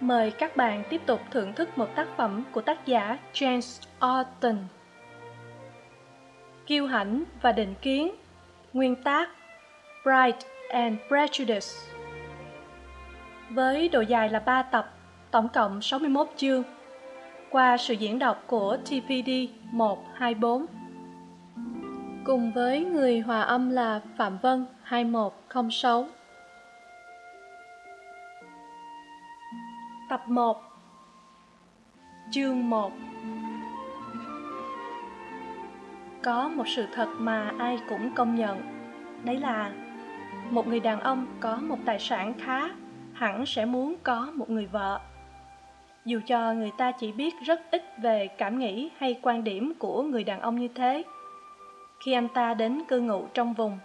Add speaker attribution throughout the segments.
Speaker 1: mời các bạn tiếp tục thưởng thức một tác phẩm của tác giả James Austen. Kiêu hãnh và định kiến, nguyên tác Pride and Prejudice. Với độ dài là 3 tập, tổng cộng 61 chương, qua sự diễn đọc của TPD 124. Cùng với người hòa âm là Phạm Vân 2106. Tập 1 Chương 1 Có một sự thật mà ai cũng công nhận. Đấy là, Một người đàn ông có một tài sản khá, Hẳn sẽ muốn có một người vợ. Dù cho người ta chỉ biết rất ít về cảm nghĩ hay quan điểm của người đàn ông như thế, Khi anh ta đến cư ngụ trong vùng,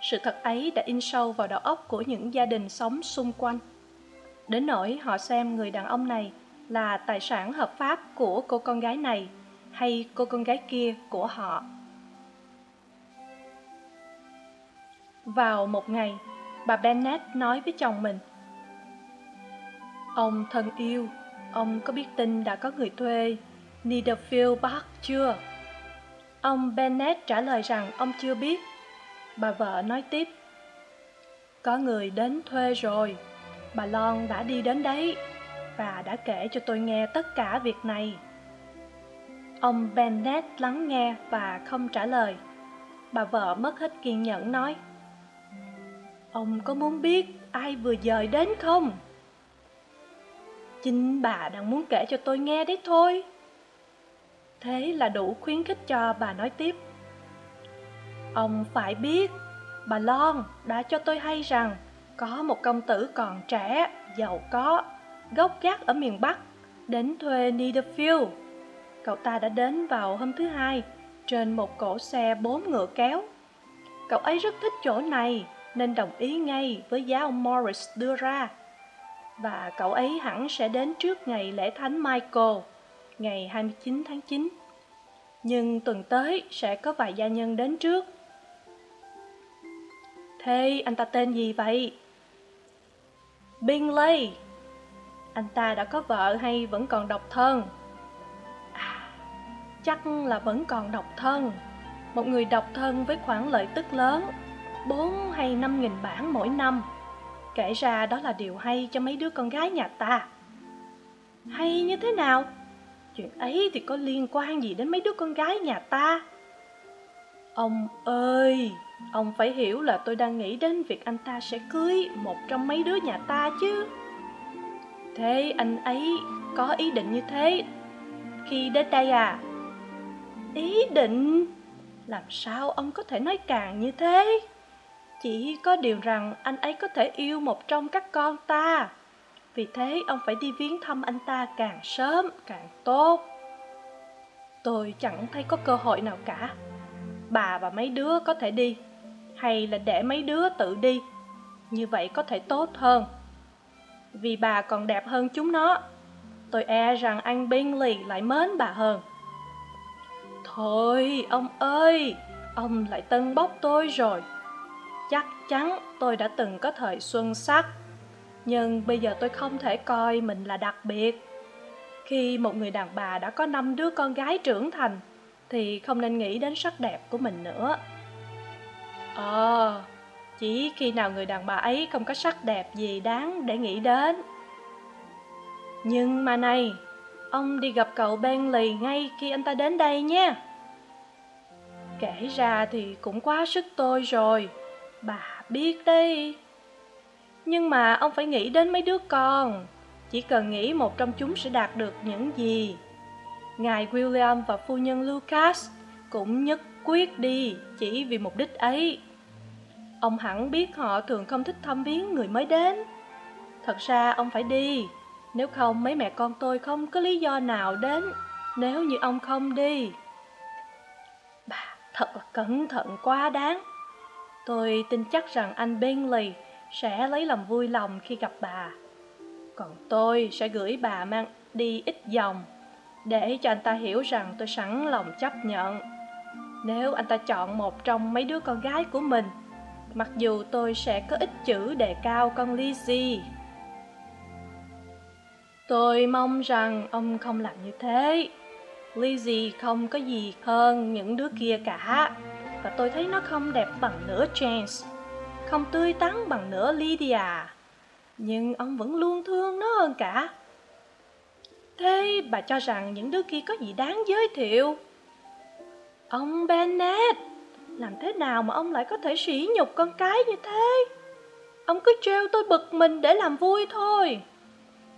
Speaker 1: Sự thật ấy đã in sâu vào đầu óc của những gia đình sống xung quanh đến nỗi họ xem người đàn ông này là tài sản hợp pháp của cô con gái này hay cô con gái kia của họ. Vào một ngày, bà bennet nói với chồng mình, ông thân yêu, ông có biết tin đã có người thuê netherfield park chưa? Ông bennet trả lời rằng ông chưa biết. Bà vợ nói tiếp, có người đến thuê rồi bà lon đã đi đến đấy và đã kể cho tôi nghe tất cả việc này. Ông Bennett lắng nghe và không trả lời. Bà vợ mất hết kiên nhẫn nói, ông có muốn biết ai vừa dời đến không? Chính bà đang muốn kể cho tôi nghe đấy thôi. Thế là đủ khuyến khích cho bà nói tiếp. Ông phải biết, bà lon đã cho tôi hay rằng có một công tử còn trẻ, giàu có, gốc gác ở miền bắc, đến thuê netherfield cậu ta đã đến vào hôm thứ hai, trên một cỗ xe bốn ngựa kéo cậu ấy rất thích chỗ này, nên đồng ý ngay với giá ông morris đưa ra và cậu ấy hẳn sẽ đến trước ngày lễ thánh michael, ngày 29 tháng 9. Nhưng tuần tới sẽ có vài gia nhân đến trước. Thế anh ta tên gì vậy? Bingley Anh ta đã có vợ hay vẫn còn độc thân? À, chắc là vẫn còn độc thân Một người độc thân với khoản lợi tức lớn bốn hay năm nghìn bảng mỗi năm Kể ra đó là điều hay cho mấy đứa con gái nhà ta Hay như thế nào? Chuyện ấy thì có liên quan gì đến mấy đứa con gái nhà ta? Ông ơi! Ông phải hiểu là tôi đang nghĩ đến việc anh ta sẽ cưới một trong mấy đứa nhà ta chứ. Thế anh ấy có ý định như thế khi đến đây à? Ý định? Làm sao ông có thể nói càng như thế? Chỉ có điều rằng anh ấy có thể yêu một trong các con ta. Vì thế ông phải đi viếng thăm anh ta càng sớm càng tốt. Tôi chẳng thấy có cơ hội nào cả bà và mấy đứa có thể đi, hay là để mấy đứa tự đi, như vậy có thể tốt hơn. Vì bà còn đẹp hơn chúng nó, tôi e rằng anh bingley lại mến bà hơn. Thôi, ông ơi, ông lại tân bốc tôi rồi. Chắc chắn tôi đã từng có thời xuân sắc, nhưng bây giờ tôi không thể coi mình là đặc biệt. Khi một người đàn bà đã có năm đứa con gái trưởng thành thì không nên nghĩ đến sắc đẹp của mình nữa. Ờ chỉ khi nào người đàn bà ấy không có sắc đẹp gì đáng để nghĩ đến. Nhưng mà này, ông đi gặp cậu bentley ngay khi anh ta đến đây nhé. Kể ra thì cũng quá sức tôi rồi, bà biết đấy. Nhưng mà ông phải nghĩ đến mấy đứa con, chỉ cần nghĩ một trong chúng sẽ đạt được những gì ngài william và phu nhân lucas cũng nhất quyết đi chỉ vì mục đích ấy. Ông hẳn biết họ thường không thích thăm viếng người mới đến. Thật ra ông phải đi, nếu không mấy mẹ con tôi không có lý do nào đến nếu như ông không đi. Bà, thật là cẩn thận quá đáng. Tôi tin chắc rằng anh bentley sẽ lấy làm vui lòng khi gặp bà. Còn tôi sẽ gửi bà mang đi ít dòng để cho anh ta hiểu rằng tôi sẵn lòng chấp nhận nếu anh ta chọn một trong mấy đứa con gái của mình mặc dù tôi sẽ có ít chữ đề cao con Lizzie. Tôi mong rằng ông không làm như thế. Lizzie không có gì hơn những đứa kia cả. Và tôi thấy nó không đẹp bằng nửa Chance, không tươi tắn bằng nửa Lydia. Nhưng ông vẫn luôn thương nó hơn cả. Thế bà cho rằng những đứa kia có gì đáng giới thiệu? Ông Bennett, làm thế nào mà ông lại có thể sỉ nhục con cái như thế? Ông cứ trêu tôi bực mình để làm vui thôi.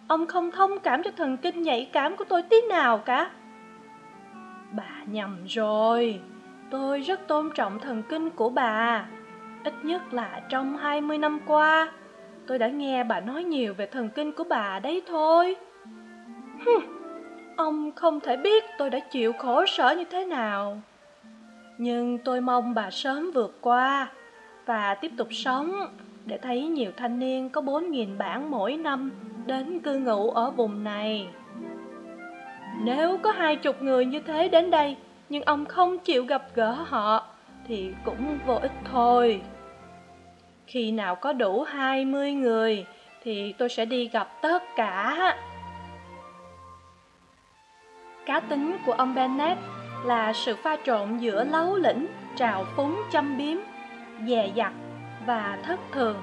Speaker 1: Ông không thông cảm cho thần kinh nhạy cảm của tôi tí nào cả. Bà nhầm rồi. Tôi rất tôn trọng thần kinh của bà. Ít nhất là trong 20 năm qua, tôi đã nghe bà nói nhiều về thần kinh của bà đấy thôi. Ông không thể biết tôi đã chịu khổ sở như thế nào. Nhưng tôi mong bà sớm vượt qua và tiếp tục sống để thấy nhiều thanh niên có 4.000 bản mỗi năm đến cư ngụ ở vùng này. Nếu có hai chục người như thế đến đây, nhưng ông không chịu gặp gỡ họ, thì cũng vô ích thôi. Khi nào có đủ 20 người, thì tôi sẽ đi gặp tất cả. Cá tính của ông Bennett là sự pha trộn giữa lấu lĩnh, trào phúng châm biếm, dè dặt và thất thường.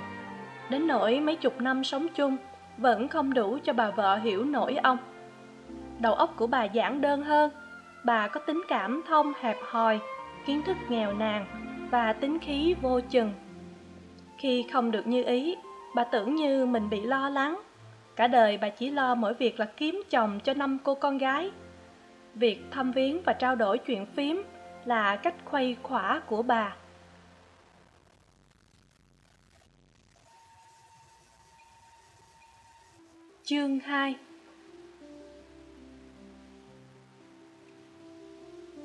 Speaker 1: Đến nỗi mấy chục năm sống chung, vẫn không đủ cho bà vợ hiểu nổi ông. Đầu óc của bà giản đơn hơn, bà có tính cảm thông hẹp hòi, kiến thức nghèo nàn và tính khí vô chừng. Khi không được như ý, bà tưởng như mình bị lo lắng. Cả đời bà chỉ lo mỗi việc là kiếm chồng cho năm cô con gái. Việc thăm viếng và trao đổi chuyện phím là cách khuây khỏa của bà. Chương 2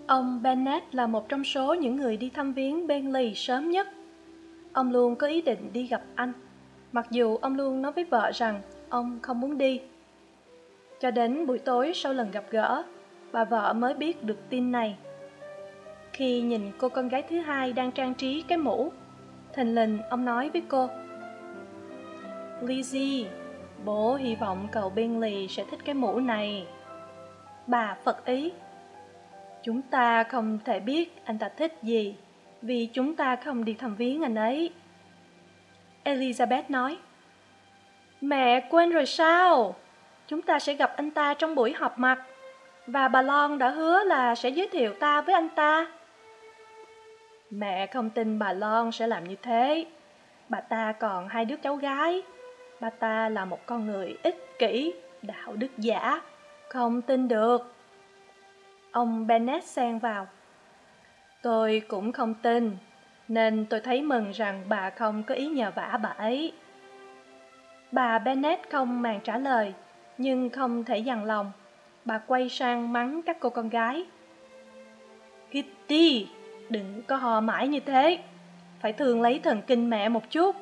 Speaker 1: Ông Bennett là một trong số những người đi thăm viếng Bentley sớm nhất. Ông luôn có ý định đi gặp anh, mặc dù ông luôn nói với vợ rằng ông không muốn đi. Cho đến buổi tối sau lần gặp gỡ, bà vợ mới biết được tin này. Khi nhìn cô con gái thứ hai đang trang trí cái mũ, thình lình ông nói với cô Lizzie, bố hy vọng cậu Bentley sẽ thích cái mũ này. Bà phật ý Chúng ta không thể biết anh ta thích gì, vì chúng ta không đi thăm viếng anh ấy. Elizabeth nói, Mẹ quên rồi sao? Chúng ta sẽ gặp anh ta trong buổi họp mặt, và bà Lon đã hứa là sẽ giới thiệu ta với anh ta. Mẹ không tin bà Lon sẽ làm như thế. Bà ta còn hai đứa cháu gái. Bà ta là một con người ích kỷ, đạo đức giả, không tin được. Ông Bennett xen vào. Tôi cũng không tin, nên tôi thấy mừng rằng bà không có ý nhờ vả bà ấy. Bà Bennett không màng trả lời, nhưng không thể dằn lòng. Bà quay sang mắng các cô con gái. Kitty, đừng có hò mãi như thế. Phải thường lấy thần kinh mẹ một chút.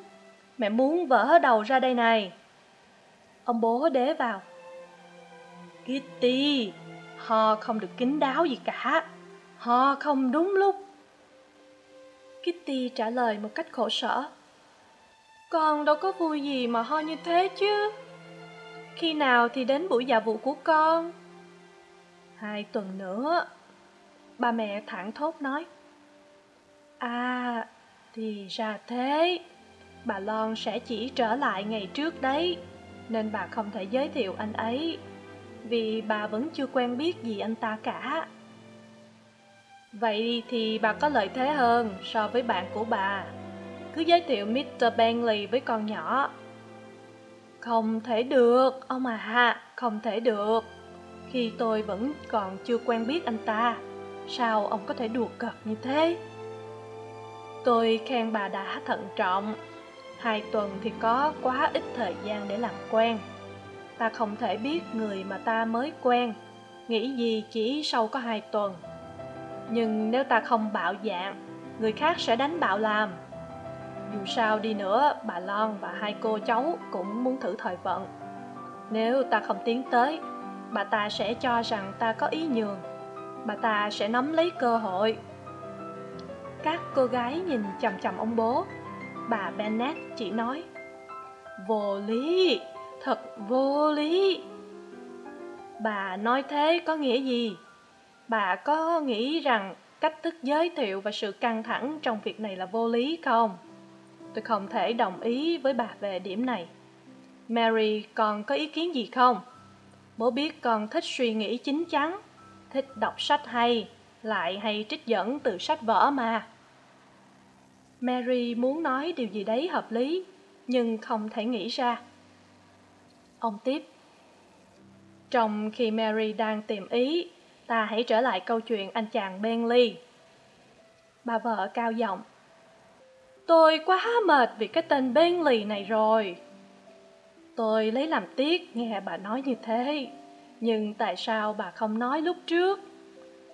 Speaker 1: Mẹ muốn vỡ đầu ra đây này. Ông bố đế vào. Kitty, Ho không được kín đáo gì cả. Ho không đúng lúc. Kitty trả lời một cách khổ sở. Con đâu có vui gì mà ho như thế chứ. Khi nào thì đến buổi dạ vụ của con? Hai tuần nữa. bà mẹ thẳng thốt nói. À, thì ra thế. Bà Lon sẽ chỉ trở lại ngày trước đấy, nên bà không thể giới thiệu anh ấy vì bà vẫn chưa quen biết gì anh ta cả. Vậy thì bà có lợi thế hơn so với bạn của bà. Cứ giới thiệu Mr. Bentley với con nhỏ. Không thể được, ông à không thể được. Khi tôi vẫn còn chưa quen biết anh ta, sao ông có thể đùa cợt như thế? Tôi khen bà đã thận trọng. Hai tuần thì có quá ít thời gian để làm quen. Ta không thể biết người mà ta mới quen. Nghĩ gì chỉ sau có hai tuần. Nhưng nếu ta không bạo dạng người khác sẽ đánh bạo làm. Dù sao đi nữa bà lon và hai cô cháu cũng muốn thử thời vận. Nếu ta không tiến tới bà ta sẽ cho rằng ta có ý nhường. Bà ta sẽ nắm lấy cơ hội. Các cô gái nhìn chằm chằm ông bố. Bà bennett chỉ nói, vô lý, thật vô lý. Bà nói thế có nghĩa gì? Bà có nghĩ rằng cách thức giới thiệu và sự căng thẳng trong việc này là vô lý không? Tôi không thể đồng ý với bà về điểm này. Mary còn có ý kiến gì không? Bố biết con thích suy nghĩ chín chắn, thích đọc sách hay, lại hay trích dẫn từ sách vở mà. Mary muốn nói điều gì đấy hợp lý, nhưng không thể nghĩ ra. Ông tiếp, trong khi mary đang tìm ý, ta hãy trở lại câu chuyện anh chàng bentley. Bà vợ cao giọng, tôi quá mệt vì cái tên bentley này rồi tôi lấy làm tiếc nghe bà nói như thế. Nhưng tại sao bà không nói lúc trước?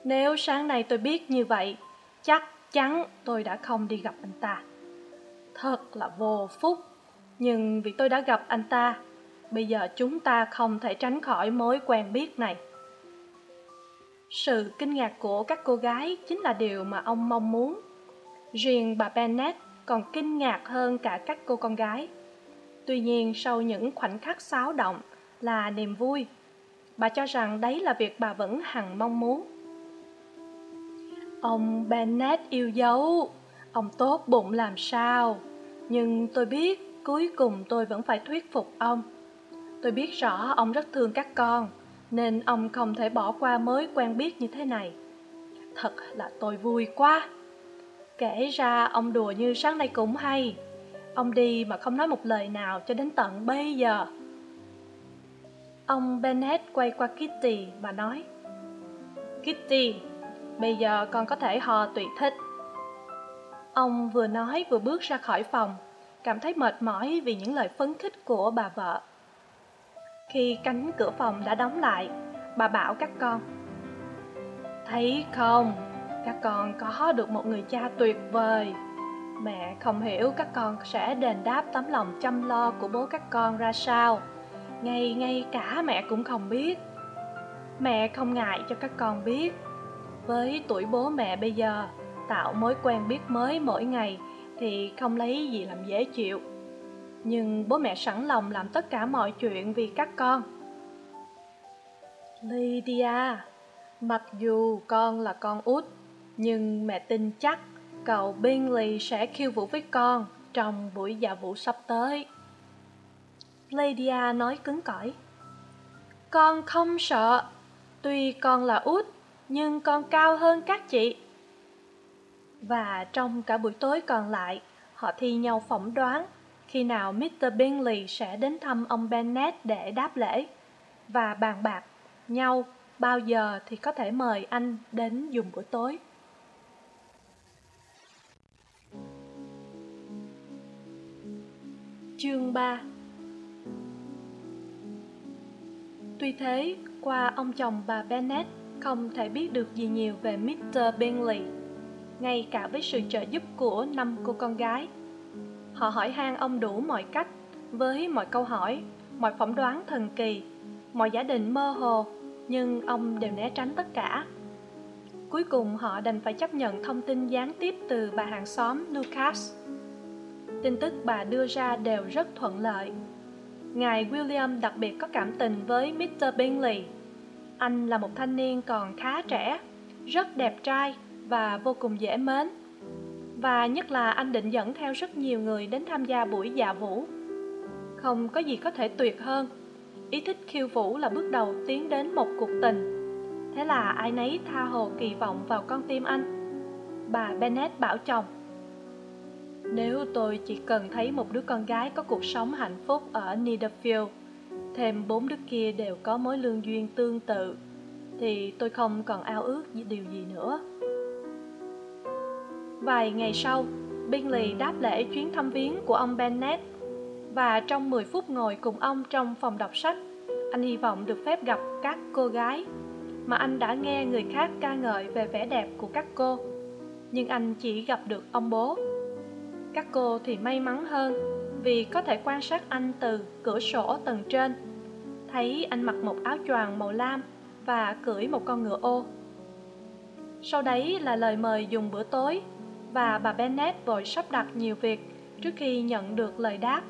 Speaker 1: Nếu sáng nay tôi biết như vậy, chắc chắn tôi đã không đi gặp anh ta. Thật là vô phúc. Nhưng vì tôi đã gặp anh ta, bây giờ chúng ta không thể tránh khỏi mối quen biết này. Sự kinh ngạc của các cô gái chính là điều mà ông mong muốn. Riêng bà bennett còn kinh ngạc hơn cả các cô con gái tuy nhiên, sau những khoảnh khắc xáo động là niềm vui. Bà cho rằng đấy là việc bà vẫn hằng mong muốn. Ông bennet yêu dấu. Ông tốt bụng làm sao? Nhưng tôi biết cuối cùng tôi vẫn phải thuyết phục ông. Tôi biết rõ ông rất thương các con, nên ông không thể bỏ qua mới quen biết như thế này. Thật là tôi vui quá. Kể ra ông đùa như sáng nay cũng hay ông đi mà không nói một lời nào cho đến tận bây giờ. Ông bennet quay qua kitty và nói, kitty, bây giờ con có thể hò tùy thích. Ông vừa nói vừa bước ra khỏi phòng, cảm thấy mệt mỏi vì những lời phấn khích của bà vợ. Khi cánh cửa phòng đã đóng lại, bà bảo các con, thấy không? Các con có được một người cha tuyệt vời mẹ không hiểu các con sẽ đền đáp tấm lòng chăm lo của bố các con ra sao. Ngay ngay cả mẹ cũng không biết. Mẹ không ngại cho các con biết. Với tuổi bố mẹ bây giờ, tạo mối quen biết mới mỗi ngày thì không lấy gì làm dễ chịu. Nhưng bố mẹ sẵn lòng làm tất cả mọi chuyện vì các con. Lydia, mặc dù con là con út, nhưng mẹ tin chắc cậu bingley sẽ khiêu vũ với con trong buổi dạ vũ sắp tới. Lydia nói cứng cỏi. Con không sợ. Tuy con là út, nhưng con cao hơn các chị. Và trong cả buổi tối còn lại, họ thi nhau phỏng đoán khi nào mr bingley sẽ đến thăm ông bennet để đáp lễ. Và bàn bạc nhau bao giờ thì có thể mời anh đến dùng bữa tối. Chương 3 tuy thế, qua ông chồng bà bennet không thể biết được gì nhiều về mr bingley, ngay cả với sự trợ giúp của năm cô con gái. Họ hỏi han ông đủ mọi cách với mọi câu hỏi, mọi phỏng đoán thần kỳ, mọi giả định mơ hồ, nhưng ông đều né tránh tất cả. Cuối cùng họ đành phải chấp nhận thông tin gián tiếp từ bà hàng xóm lucas tin tức bà đưa ra đều rất thuận lợi. Ngài william đặc biệt có cảm tình với mr bingley. Anh là một thanh niên còn khá trẻ, rất đẹp trai và vô cùng dễ mến. Và nhất là anh định dẫn theo rất nhiều người đến tham gia buổi dạ vũ. Không có gì có thể tuyệt hơn. Ý thích khiêu vũ là bước đầu tiến đến một cuộc tình. Thế là ai nấy tha hồ kỳ vọng vào con tim anh. Bà bennet bảo chồng nếu tôi chỉ cần thấy một đứa con gái có cuộc sống hạnh phúc ở Niederfield, thêm bốn đứa kia đều có mối lương duyên tương tự, thì tôi không còn ao ước điều gì nữa. Vài ngày sau, Bingley đáp lễ chuyến thăm viếng của ông Bennet và trong 10 phút ngồi cùng ông trong phòng đọc sách, anh hy vọng được phép gặp các cô gái mà anh đã nghe người khác ca ngợi về vẻ đẹp của các cô. Nhưng anh chỉ gặp được ông bố các cô thì may mắn hơn vì có thể quan sát anh từ cửa sổ tầng trên. Thấy anh mặc một áo choàng màu lam và cưỡi một con ngựa ô. Sau đấy là lời mời dùng bữa tối và bà bennet vội sắp đặt nhiều việc trước khi nhận được lời đáp.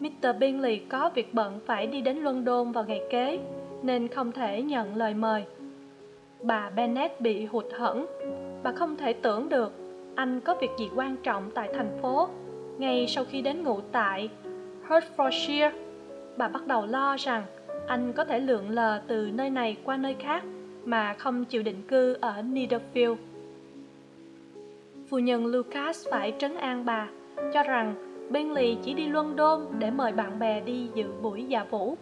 Speaker 1: Mr bingley có việc bận phải đi đến london vào ngày kế nên không thể nhận lời mời. Bà Bennet bị hụt hẫng. Bà không thể tưởng được anh có việc gì quan trọng tại thành phố ngay sau khi đến ngủ tại hertfordshire bà bắt đầu lo rằng anh có thể lượn lờ từ nơi này qua nơi khác mà không chịu định cư ở Netherfield. Phu nhân Lucas phải trấn an bà, cho rằng Bentley chỉ đi London để mời bạn bè đi dự buổi dạ vũ.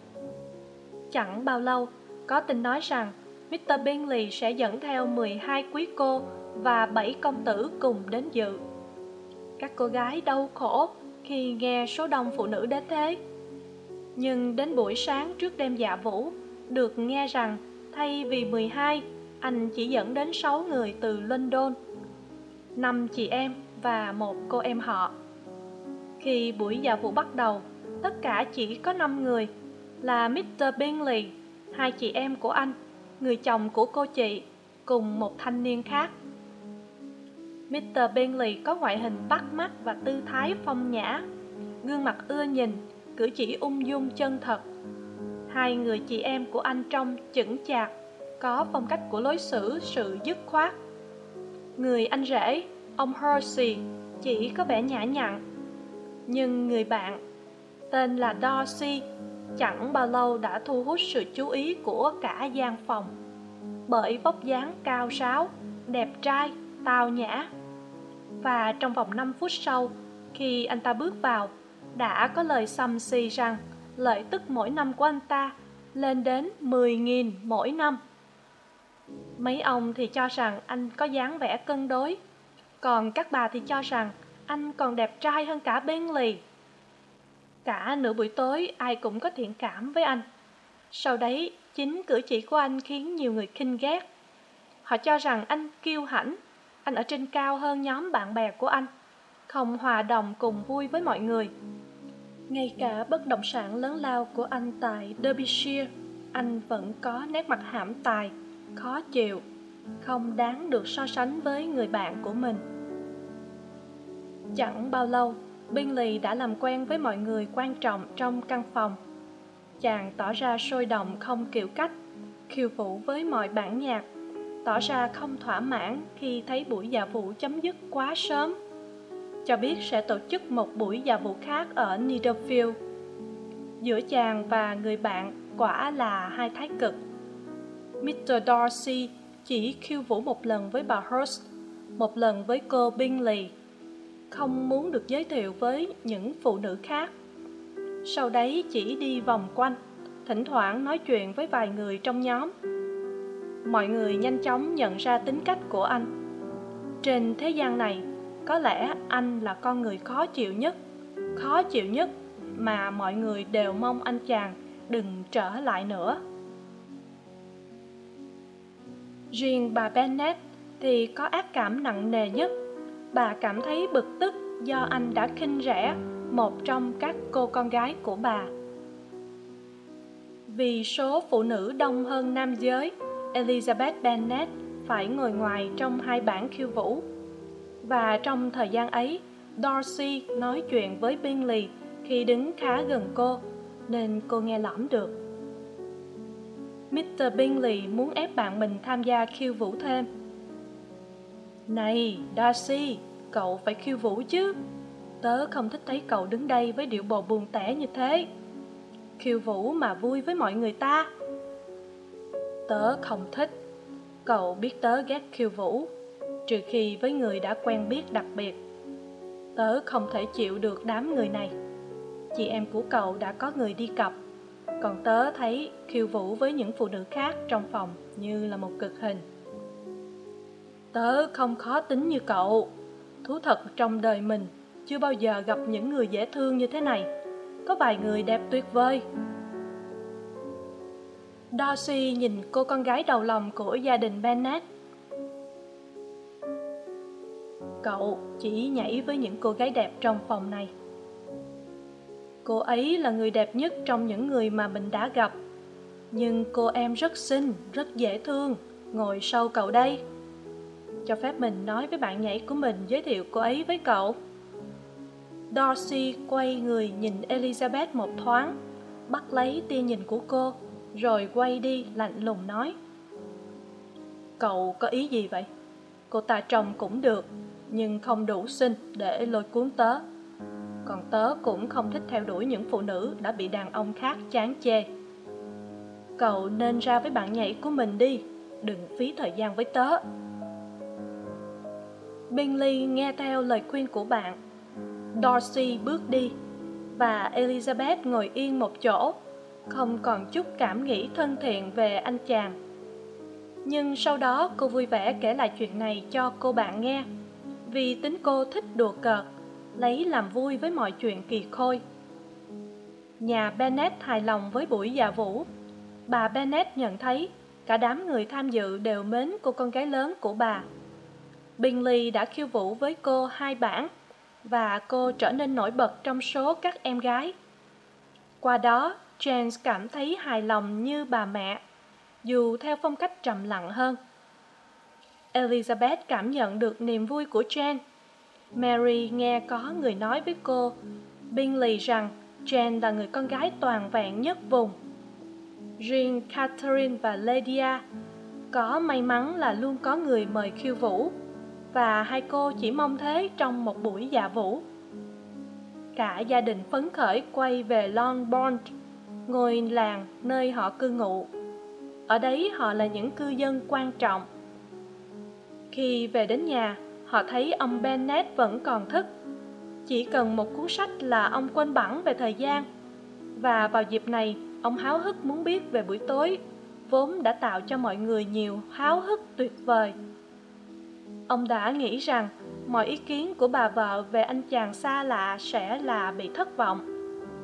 Speaker 1: Chẳng bao lâu, có tin nói rằng Mr. Bentley sẽ dẫn theo 12 quý cô và bảy công tử cùng đến dự. Các cô gái đau khổ khi nghe số đông phụ nữ đến thế. Nhưng đến buổi sáng trước đêm dạ vũ, được nghe rằng thay vì 12, anh chỉ dẫn đến sáu người từ London, năm chị em và một cô em họ. Khi buổi dạ vũ bắt đầu, tất cả chỉ có năm người, là Mr. Bingley, hai chị em của anh, người chồng của cô chị, cùng một thanh niên khác. Mr. Bentley có ngoại hình bắt mắt và tư thái phong nhã, gương mặt ưa nhìn, cử chỉ ung dung chân thật. Hai người chị em của anh trông chững chạc có phong cách của lối xử sự dứt khoát. Người anh rể ông Hersey chỉ có vẻ nhã nhặn. Nhưng người bạn tên là Darcy chẳng bao lâu đã thu hút sự chú ý của cả gian phòng. Bởi vóc dáng cao sáo đẹp trai tao nhã và trong vòng năm phút sau khi anh ta bước vào đã có lời xăm xì rằng lợi tức mỗi năm của anh ta lên đến 10.000 mỗi năm. Mấy ông thì cho rằng anh có dáng vẻ cân đối, còn các bà thì cho rằng anh còn đẹp trai hơn cả Bentley. Cả nửa buổi tối ai cũng có thiện cảm với anh. Sau đấy, chính cử chỉ của anh khiến nhiều người khinh ghét. Họ cho rằng anh kiêu hãnh, anh ở trên cao hơn nhóm bạn bè của anh, không hòa đồng cùng vui với mọi người. Ngay cả bất động sản lớn lao của anh tại derbyshire anh vẫn có nét mặt hãm tài khó chịu không đáng được so sánh với người bạn của mình. Chẳng bao lâu Binley đã làm quen với mọi người quan trọng trong căn phòng. Chàng tỏ ra sôi động không kiểu cách khiêu vũ với mọi bản nhạc tỏ ra không thỏa mãn khi thấy buổi dạ vũ chấm dứt quá sớm cho biết sẽ tổ chức một buổi dạ vũ khác ở Niederfield. Giữa chàng và người bạn quả là hai thái cực. Mr. Darcy chỉ khiêu vũ một lần với bà Hurst, một lần với cô Bingley, không muốn được giới thiệu với những phụ nữ khác. Sau đấy chỉ đi vòng quanh, thỉnh thoảng nói chuyện với vài người trong nhóm. Mọi người nhanh chóng nhận ra tính cách của anh. Trên thế gian này, có lẽ anh là con người khó chịu nhất khó chịu nhất mà mọi người đều mong anh chàng đừng trở lại nữa. Riêng bà Bennett thì có ác cảm nặng nề nhất. Bà cảm thấy bực tức do anh đã khinh rẻ một trong các cô con gái của bà. Vì số phụ nữ đông hơn nam giới elizabeth bennet phải ngồi ngoài trong hai bản khiêu vũ. Và trong thời gian ấy Darcy nói chuyện với Bingley khi đứng khá gần cô nên cô nghe lỏm được. Mr. Bingley muốn ép bạn mình tham gia khiêu vũ thêm. Này Darcy, cậu phải khiêu vũ chứ. Tớ không thích thấy cậu đứng đây với điệu bộ buồn tẻ như thế. Khiêu vũ mà vui với mọi người ta. Tớ không thích. Cậu biết tớ ghét khiêu vũ, trừ khi với người đã quen biết đặc biệt. Tớ không thể chịu được đám người này. Chị em của cậu đã có người đi cặp. Còn tớ thấy khiêu vũ với những phụ nữ khác trong phòng như là một cực hình. Tớ không khó tính như cậu. Thú thật trong đời mình, chưa bao giờ gặp những người dễ thương như thế này. Có vài người đẹp tuyệt vời. Darcy nhìn cô con gái đầu lòng của gia đình Bennet cậu chỉ nhảy với những cô gái đẹp trong phòng này. Cô ấy là người đẹp nhất trong những người mà mình đã gặp. Nhưng cô em rất xinh, rất dễ thương, ngồi sau cậu đây. Cho phép mình nói với bạn nhảy của mình giới thiệu cô ấy với cậu. Darcy quay người nhìn Elizabeth một thoáng, bắt lấy tia nhìn của cô rồi quay đi lạnh lùng nói. Cậu có ý gì vậy? Cô ta trông cũng được nhưng không đủ xinh để lôi cuốn tớ. Còn tớ cũng không thích theo đuổi những phụ nữ đã bị đàn ông khác chán chê. Cậu nên ra với bạn nhảy của mình đi đừng phí thời gian với tớ. Bingley nghe theo lời khuyên của bạn. Dorsey bước đi và Elizabeth ngồi yên một chỗ, không còn chút cảm nghĩ thân thiện về anh chàng. Nhưng sau đó cô vui vẻ kể lại chuyện này cho cô bạn nghe, vì tính cô thích đùa cợt, lấy làm vui với mọi chuyện kỳ khôi. Nhà Bennet hài lòng với buổi dạ vũ. Bà Bennet nhận thấy cả đám người tham dự đều mến cô con gái lớn của bà. Bingley đã khiêu vũ với cô hai bản và cô trở nên nổi bật trong số các em gái. Qua đó, James cảm thấy hài lòng như bà mẹ, dù theo phong cách trầm lặng hơn. Elizabeth cảm nhận được niềm vui của Jane. Mary nghe có người nói với cô, Bingley rằng Jane là người con gái toàn vẹn nhất vùng. Riêng Catherine và Lydia có may mắn là luôn có người mời khiêu vũ và hai cô chỉ mong thế trong một buổi dạ vũ cả gia đình phấn khởi quay về longbourn ngôi làng nơi họ cư ngụ. Ở đấy họ là những cư dân quan trọng. Khi về đến nhà, họ thấy ông bennett vẫn còn thức. Chỉ cần một cuốn sách là ông quên bẵng về thời gian. Và vào dịp này, ông háo hức muốn biết về buổi tối, vốn đã tạo cho mọi người nhiều háo hức tuyệt vời. Ông đã nghĩ rằng mọi ý kiến của bà vợ về anh chàng xa lạ sẽ là bị thất vọng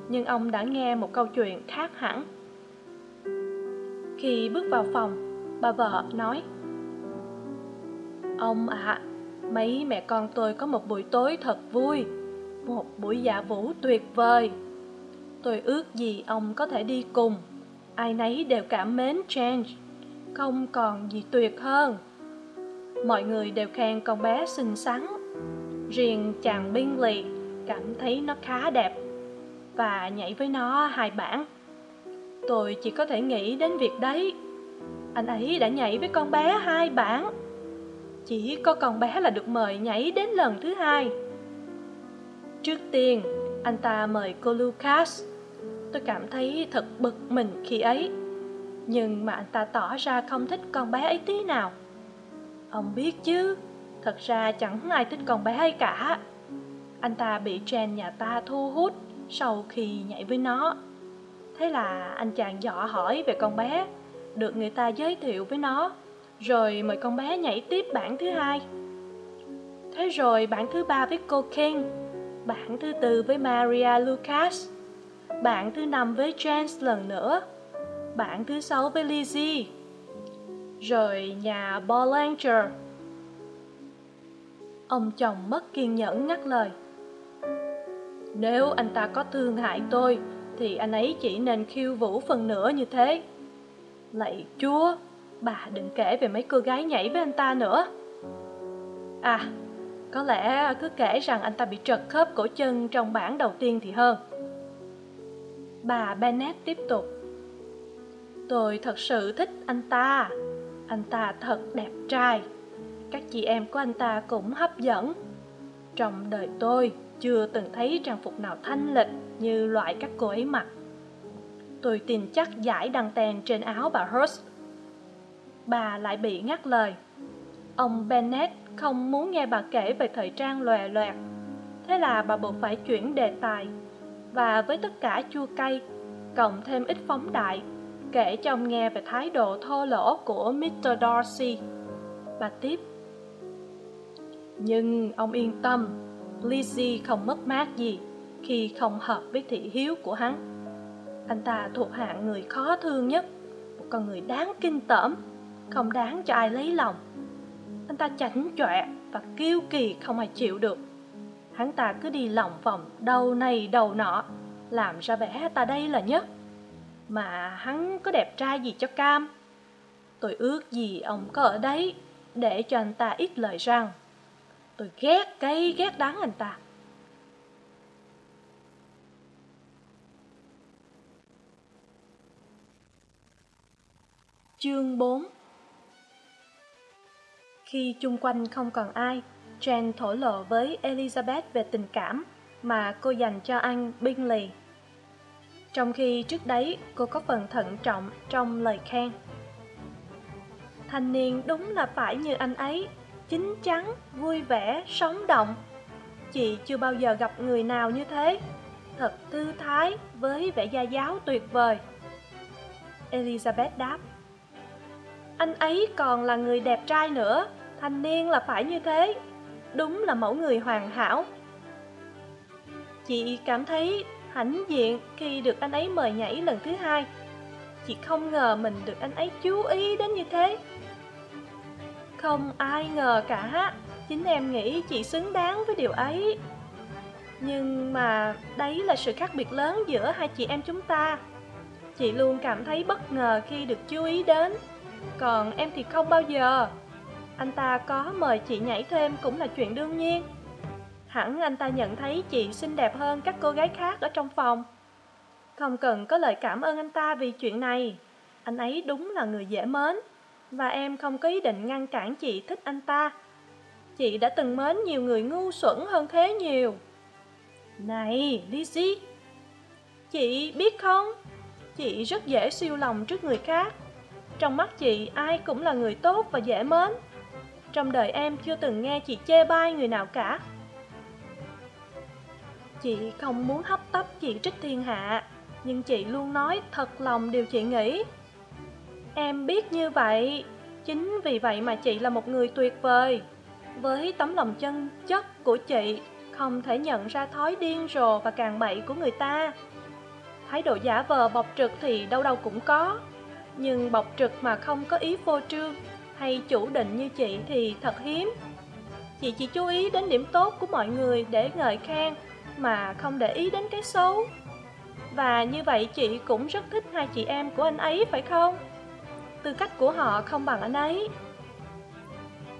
Speaker 1: nhưng ông đã nghe một câu chuyện khác hẳn. Khi bước vào phòng bà vợ nói ông ạ à, mấy mẹ con tôi có một buổi tối thật vui một buổi dạ vũ tuyệt vời. Tôi ước gì ông có thể đi cùng ai nấy đều cảm mến change không còn gì tuyệt hơn. Mọi người đều khen con bé xinh xắn. Riêng chàng bingley cảm thấy nó khá đẹp và nhảy với nó hai bản tôi chỉ có thể nghĩ đến việc đấy. Anh ấy đã nhảy với con bé hai bản chỉ có con bé là được mời nhảy đến lần thứ hai. Trước tiên anh ta mời cô lucas. Tôi cảm thấy thật bực mình khi ấy. Nhưng mà anh ta tỏ ra không thích con bé ấy tí nào. Ông biết chứ, thật ra chẳng ai thích con bé ấy cả. Anh ta bị Jen nhà ta thu hút sau khi nhảy với nó. Thế là anh chàng dọ hỏi về con bé, được người ta giới thiệu với nó, rồi mời con bé nhảy tiếp bản thứ hai. Thế rồi bản thứ ba với cô King, bản thứ tư với Maria Lucas, bản thứ năm với James lần nữa, bản thứ sáu với Lizzie rồi nhà Bollinger. Ông chồng mất kiên nhẫn ngắt lời. Nếu anh ta có thương hại tôi, thì anh ấy chỉ nên khiêu vũ phần nữa như thế. Lạy chúa, bà đừng kể về mấy cô gái nhảy với anh ta nữa. À, có lẽ cứ kể rằng anh ta bị trật khớp cổ chân trong bản đầu tiên thì hơn. Bà Bennett tiếp tục. Tôi thật sự thích anh ta anh ta thật đẹp trai các chị em của anh ta cũng hấp dẫn trong đời tôi chưa từng thấy trang phục nào thanh lịch như loại các cô ấy mặc tôi tin chắc giải đăng ten trên áo bà hurst bà lại bị ngắt lời ông bennet không muốn nghe bà kể về thời trang lòe loẹt thế là bà buộc phải chuyển đề tài và với tất cả chua cay cộng thêm ít phóng đại kể cho ông nghe về thái độ thô lỗ của Mr. Darcy. Bà tiếp. Nhưng ông yên tâm, Lizzie không mất mát gì khi không hợp với thị hiếu của hắn. Anh ta thuộc hạng người khó thương nhất, một con người đáng kinh tởm, không đáng cho ai lấy lòng. Anh ta chảnh chọe và kiêu kỳ không ai chịu được. Hắn ta cứ đi lòng vòng đầu này đầu nọ, làm ra vẻ ta đây là nhất mà hắn có đẹp trai gì cho cam tôi ước gì ông có ở đấy để cho anh ta ít lời rằng tôi ghét cay ghét đắng anh ta Chương 4 Khi chung quanh không còn ai, Jen thổ lộ với Elizabeth về tình cảm mà cô dành cho anh Bingley. Trong khi trước đấy cô có phần thận trọng trong lời khen. Thanh niên đúng là phải như anh ấy, chín chắn, vui vẻ, sống động. Chị chưa bao giờ gặp người nào như thế, thật thư thái với vẻ gia giáo tuyệt vời. Elizabeth đáp. Anh ấy còn là người đẹp trai nữa, thanh niên là phải như thế, đúng là mẫu người hoàn hảo. Chị cảm thấy hãnh diện khi được anh ấy mời nhảy lần thứ hai. Chị không ngờ mình được anh ấy chú ý đến như thế. Không ai ngờ cả, chính em nghĩ chị xứng đáng với điều ấy. Nhưng mà đấy là sự khác biệt lớn giữa hai chị em chúng ta. Chị luôn cảm thấy bất ngờ khi được chú ý đến, còn em thì không bao giờ. Anh ta có mời chị nhảy thêm cũng là chuyện đương nhiên. Hẳn anh ta nhận thấy chị xinh đẹp hơn các cô gái khác ở trong phòng. Không cần có lời cảm ơn anh ta vì chuyện này. Anh ấy đúng là người dễ mến. Và em không có ý định ngăn cản chị thích anh ta. Chị đã từng mến nhiều người ngu xuẩn hơn thế nhiều. Này, Lizzie! Chị biết không? Chị rất dễ siêu lòng trước người khác. Trong mắt chị, ai cũng là người tốt và dễ mến. Trong đời em chưa từng nghe chị chê bai người nào cả. Chị không muốn hấp tấp chị trích thiên hạ, nhưng chị luôn nói thật lòng điều chị nghĩ. Em biết như vậy, chính vì vậy mà chị là một người tuyệt vời. Với tấm lòng chân chất của chị, không thể nhận ra thói điên rồ và càng bậy của người ta. Thái độ giả vờ bộc trực thì đâu đâu cũng có, nhưng bộc trực mà không có ý vô trương hay chủ định như chị thì thật hiếm. Chị chỉ chú ý đến điểm tốt của mọi người để ngợi khen mà không để ý đến cái xấu. Và như vậy chị cũng rất thích hai chị em của anh ấy phải không? Tư cách của họ không bằng anh ấy.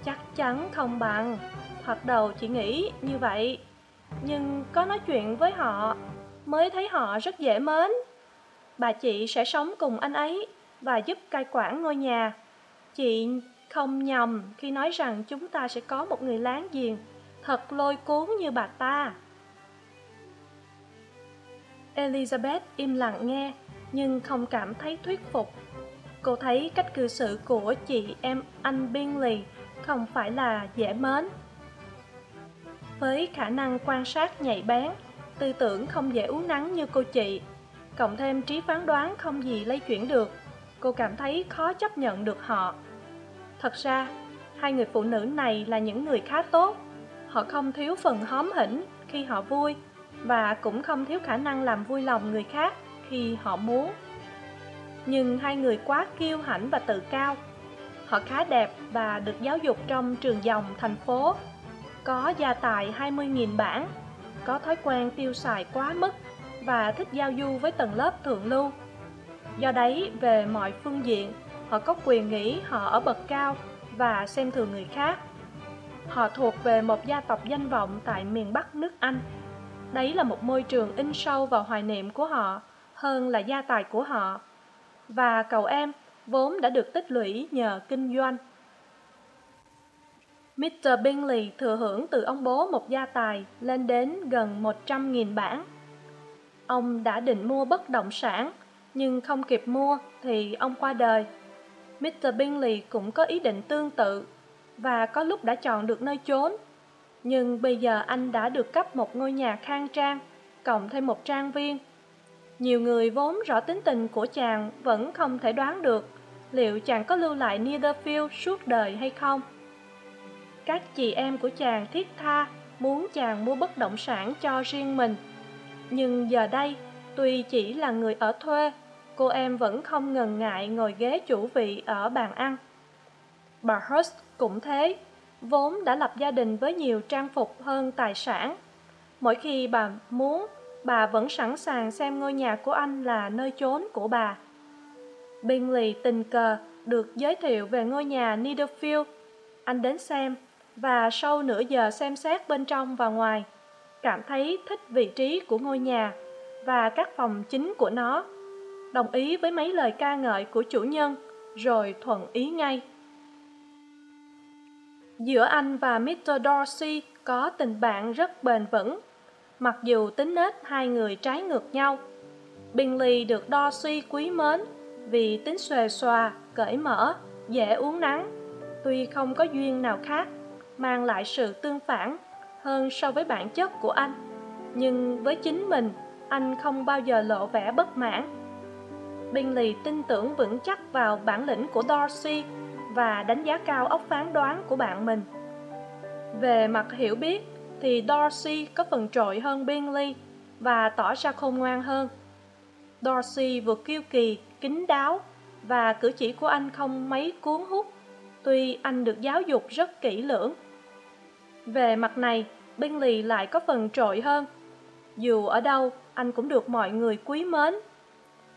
Speaker 1: Chắc chắn không bằng. Hoặc đầu chị nghĩ như vậy. Nhưng có nói chuyện với họ mới thấy họ rất dễ mến. Bà chị sẽ sống cùng anh ấy và giúp cai quản ngôi nhà. Chị không nhầm khi nói rằng chúng ta sẽ có một người láng giềng thật lôi cuốn như bà ta. Elizabeth im lặng nghe, nhưng không cảm thấy thuyết phục. Cô thấy cách cư xử của chị em anh Bingley không phải là dễ mến. Với khả năng quan sát nhạy bén, tư tưởng không dễ uống nắng như cô chị, cộng thêm trí phán đoán không gì lay chuyển được, cô cảm thấy khó chấp nhận được họ. Thật ra, hai người phụ nữ này là những người khá tốt. Họ không thiếu phần hóm hỉnh khi họ vui và cũng không thiếu khả năng làm vui lòng người khác khi họ muốn. Nhưng hai người quá kiêu hãnh và tự cao. Họ khá đẹp và được giáo dục trong trường dòng thành phố. Có gia tài 20.000 bảng, có thói quen tiêu xài quá mức và thích giao du với tầng lớp thượng lưu. Do đấy, về mọi phương diện, họ có quyền nghĩ họ ở bậc cao và xem thường người khác. Họ thuộc về một gia tộc danh vọng tại miền Bắc nước Anh. Đấy là một môi trường in sâu vào hoài niệm của họ hơn là gia tài của họ. Và cậu em vốn đã được tích lũy nhờ kinh doanh. Mr. Bingley thừa hưởng từ ông bố một gia tài lên đến gần 100.000 bảng. Ông đã định mua bất động sản, nhưng không kịp mua thì ông qua đời. Mr. Bingley cũng có ý định tương tự và có lúc đã chọn được nơi trốn nhưng bây giờ anh đã được cấp một ngôi nhà khang trang, cộng thêm một trang viên. Nhiều người vốn rõ tính tình của chàng vẫn không thể đoán được liệu chàng có lưu lại Netherfield suốt đời hay không. Các chị em của chàng thiết tha muốn chàng mua bất động sản cho riêng mình. Nhưng giờ đây, tuy chỉ là người ở thuê, cô em vẫn không ngần ngại ngồi ghế chủ vị ở bàn ăn. Bà Hurst cũng thế, vốn đã lập gia đình với nhiều trang phục hơn tài sản. Mỗi khi bà muốn, bà vẫn sẵn sàng xem ngôi nhà của anh là nơi trốn của bà. Bingley tình cờ được giới thiệu về ngôi nhà niederfield Anh đến xem, và sau nửa giờ xem xét bên trong và ngoài, cảm thấy thích vị trí của ngôi nhà và các phòng chính của nó. Đồng ý với mấy lời ca ngợi của chủ nhân rồi thuận ý ngay giữa anh và mr dorsey có tình bạn rất bền vững mặc dù tính nết hai người trái ngược nhau bingley được dorsey quý mến vì tính xuề xòa, cởi mở, dễ uống nắng tuy không có duyên nào khác, mang lại sự tương phản hơn so với bản chất của anh. Nhưng với chính mình, anh không bao giờ lộ vẻ bất mãn. Bingley tin tưởng vững chắc vào bản lĩnh của dorsey và đánh giá cao óc phán đoán của bạn mình. Về mặt hiểu biết thì dorsey có phần trội hơn bingley và tỏ ra khôn ngoan hơn. Dorsey vừa kiêu kỳ, kín đáo và cử chỉ của anh không mấy cuốn hút, tuy anh được giáo dục rất kỹ lưỡng. Về mặt này, bingley lại có phần trội hơn. Dù ở đâu, anh cũng được mọi người quý mến.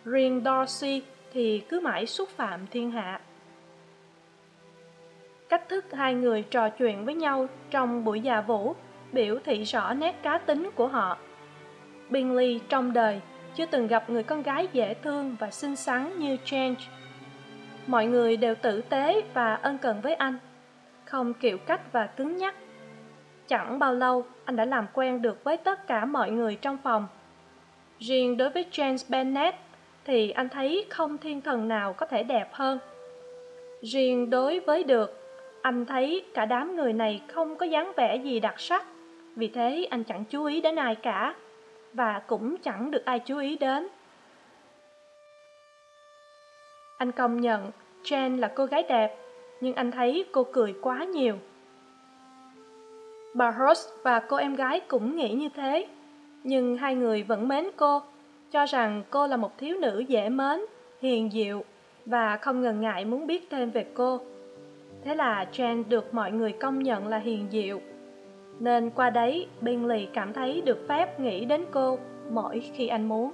Speaker 1: Riêng dorsey thì cứ mãi xúc phạm thiên hạ. Cách thức hai người trò chuyện với nhau trong buổi già vũ biểu thị rõ nét cá tính của họ. Bingley trong đời chưa từng gặp người con gái dễ thương và xinh xắn như change mọi người đều tử tế và ân cần với anh không kiểu cách và cứng nhắc. Chẳng bao lâu anh đã làm quen được với tất cả mọi người trong phòng. Riêng đối với james Bennett, thì anh thấy không thiên thần nào có thể đẹp hơn. Riêng đối với được anh thấy cả đám người này không có dáng vẻ gì đặc sắc vì thế, anh chẳng chú ý đến ai cả, và cũng chẳng được ai chú ý đến. Anh công nhận jen là cô gái đẹp, nhưng anh thấy cô cười quá nhiều. Bà Horst và cô em gái cũng nghĩ như thế, nhưng hai người vẫn mến cô, cho rằng cô là một thiếu nữ dễ mến, hiền diệu và không ngần ngại muốn biết thêm về cô. Thế là jen được mọi người công nhận là hiền diệu nên qua đấy, bingley cảm thấy được phép nghĩ đến cô mỗi khi anh muốn.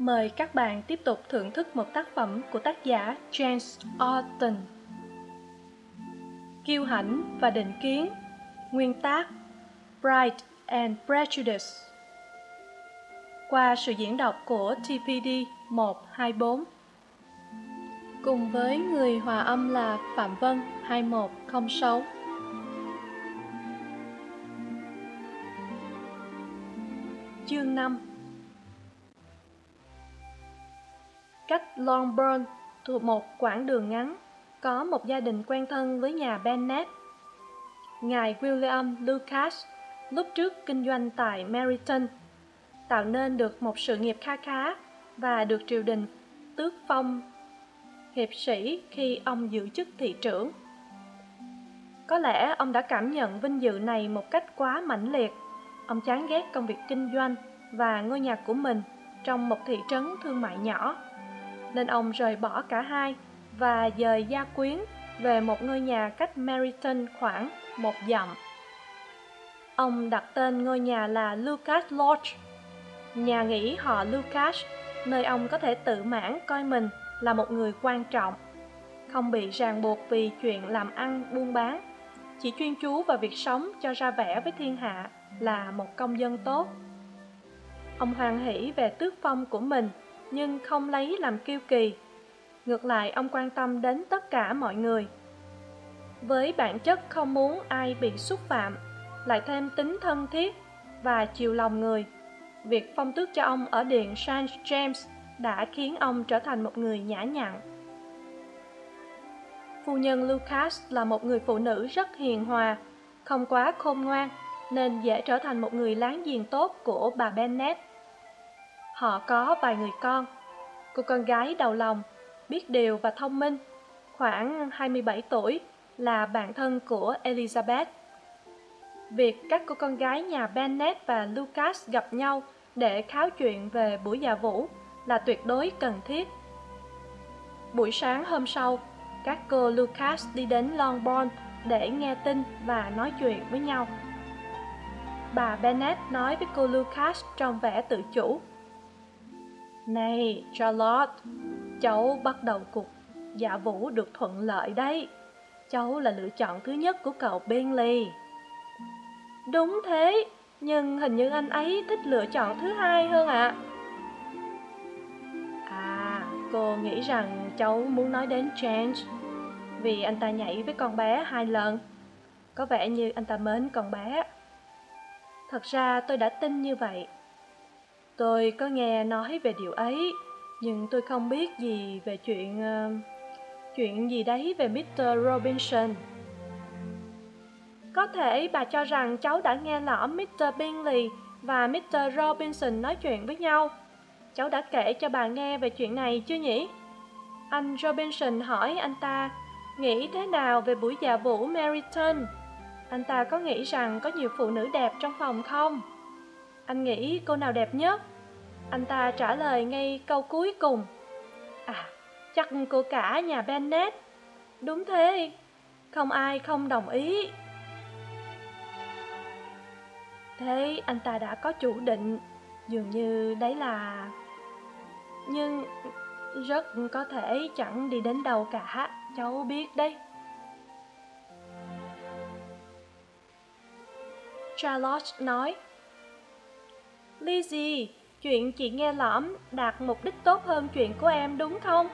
Speaker 1: Mời các bạn tiếp tục thưởng thức một tác phẩm của tác giả James Austen. Kiêu hãnh và định kiến. Nguyên tác, Pride and Prejudice. Qua sự diễn đọc của TPD 124 Cùng với người hòa âm là Phạm Vân 2106 Chương 5 longbourn thuộc một quãng đường ngắn, có một gia đình quen thân với nhà bennet ngài william lucas, lúc trước kinh doanh tại meryton, tạo nên được một sự nghiệp kha khá và được triều đình tước phong hiệp sĩ khi ông giữ chức thị trưởng. Có lẽ ông đã cảm nhận vinh dự này một cách quá mãnh liệt. Ông chán ghét công việc kinh doanh và ngôi nhà của mình trong một thị trấn thương mại nhỏ nên ông rời bỏ cả hai và dời gia quyến về một ngôi nhà cách Meryton khoảng một dặm. Ông đặt tên ngôi nhà là Lucas Lodge, nhà nghỉ họ Lucas, nơi ông có thể tự mãn coi mình là một người quan trọng, không bị ràng buộc vì chuyện làm ăn buôn bán, chỉ chuyên chú vào việc sống cho ra vẻ với thiên hạ là một công dân tốt. Ông hoan hỷ về tước phong của mình nhưng không lấy làm kiêu kỳ. Ngược lại, ông quan tâm đến tất cả mọi người. Với bản chất không muốn ai bị xúc phạm, lại thêm tính thân thiết và chiều lòng người, việc phong tước cho ông ở điện st james đã khiến ông trở thành một người nhã nhặn. Phu nhân lucas là một người phụ nữ rất hiền hòa, không quá khôn ngoan, nên dễ trở thành một người láng giềng tốt của bà bennet họ có vài người con. Cô con gái đầu lòng, biết điều và thông minh. Khoảng hai mươi bảy tuổi là bạn thân của elizabeth. Việc các cô con gái nhà bennet và lucas gặp nhau để kháo chuyện về buổi dạ vũ là tuyệt đối cần thiết. Buổi sáng hôm sau, các cô lucas đi đến longbourn để nghe tin và nói chuyện với nhau. Bà bennet nói với cô lucas trong vẻ tự chủ này, charlotte, cháu bắt đầu cuộc dạ vũ được thuận lợi đấy. Cháu là lựa chọn thứ nhất của cậu bentley đúng thế, nhưng hình như anh ấy thích lựa chọn thứ hai hơn ạ. À. à cô nghĩ rằng cháu muốn nói đến change vì anh ta nhảy với con bé hai lần. Có vẻ như anh ta mến con bé. Thật ra tôi đã tin như vậy tôi có nghe nói về điều ấy nhưng tôi không biết gì về chuyện uh, chuyện gì đấy về mr robinson có thể bà cho rằng cháu đã nghe lỏm mr bingley và mr robinson nói chuyện với nhau cháu đã kể cho bà nghe về chuyện này chưa nhỉ anh robinson hỏi anh ta nghĩ thế nào về buổi dạ vũ Meriton. Anh ta có nghĩ rằng có nhiều phụ nữ đẹp trong phòng không? Anh nghĩ cô nào đẹp nhất? Anh ta trả lời ngay câu cuối cùng. À, chắc cô cả nhà Bennet. Đúng thế, không ai không đồng ý. Thế anh ta đã có chủ định, dường như đấy là... Nhưng rất có thể chẳng đi đến đâu cả cháu biết đấy charlotte nói lizzie chuyện chị nghe lõm đạt mục đích tốt hơn chuyện của em đúng không?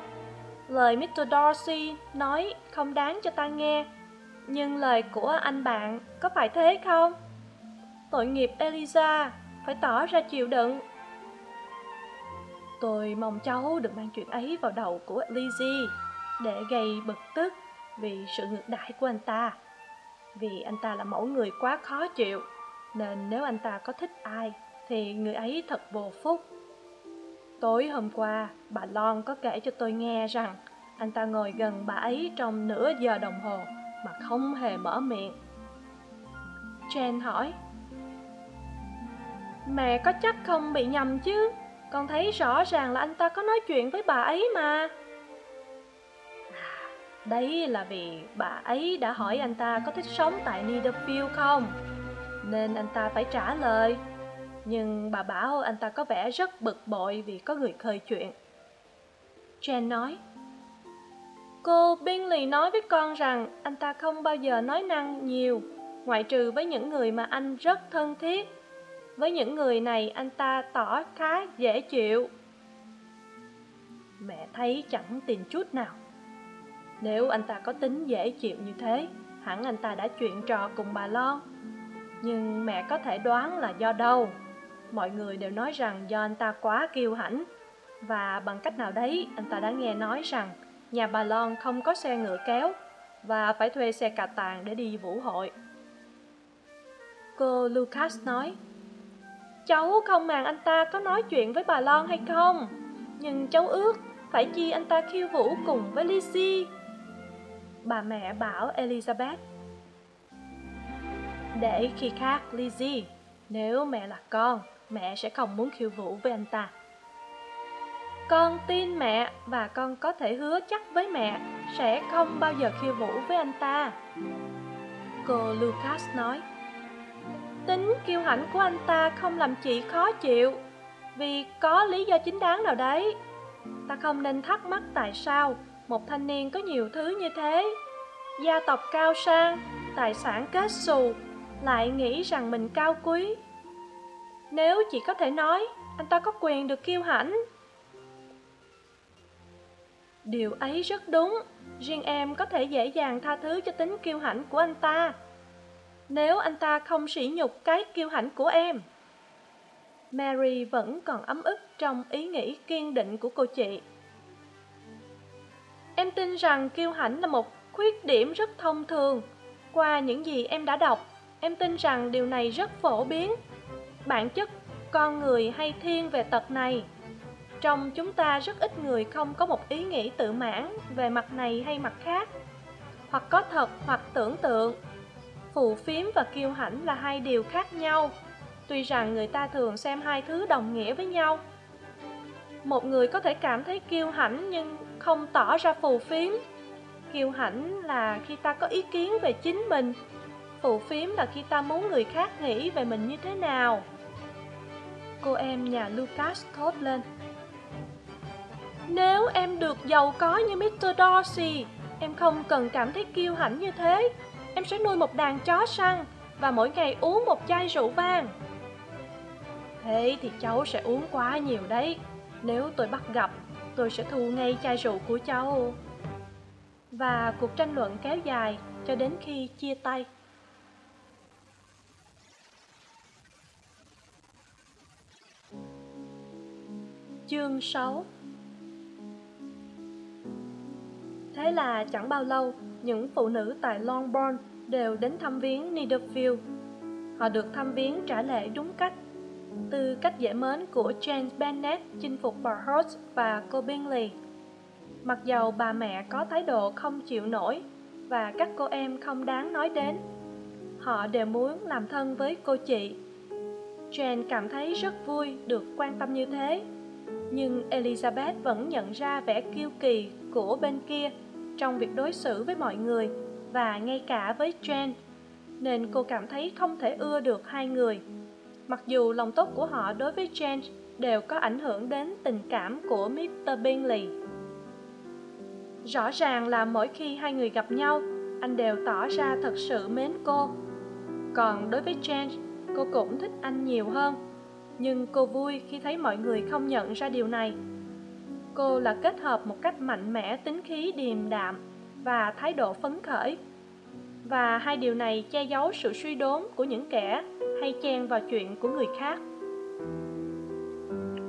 Speaker 1: Lời mr darcy nói không đáng cho ta nghe. Nhưng lời của anh bạn có phải thế không? Tội nghiệp eliza phải tỏ ra chịu đựng. Tôi mong cháu được mang chuyện ấy vào đầu của lizzie để gây bực tức vì sự ngược đãi của anh ta. Vì anh ta là mẫu người quá khó chịu, nên nếu anh ta có thích ai thì người ấy thật vô phúc. Tối hôm qua, bà lon có kể cho tôi nghe rằng anh ta ngồi gần bà ấy trong nửa giờ đồng hồ mà không hề mở miệng. Jen hỏi, mẹ có chắc không bị nhầm chứ? Con thấy rõ ràng là anh ta có nói chuyện với bà ấy mà. À, đấy là vì bà ấy đã hỏi anh ta có thích sống tại Niederfield không? Nên anh ta phải trả lời nhưng bà bảo anh ta có vẻ rất bực bội vì có người khơi chuyện. Jen nói, cô bingley nói với con rằng anh ta không bao giờ nói năng nhiều, ngoại trừ với những người mà anh rất thân thiết. Với những người này anh ta tỏ khá dễ chịu. Mẹ thấy chẳng tin chút nào. Nếu anh ta có tính dễ chịu như thế, hẳn anh ta đã chuyện trò cùng bà lon. Nhưng mẹ có thể đoán là do đâu? Mọi người đều nói rằng do anh ta quá kiêu hãnh. Và bằng cách nào đấy, anh ta đã nghe nói rằng nhà bà lon không có xe ngựa kéo và phải thuê xe cà tàng để đi vũ hội. Cô lucas nói, cháu không màng anh ta có nói chuyện với bà lon hay không? Nhưng cháu ước phải chi anh ta khiêu vũ cùng với lizzie bà mẹ bảo elizabeth, để khi khác lizzie nếu mẹ là con mẹ sẽ không muốn khiêu vũ với anh ta. Con tin mẹ và con có thể hứa chắc với mẹ sẽ không bao giờ khiêu vũ với anh ta. Cô lucas nói, tính kiêu hãnh của anh ta không làm chị khó chịu, vì có lý do chính đáng nào đấy. Ta không nên thắc mắc tại sao một thanh niên có nhiều thứ như thế. Gia tộc cao sang, tài sản kết xù, lại nghĩ rằng mình cao quý nếu chỉ có thể nói, anh ta có quyền được kiêu hãnh. Điều ấy rất đúng. Riêng em có thể dễ dàng tha thứ cho tính kiêu hãnh của anh ta. Nếu anh ta không sỉ nhục cái kiêu hãnh của em. Mary vẫn còn ấm ức trong ý nghĩ kiên định của cô chị. Em tin rằng kiêu hãnh là một khuyết điểm rất thông thường. Qua những gì em đã đọc, em tin rằng điều này rất phổ biến bản chất con người hay thiên về tật này. Trong chúng ta rất ít người không có một ý nghĩ tự mãn về mặt này hay mặt khác, hoặc có thật hoặc tưởng tượng. Phù phiếm và kiêu hãnh là hai điều khác nhau. Tuy rằng người ta thường xem hai thứ đồng nghĩa với nhau. Một người có thể cảm thấy kiêu hãnh nhưng không tỏ ra phù phiếm. Kiêu hãnh là khi ta có ý kiến về chính mình. Phù phiếm là khi ta muốn người khác nghĩ về mình như thế nào cô em nhà lucas thốt lên. Nếu em được giàu có như mr dorsey, em không cần cảm thấy kiêu hãnh như thế. Em sẽ nuôi một đàn chó săn và mỗi ngày uống một chai rượu vang. Thế thì cháu sẽ uống quá nhiều đấy. Nếu tôi bắt gặp, tôi sẽ thu ngay chai rượu của cháu. Và cuộc tranh luận kéo dài cho đến khi chia tay. Chương sáu. Thế là chẳng bao lâu, những phụ nữ tại longbourn đều đến thăm viếng niederfield họ được thăm viếng trả lễ đúng cách. Từ cách dễ mến của james bennet, chinh phục bà hurst và cô bingley. Mặc dầu bà mẹ có thái độ không chịu nổi và các cô em không đáng nói đến, họ đều muốn làm thân với cô chị. Jane cảm thấy rất vui được quan tâm như thế nhưng elizabeth vẫn nhận ra vẻ kiêu kỳ của bên kia trong việc đối xử với mọi người và ngay cả với jane, nên cô cảm thấy không thể ưa được hai người. Mặc dù lòng tốt của họ đối với jane đều có ảnh hưởng đến tình cảm của mr bingley. Rõ ràng là mỗi khi hai người gặp nhau, anh đều tỏ ra thật sự mến cô. Còn đối với jane, cô cũng thích anh nhiều hơn nhưng cô vui khi thấy mọi người không nhận ra điều này. Cô là kết hợp một cách mạnh mẽ tính khí, điềm đạm và thái độ phấn khởi. Và hai điều này che giấu sự suy đốn của những kẻ hay chen vào chuyện của người khác.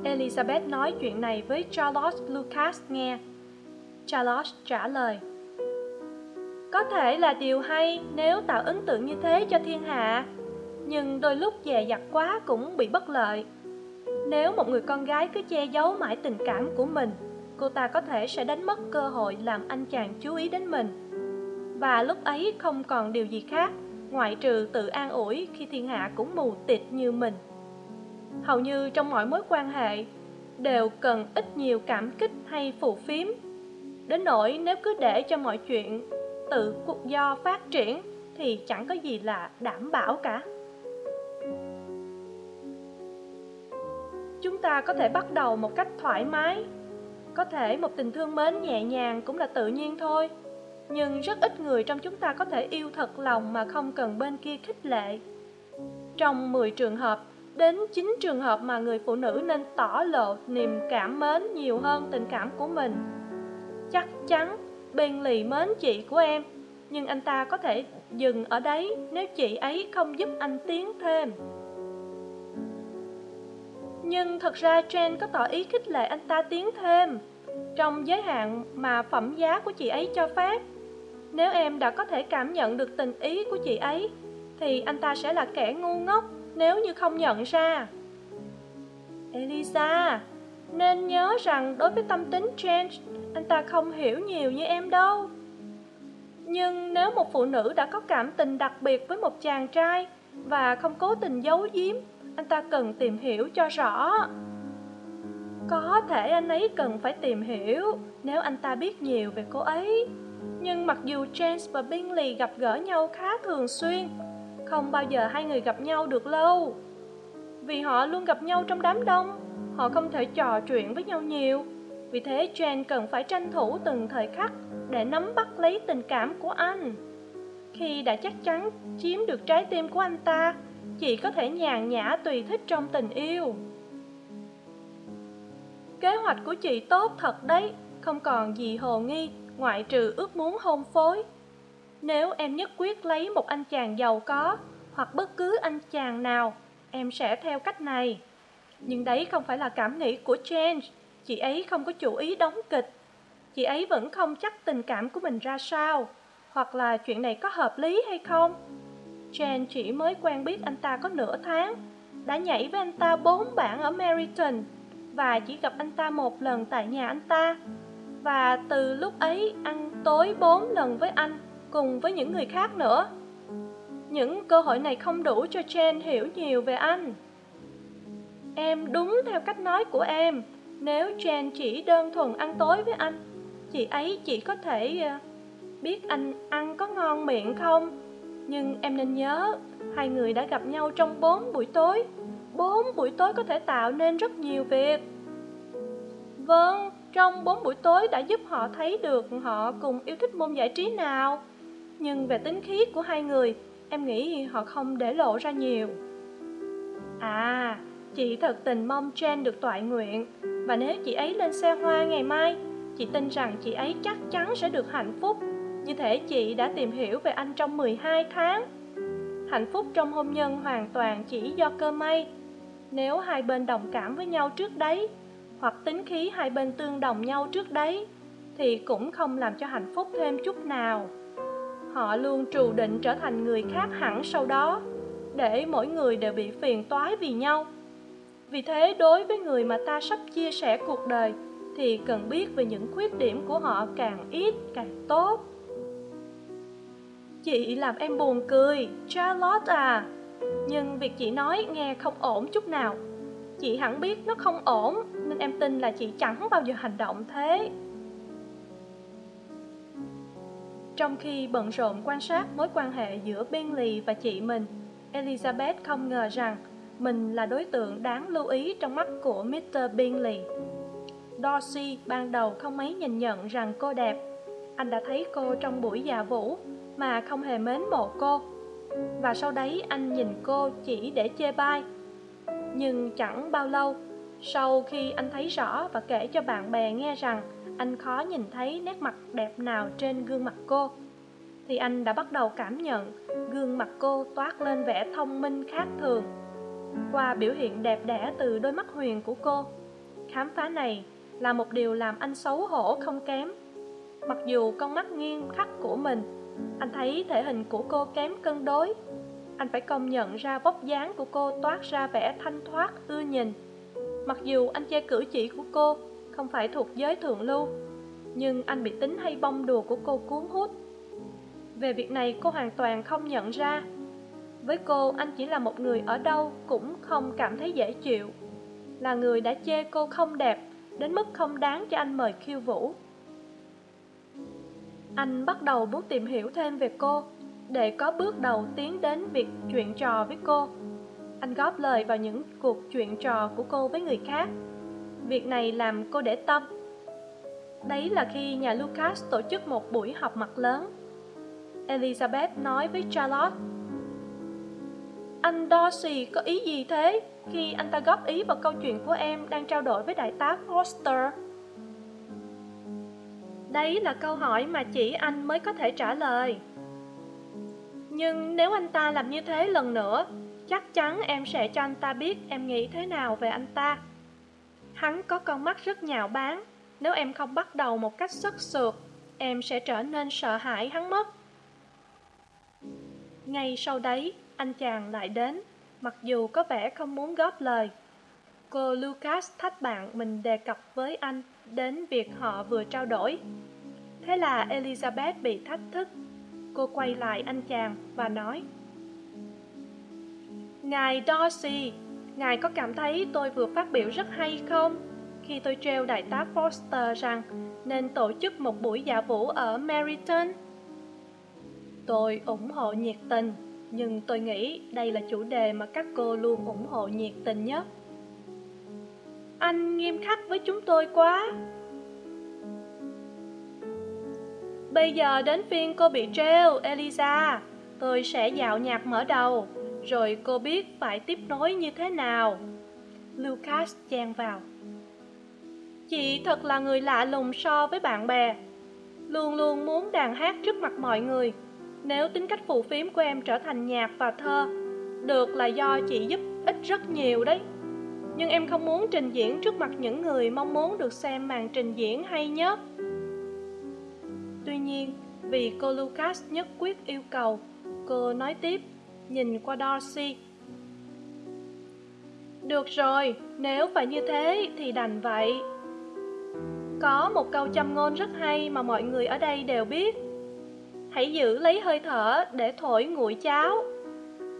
Speaker 1: Elizabeth nói chuyện này với charlotte lucas nghe. Charlotte trả lời, có thể là điều hay nếu tạo ấn tượng như thế cho thiên hạ nhưng đôi lúc dè dặt quá cũng bị bất lợi. Nếu một người con gái cứ che giấu mãi tình cảm của mình, cô ta có thể sẽ đánh mất cơ hội làm anh chàng chú ý đến mình. Và lúc ấy không còn điều gì khác, ngoại trừ tự an ủi khi thiên hạ cũng mù tịt như mình. Hầu như trong mọi mối quan hệ, đều cần ít nhiều cảm kích hay phù phiếm. Đến nỗi nếu cứ để cho mọi chuyện tự do phát triển thì chẳng có gì là đảm bảo cả. Chúng ta có thể bắt đầu một cách thoải mái. Có thể một tình thương mến nhẹ nhàng cũng là tự nhiên thôi. Nhưng rất ít người trong chúng ta có thể yêu thật lòng mà không cần bên kia khích lệ. Trong mười trường hợp, đến chín trường hợp mà người phụ nữ nên tỏ lộ niềm cảm mến nhiều hơn tình cảm của mình. Chắc chắn, bên lì mến chị của em, nhưng anh ta có thể dừng ở đấy nếu chị ấy không giúp anh tiến thêm nhưng thật ra Jen có tỏ ý khích lệ anh ta tiến thêm. Trong giới hạn mà phẩm giá của chị ấy cho phép, nếu em đã có thể cảm nhận được tình ý của chị ấy, thì anh ta sẽ là kẻ ngu ngốc nếu như không nhận ra. Elisa, nên nhớ rằng đối với tâm tính Jen anh ta không hiểu nhiều như em đâu. Nhưng nếu một phụ nữ đã có cảm tình đặc biệt với một chàng trai và không cố tình giấu giếm anh ta cần tìm hiểu cho rõ. Có thể anh ấy cần phải tìm hiểu nếu anh ta biết nhiều về cô ấy. Nhưng mặc dù james và bingley gặp gỡ nhau khá thường xuyên, không bao giờ hai người gặp nhau được lâu. Vì họ luôn gặp nhau trong đám đông, họ không thể trò chuyện với nhau nhiều. Vì thế jane cần phải tranh thủ từng thời khắc để nắm bắt lấy tình cảm của anh. Khi đã chắc chắn chiếm được trái tim của anh ta chị có thể nhàn nhã tùy thích trong tình yêu. Kế hoạch của chị tốt thật đấy không còn gì hồ nghi ngoại trừ ước muốn hôn phối. Nếu em nhất quyết lấy một anh chàng giàu có hoặc bất cứ anh chàng nào em sẽ theo cách này. Nhưng đấy không phải là cảm nghĩ của change Chị ấy không có chủ ý đóng kịch. Chị ấy vẫn không chắc tình cảm của mình ra sao, hoặc là chuyện này có hợp lý hay không. Jane chỉ mới quen biết anh ta có nửa tháng, đã nhảy với anh ta bốn bản ở Meriton và chỉ gặp anh ta một lần tại nhà anh ta. Và từ lúc ấy ăn tối bốn lần với anh cùng với những người khác nữa. Những cơ hội này không đủ cho Jane hiểu nhiều về anh. Em đúng theo cách nói của em, nếu Jane chỉ đơn thuần ăn tối với anh, chị ấy chỉ có thể ờ, biết anh ăn có ngon miệng không. Nhưng em nên nhớ, hai người đã gặp nhau trong bốn buổi tối. Bốn buổi tối có thể tạo nên rất nhiều việc. Vâng, trong bốn buổi tối đã giúp họ thấy được họ cùng yêu thích môn giải trí nào. Nhưng về tính khí của hai người, em nghĩ họ không để lộ ra nhiều. À, chị thật tình mong Jen được toại nguyện, và nếu chị ấy lên xe hoa ngày mai, chị tin rằng chị ấy chắc chắn sẽ được hạnh phúc, như thể chị đã tìm hiểu về anh trong 12 tháng. Hạnh phúc trong hôn nhân hoàn toàn chỉ do cơ may. Nếu hai bên đồng cảm với nhau trước đấy, hoặc tính khí hai bên tương đồng nhau trước đấy, thì cũng không làm cho hạnh phúc thêm chút nào họ luôn trù định trở thành người khác hẳn sau đó để mỗi người đều bị phiền toái vì nhau vì thế đối với người mà ta sắp chia sẻ cuộc đời thì cần biết về những khuyết điểm của họ càng ít càng tốt chị làm em buồn cười charlotte à nhưng việc chị nói nghe không ổn chút nào chị hẳn biết nó không ổn nên em tin là chị chẳng bao giờ hành động thế Trong khi bận rộn quan sát mối quan hệ giữa Bentley và chị mình, Elizabeth không ngờ rằng mình là đối tượng đáng lưu ý trong mắt của Mr. Bingley. Dorsey ban đầu không mấy nhìn nhận rằng cô đẹp. Anh đã thấy cô trong buổi dạ vũ mà không hề mến mộ cô. Và sau đấy anh nhìn cô chỉ để chê bai. Nhưng chẳng bao lâu, sau khi anh thấy rõ và kể cho bạn bè nghe rằng anh khó nhìn thấy nét mặt đẹp nào trên gương mặt cô thì anh đã bắt đầu cảm nhận gương mặt cô toát lên vẻ thông minh khác thường qua biểu hiện đẹp đẽ từ đôi mắt huyền của cô khám phá này là một điều làm anh xấu hổ không kém mặc dù con mắt nghiêm khắc của mình anh thấy thể hình của cô kém cân đối. Anh phải công nhận ra vóc dáng của cô toát ra vẻ thanh thoát, ưa nhìn. Mặc dù anh chê cử chỉ của cô không phải thuộc giới thượng lưu, nhưng anh bị tính hay bông đùa của cô cuốn hút. Về việc này cô hoàn toàn không nhận ra. Với cô, anh chỉ là một người ở đâu cũng không cảm thấy dễ chịu. Là người đã chê cô không đẹp đến mức không đáng cho anh mời khiêu vũ anh bắt đầu muốn tìm hiểu thêm về cô, để có bước đầu tiến đến việc chuyện trò với cô. Anh góp lời vào những cuộc chuyện trò của cô với người khác. Việc này làm cô để tâm. Đấy là khi nhà lucas tổ chức một buổi họp mặt lớn. Elizabeth nói với charlotte, anh Darcy, có ý gì thế khi anh ta góp ý vào câu chuyện của em đang trao đổi với đại tá Foster? Đấy là câu hỏi mà chỉ anh mới có thể trả lời. Nhưng nếu anh ta làm như thế lần nữa, chắc chắn em sẽ cho anh ta biết em nghĩ thế nào về anh ta. Hắn có con mắt rất nhạo báng, nếu em không bắt đầu một cách sức sượt, em sẽ trở nên sợ hãi hắn mất. Ngay sau đấy, anh chàng lại đến, mặc dù có vẻ không muốn góp lời. Cô Lucas thách bạn mình đề cập với anh đến việc họ vừa trao đổi. Thế là Elizabeth bị thách thức. Cô quay lại anh chàng và nói Ngài Dorsey, ngài có cảm thấy tôi vừa phát biểu rất hay không? Khi tôi treo đại tá Foster rằng nên tổ chức một buổi dạ vũ ở Meriton. Tôi ủng hộ nhiệt tình nhưng tôi nghĩ đây là chủ đề mà các cô luôn ủng hộ nhiệt tình nhất anh nghiêm khắc với chúng tôi quá. Bây giờ đến phiên cô bị treo elisa tôi sẽ dạo nhạc mở đầu, rồi cô biết phải tiếp nối như thế nào. Lucas chen vào. Chị thật là người lạ lùng so với bạn bè. Luôn luôn muốn đàn hát trước mặt mọi người. Nếu tính cách phù phiếm của em trở thành nhạc và thơ, được là do chị giúp ích rất nhiều đấy nhưng em không muốn trình diễn trước mặt những người mong muốn được xem màn trình diễn hay nhất. Tuy nhiên, vì cô lucas nhất quyết yêu cầu, cô nói tiếp, nhìn qua Dorsey. được rồi, nếu phải như thế thì đành vậy. Có một câu châm ngôn rất hay mà mọi người ở đây đều biết. Hãy giữ lấy hơi thở để thổi nguội cháo.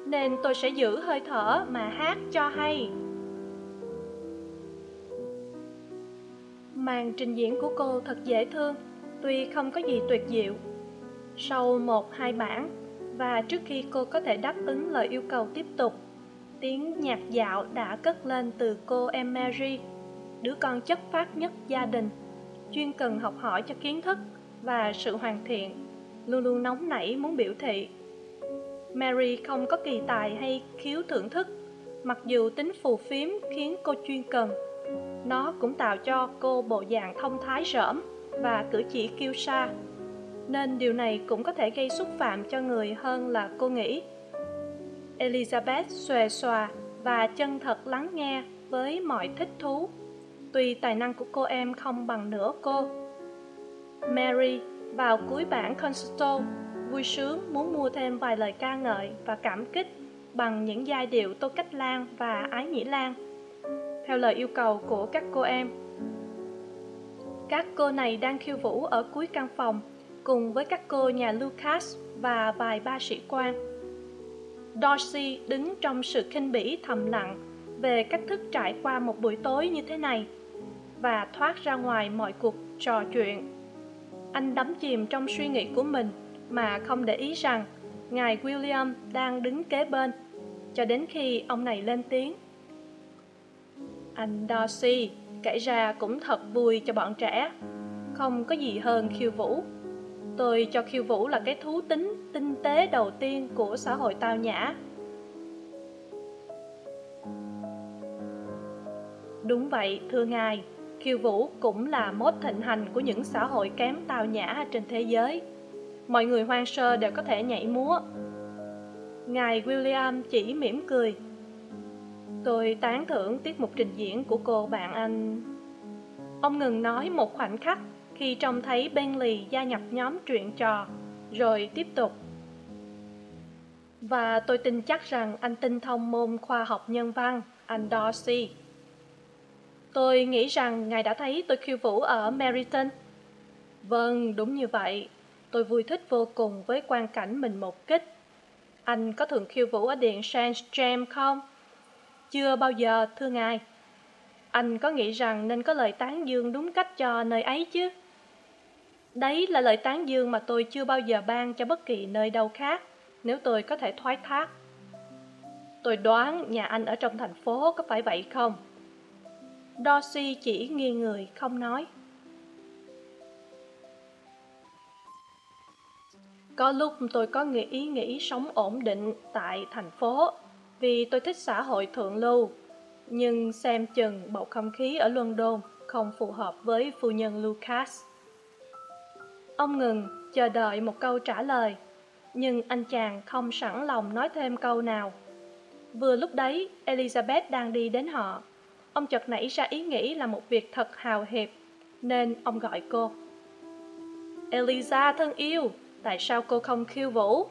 Speaker 1: Nên tôi sẽ giữ hơi thở mà hát cho hay. Màn trình diễn của cô thật dễ thương, tuy không có gì tuyệt diệu. Sau một, hai bản, và trước khi cô có thể đáp ứng lời yêu cầu tiếp tục, tiếng nhạc dạo đã cất lên từ cô em mary, đứa con chất phát nhất gia đình, chuyên cần học hỏi cho kiến thức và sự hoàn thiện, luôn luôn nóng nảy muốn biểu thị. Mary không có kỳ tài hay khiếu thưởng thức, mặc dù tính phù phiếm khiến cô chuyên cần nó cũng tạo cho cô bộ dạng thông thái rỡm và cử chỉ kiêu sa. Nên điều này cũng có thể gây xúc phạm cho người hơn là cô nghĩ. Elizabeth xòe xòa và chân thật lắng nghe với mọi thích thú. Tuy tài năng của cô em không bằng nửa cô. Mary vào cuối bản concerto vui sướng muốn mua thêm vài lời ca ngợi và cảm kích bằng những giai điệu tô cách lan và ái nhĩ lan theo lời yêu cầu của các cô em. Các cô này đang khiêu vũ ở cuối căn phòng, cùng với các cô nhà lucas và vài ba sĩ quan. Dorsey đứng trong sự khinh bỉ thầm lặng về cách thức trải qua một buổi tối như thế này và thoát ra ngoài mọi cuộc trò chuyện. Anh đắm chìm trong suy nghĩ của mình mà không để ý rằng ngài william đang đứng kế bên, cho đến khi ông này lên tiếng anh darcy kể ra cũng thật vui cho bọn trẻ. Không có gì hơn khiêu vũ. Tôi cho khiêu vũ là cái thú tính, tinh tế đầu tiên của xã hội tao nhã. Đúng vậy, thưa ngài, khiêu vũ cũng là mốt thịnh hành của những xã hội kém tao nhã trên thế giới. Mọi người hoang sơ đều có thể nhảy múa. Ngài william chỉ mỉm cười tôi tán thưởng tiết mục trình diễn của cô bạn anh. Ông ngừng nói một khoảnh khắc khi trông thấy bentley gia nhập nhóm truyện trò, rồi tiếp tục. Và tôi tin chắc rằng anh tinh thông môn khoa học nhân văn, anh dorsey. Tôi nghĩ rằng ngài đã thấy tôi khiêu vũ ở Meriton. vâng đúng như vậy. Tôi vui thích vô cùng với quan cảnh mình một kích. Anh có thường khiêu vũ ở điện Sandstrom không? Chưa bao giờ, thưa ngài. Anh có nghĩ rằng nên có lời tán dương đúng cách cho nơi ấy chứ? Đấy là lời tán dương mà tôi chưa bao giờ ban cho bất kỳ nơi đâu khác, nếu tôi có thể thoái thác. Tôi đoán nhà anh ở trong thành phố có phải vậy không? Dorsey chỉ nghiêng người, không nói. Có lúc tôi có nghĩ ý nghĩ sống ổn định tại thành phố vì tôi thích xã hội thượng lưu, nhưng xem chừng bầu không khí ở london không phù hợp với phu nhân lucas. Ông ngừng chờ đợi một câu trả lời, nhưng anh chàng không sẵn lòng nói thêm câu nào. Vừa lúc đấy, elizabeth đang đi đến họ. Ông chợt nảy ra ý nghĩ là một việc thật hào hiệp, nên ông gọi cô. Eliza thân yêu, tại sao cô không khiêu vũ?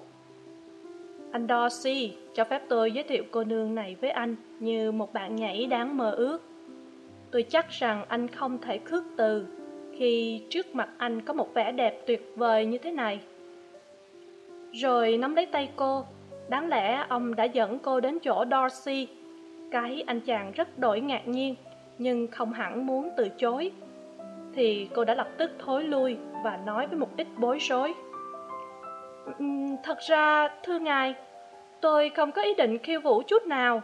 Speaker 1: Anh dorsey cho phép tôi giới thiệu cô nương này với anh như một bạn nhảy đáng mơ ước. Tôi chắc rằng anh không thể khước từ khi trước mặt anh có một vẻ đẹp tuyệt vời như thế này. Rồi nắm lấy tay cô, đáng lẽ ông đã dẫn cô đến chỗ dorsey cái anh chàng rất đổi ngạc nhiên, nhưng không hẳn muốn từ chối. Thì cô đã lập tức thối lui và nói với một ít bối rối. Thật ra, thưa ngài tôi không có ý định khiêu vũ chút nào.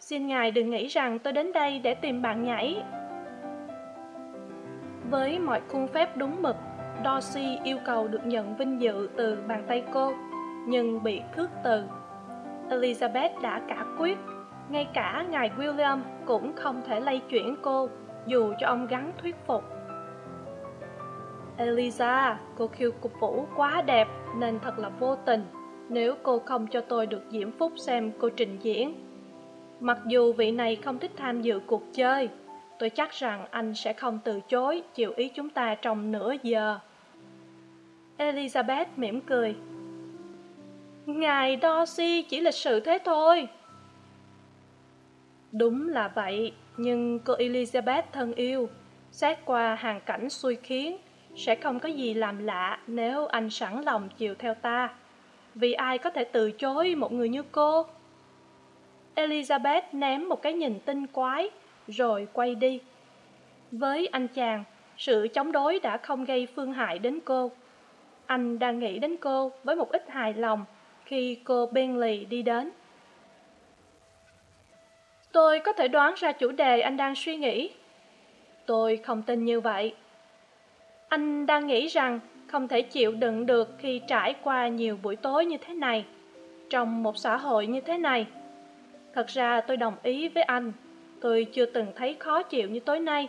Speaker 1: Xin ngài đừng nghĩ rằng tôi đến đây để tìm bạn nhảy với mọi khuôn phép đúng mực dorsey yêu cầu được nhận vinh dự từ bàn tay cô, nhưng bị khước từ. Elizabeth đã cả quyết, ngay cả ngài william cũng không thể lay chuyển cô, dù cho ông gắng thuyết phục. Eliza, cô khiêu cục vũ quá đẹp nên thật là vô tình nếu cô không cho tôi được diễm phúc xem cô trình diễn. Mặc dù vị này không thích tham dự cuộc chơi, tôi chắc rằng anh sẽ không từ chối chịu ý chúng ta trong nửa giờ. Elizabeth mỉm cười. Ngài dorsey chỉ lịch sự thế thôi. Đúng là vậy, nhưng cô elizabeth thân yêu, xét qua hàng cảnh xui khiến, sẽ không có gì làm lạ nếu anh sẵn lòng chiều theo ta vì ai có thể từ chối một người như cô? Elizabeth ném một cái nhìn tinh quái, rồi quay đi. Với anh chàng, sự chống đối đã không gây phương hại đến cô. Anh đang nghĩ đến cô với một ít hài lòng khi cô bentley đi đến. Tôi có thể đoán ra chủ đề anh đang suy nghĩ. Tôi không tin như vậy. Anh đang nghĩ rằng không thể chịu đựng được khi trải qua nhiều buổi tối như thế này. Trong một xã hội như thế này, thật ra tôi đồng ý với anh. Tôi chưa từng thấy khó chịu như tối nay.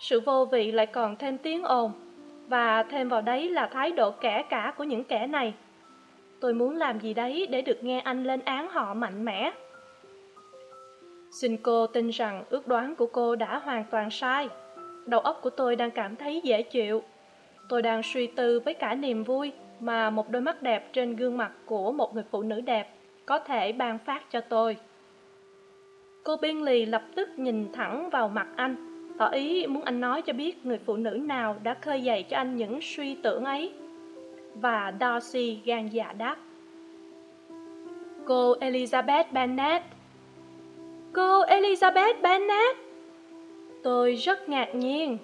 Speaker 1: Sự vô vị lại còn thêm tiếng ồn, và thêm vào đấy là thái độ kẻ cả của những kẻ này. Tôi muốn làm gì đấy để được nghe anh lên án họ mạnh mẽ. Xin cô tin rằng ước đoán của cô đã hoàn toàn sai. Đầu óc của tôi đang cảm thấy dễ chịu tôi đang suy tư với cả niềm vui mà một đôi mắt đẹp trên gương mặt của một người phụ nữ đẹp có thể ban phát cho tôi. Cô biên lì lập tức nhìn thẳng vào mặt anh, tỏ ý muốn anh nói cho biết người phụ nữ nào đã khơi dậy cho anh những suy tưởng ấy. Và darcy gan dạ đáp. Cô elizabeth bennet. Cô elizabeth bennet. Tôi rất ngạc nhiên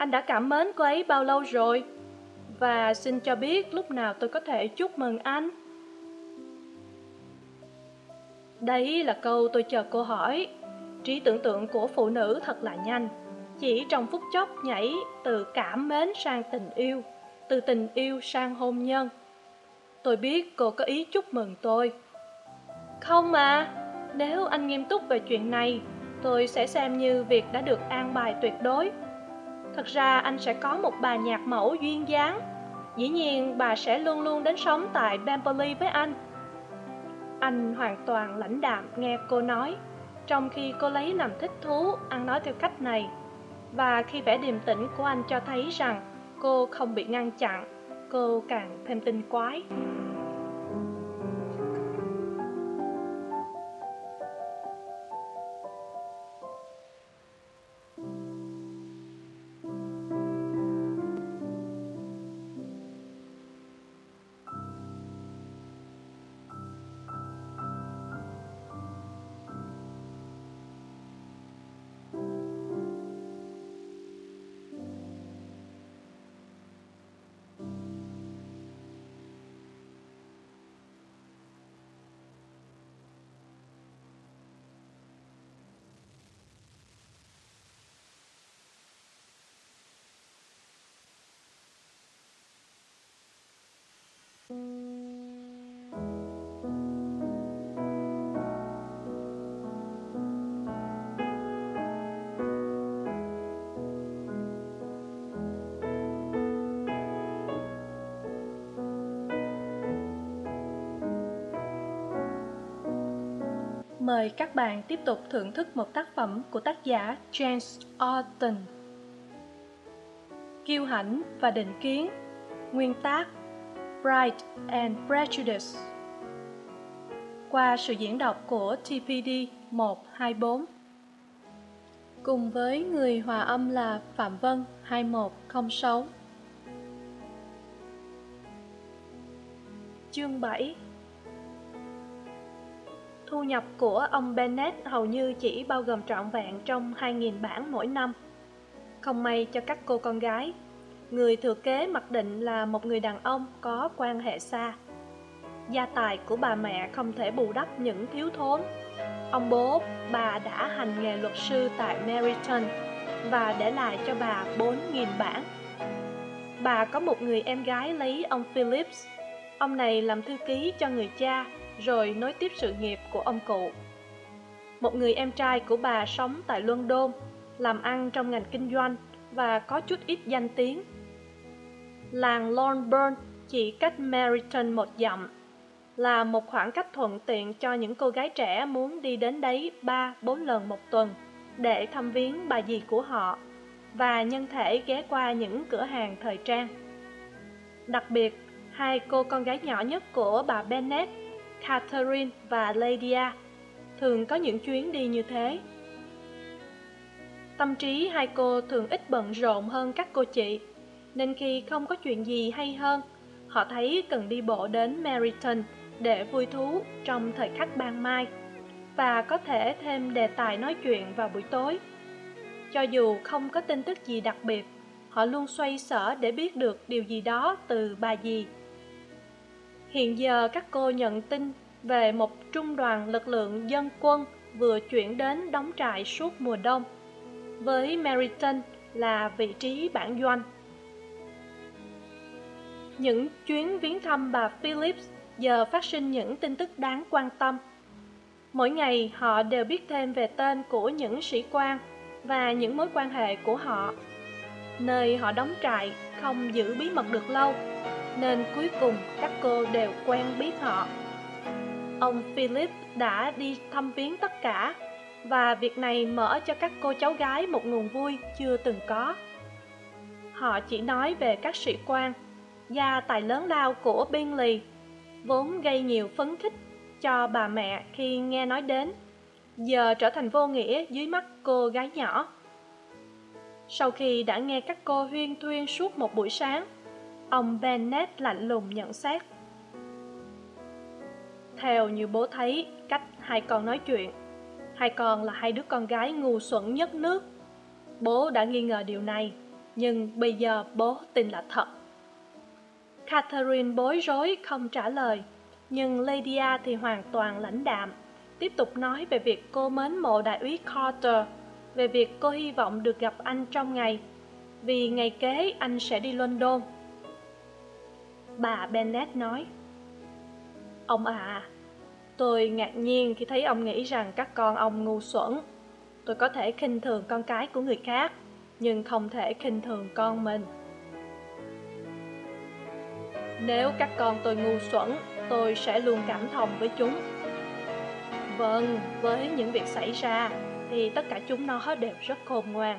Speaker 1: anh đã cảm mến cô ấy bao lâu rồi? Và xin cho biết lúc nào tôi có thể chúc mừng anh. Đấy là câu tôi chờ cô hỏi. Trí tưởng tượng của phụ nữ thật là nhanh. Chỉ trong phút chốc nhảy từ cảm mến sang tình yêu, từ tình yêu sang hôn nhân. Tôi biết cô có ý chúc mừng tôi. Không mà, nếu anh nghiêm túc về chuyện này, tôi sẽ xem như việc đã được an bài tuyệt đối thật ra anh sẽ có một bà nhạc mẫu duyên dáng. Dĩ nhiên, bà sẽ luôn luôn đến sống tại Bamberley với anh. Anh hoàn toàn lãnh đạm nghe cô nói, trong khi cô lấy làm thích thú ăn nói theo cách này. Và khi vẻ điềm tĩnh của anh cho thấy rằng cô không bị ngăn chặn, cô càng thêm tinh quái. Mời các bạn tiếp tục thưởng thức một tác phẩm của tác giả James Orton. Kiêu hãnh và định kiến, Nguyên tác Pride and Prejudice. Qua sự diễn đọc của TPD 124 cùng với người hòa âm là Phạm Vân 2106 Chương 7 Thu nhập của ông Bennett hầu như chỉ bao gồm trọn vẹn trong 2.000 bảng mỗi năm. Không may cho các cô con gái, người thừa kế mặc định là một người đàn ông có quan hệ xa. Gia tài của bà mẹ không thể bù đắp những thiếu thốn. Ông bố, bà đã hành nghề luật sư tại Meriton và để lại cho bà 4.000 bảng. Bà có một người em gái lấy ông Phillips. Ông này làm thư ký cho người cha rồi nối tiếp sự nghiệp của ông cụ. Một người em trai của bà sống tại London, làm ăn trong ngành kinh doanh và có chút ít danh tiếng. Làng Longbourn chỉ cách Meryton một dặm. là một khoảng cách thuận tiện cho những cô gái trẻ muốn đi đến đấy ba, bốn lần một tuần để thăm viếng bà dì của họ và nhân thể ghé qua những cửa hàng thời trang đặc biệt, hai cô con gái nhỏ nhất của bà bennett catherine và lydia, thường có những chuyến đi như thế tâm trí hai cô thường ít bận rộn hơn các cô chị nên khi không có chuyện gì hay hơn, họ thấy cần đi bộ đến meriton để vui thú trong thời khắc ban mai và có thể thêm đề tài nói chuyện vào buổi tối. Cho dù không có tin tức gì đặc biệt, họ luôn xoay sở để biết được điều gì đó từ bà dì. Hiện giờ các cô nhận tin về một trung đoàn lực lượng dân quân vừa chuyển đến đóng trại suốt mùa đông với meriton là vị trí bản doanh những chuyến viếng thăm bà phillips giờ phát sinh những tin tức đáng quan tâm. Mỗi ngày họ đều biết thêm về tên của những sĩ quan và những mối quan hệ của họ. Nơi họ đóng trại không giữ bí mật được lâu, nên cuối cùng các cô đều quen biết họ. Ông philip đã đi thăm viếng tất cả và việc này mở cho các cô cháu gái một nguồn vui chưa từng có. Họ chỉ nói về các sĩ quan gia tài lớn lao của bingley, vốn gây nhiều phấn khích cho bà mẹ khi nghe nói đến, giờ trở thành vô nghĩa dưới mắt cô gái nhỏ. Sau khi đã nghe các cô huyên thuyên suốt một buổi sáng, ông bennet lạnh lùng nhận xét. Theo như bố thấy, cách hai con nói chuyện, hai con là hai đứa con gái ngu xuẩn nhất nước. Bố đã nghi ngờ điều này, nhưng bây giờ bố tin là thật catherine bối rối không trả lời, nhưng lydia thì hoàn toàn lãnh đạm, tiếp tục nói về việc cô mến mộ đại úy carter, về việc cô hy vọng được gặp anh trong ngày, vì ngày kế anh sẽ đi london. Bà bennet nói, ông à tôi ngạc nhiên khi thấy ông nghĩ rằng các con ông ngu xuẩn. Tôi có thể khinh thường con cái của người khác, nhưng không thể khinh thường con mình nếu các con tôi ngu xuẩn, tôi sẽ luôn cảm thông với chúng. Vâng với những việc xảy ra, thì tất cả chúng nó đều rất khôn ngoan.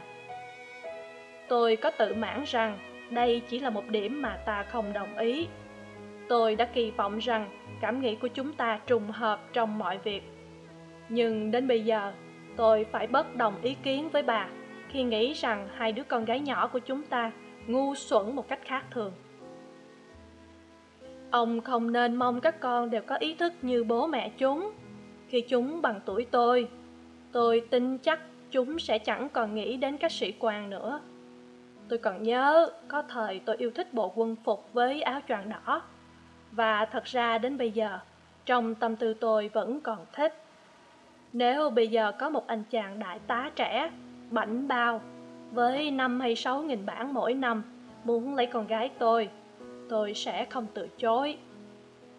Speaker 1: Tôi có tự mãn rằng đây chỉ là một điểm mà ta không đồng ý. Tôi đã kỳ vọng rằng cảm nghĩ của chúng ta trùng hợp trong mọi việc. Nhưng đến bây giờ, tôi phải bất đồng ý kiến với bà khi nghĩ rằng hai đứa con gái nhỏ của chúng ta ngu xuẩn một cách khác thường ông không nên mong các con đều có ý thức như bố mẹ chúng. Khi chúng bằng tuổi tôi tôi tin chắc chúng sẽ chẳng còn nghĩ đến các sĩ quan nữa. Tôi còn nhớ, có thời tôi yêu thích bộ quân phục với áo choàng đỏ. Và thật ra đến bây giờ, trong tâm tư tôi vẫn còn thích. Nếu bây giờ có một anh chàng đại tá trẻ, bảnh bao, với năm hay sáu nghìn bảng mỗi năm, muốn lấy con gái tôi tôi sẽ không từ chối.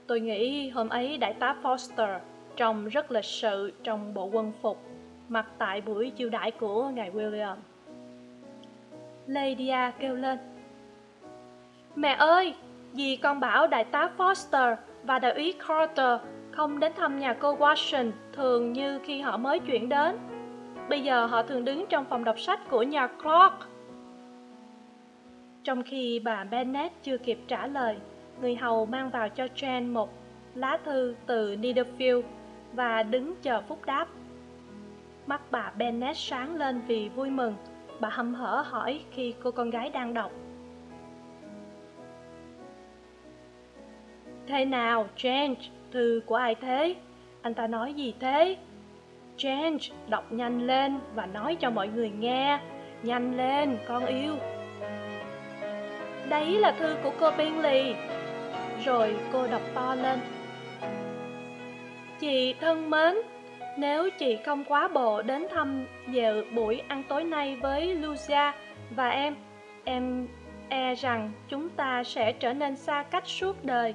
Speaker 1: Tôi nghĩ hôm ấy đại tá foster, trông rất lịch sự trong bộ quân phục, mặc tại buổi chiêu đãi của ngài william. Lydia kêu lên. Mẹ ơi dì con bảo đại tá foster và đại úy carter không đến thăm nhà cô watson thường như khi họ mới chuyển đến. Bây giờ họ thường đứng trong phòng đọc sách của nhà clark trong khi bà bennet chưa kịp trả lời, người hầu mang vào cho jen một lá thư từ Niederfield và đứng chờ phúc đáp. Mắt bà bennet sáng lên vì vui mừng. Bà hâm hở hỏi khi cô con gái đang đọc. Thế nào, Jane? Thư của ai thế? Anh ta nói gì thế? Jane, đọc nhanh lên và nói cho mọi người nghe. Nhanh lên, con yêu đấy là thư của cô Bingley. Rồi cô đọc to lên. Chị thân mến, nếu chị không quá bộ đến thăm dự buổi ăn tối nay với lucia và em em e rằng chúng ta sẽ trở nên xa cách suốt đời.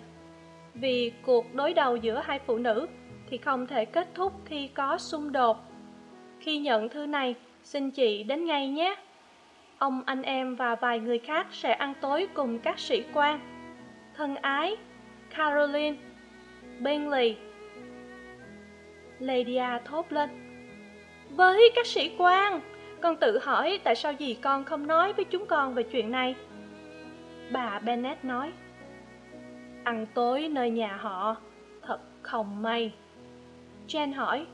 Speaker 1: Vì cuộc đối đầu giữa hai phụ nữ thì không thể kết thúc khi có xung đột. Khi nhận thư này, xin chị đến ngay nhé ông anh em và vài người khác sẽ ăn tối cùng các sĩ quan thân ái caroline Bingley. Lydia thốt lên. Với các sĩ quan, con tự hỏi tại sao gì con không nói với chúng con về chuyện này. Bà Bennet nói. Ăn tối nơi nhà họ, thật không may. Jen hỏi.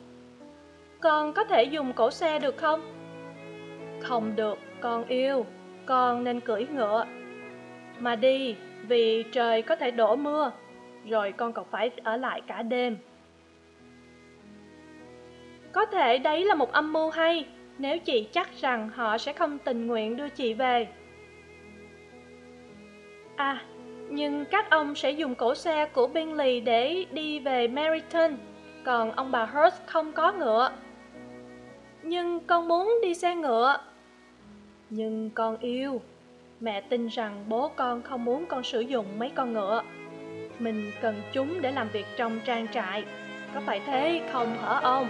Speaker 1: Con có thể dùng cổ xe được không? Không được, con yêu, con nên cưỡi ngựa. Mà đi, vì trời có thể đổ mưa, rồi con còn phải ở lại cả đêm. Có thể đấy là một âm mưu hay, nếu chị chắc rằng họ sẽ không tình nguyện đưa chị về. À, nhưng các ông sẽ dùng cổ xe của Bingley để đi về Meryton, còn ông bà Hurst không có ngựa. Nhưng con muốn đi xe ngựa. Nhưng con yêu, mẹ tin rằng bố con không muốn con sử dụng mấy con ngựa. Mình cần chúng để làm việc trong trang trại, có phải thế không hả ông?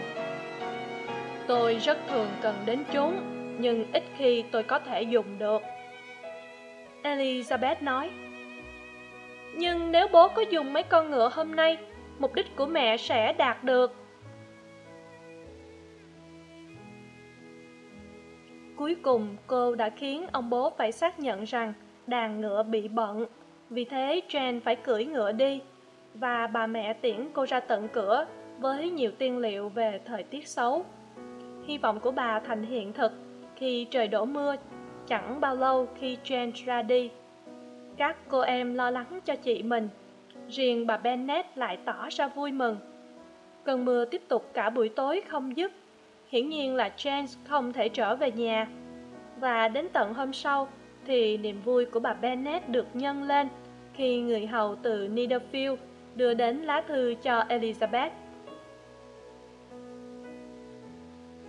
Speaker 1: Tôi rất thường cần đến chúng, nhưng ít khi tôi có thể dùng được. Elizabeth nói. Nhưng nếu bố có dùng mấy con ngựa hôm nay, mục đích của mẹ sẽ đạt được. Cuối cùng, cô đã khiến ông bố phải xác nhận rằng đàn ngựa bị bận, vì thế Jen phải cưỡi ngựa đi, và bà mẹ tiễn cô ra tận cửa với nhiều tiên liệu về thời tiết xấu. Hy vọng của bà thành hiện thực khi trời đổ mưa, chẳng bao lâu khi Jen ra đi. Các cô em lo lắng cho chị mình, riêng bà Bennet lại tỏ ra vui mừng. Cơn mưa tiếp tục cả buổi tối không dứt, hiển nhiên là James không thể trở về nhà. Và đến tận hôm sau thì niềm vui của bà Bennet được nhân lên khi người hầu từ Netherfield đưa đến lá thư cho Elizabeth.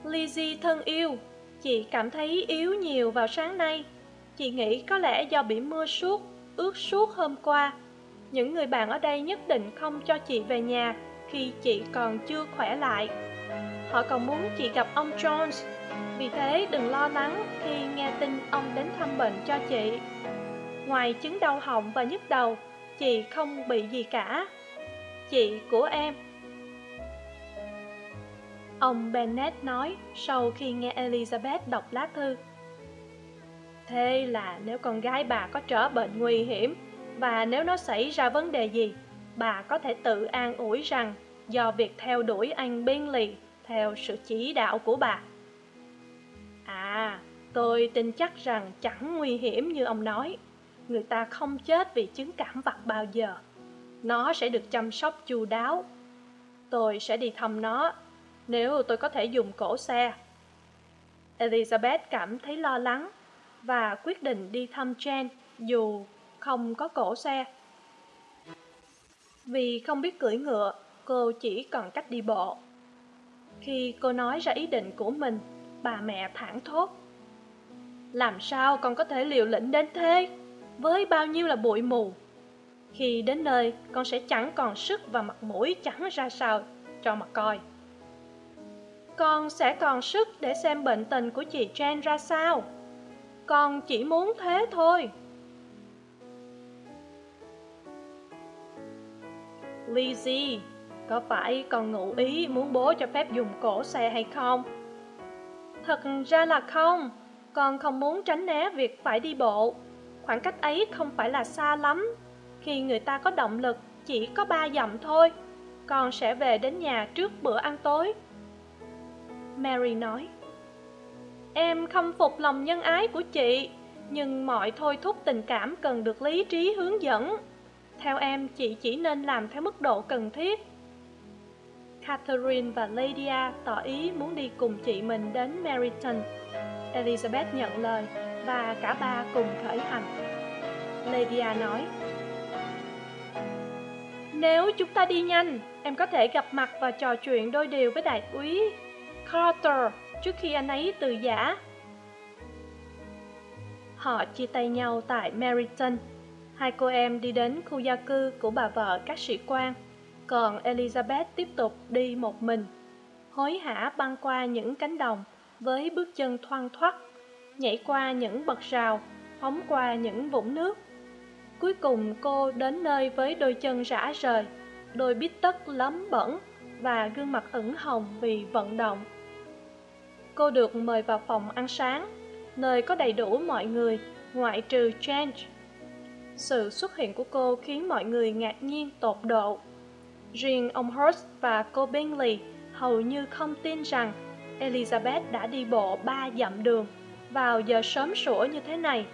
Speaker 1: Lizzie thân yêu, chị cảm thấy yếu nhiều vào sáng nay. Chị nghĩ có lẽ do bị mưa suốt, ướt suốt hôm qua. Những người bạn ở đây nhất định không cho chị về nhà khi chị còn chưa khỏe lại. Họ còn muốn chị gặp ông Jones, vì thế đừng lo lắng khi nghe tin ông đến thăm bệnh cho chị. Ngoài chứng đau họng và nhức đầu, chị không bị gì cả. Chị của em Ông Bennet nói sau khi nghe Elizabeth đọc lá thư. Thế là nếu con gái bà có trở bệnh nguy hiểm và nếu nó xảy ra vấn đề gì, bà có thể tự an ủi rằng do việc theo đuổi anh Bingley theo sự chỉ đạo của bà. À, tôi tin chắc rằng chẳng nguy hiểm như ông nói. Người ta không chết vì chứng cảm vặt bao giờ. Nó sẽ được chăm sóc chu đáo. Tôi sẽ đi thăm nó nếu tôi có thể dùng cổ xe. Elizabeth cảm thấy lo lắng và quyết định đi thăm Jen dù không có cổ xe. Vì không biết cưỡi ngựa, cô chỉ còn cách đi bộ. Khi cô nói ra ý định của mình, bà mẹ thẳng thốt. Làm sao con có thể liều lĩnh đến thế? Với bao nhiêu là bụi mù. Khi đến nơi, con sẽ chẳng còn sức và mặt mũi chẳng ra sao cho mà coi con sẽ còn sức để xem bệnh tình của chị Jen ra sao. Con chỉ muốn thế thôi. Lizzie, có phải con ngụ ý muốn bố cho phép dùng cổ xe hay không? Thật ra là không, con không muốn tránh né việc phải đi bộ. Khoảng cách ấy không phải là xa lắm. Khi người ta có động lực, chỉ có ba dặm thôi. Con sẽ về đến nhà trước bữa ăn tối Mary nói Em khâm phục lòng nhân ái của chị Nhưng mọi thôi thúc tình cảm cần được lý trí hướng dẫn Theo em chị chỉ nên làm theo mức độ cần thiết Catherine và Lydia tỏ ý muốn đi cùng chị mình đến Meryton Elizabeth nhận lời và cả ba cùng khởi hành Lydia nói Nếu chúng ta đi nhanh, em có thể gặp mặt và trò chuyện đôi điều với đại úy Carter trước khi anh ấy từ giả. Họ chia tay nhau tại Meryton. Hai cô em đi đến khu gia cư của bà vợ các sĩ quan, còn Elizabeth tiếp tục đi một mình, hối hả băng qua những cánh đồng với bước chân thoăn thoắt, nhảy qua những bậc rào, phóng qua những vũng nước. Cuối cùng cô đến nơi với đôi chân rã rời, đôi bít tất lấm bẩn và gương mặt ửng hồng vì vận động. Cô được mời vào phòng ăn sáng nơi có đầy đủ mọi người ngoại trừ change sự xuất hiện của cô khiến mọi người ngạc nhiên tột độ riêng ông hurst và cô bingley hầu như không tin rằng elizabeth đã đi bộ ba dặm đường vào giờ sớm sủa như thế này.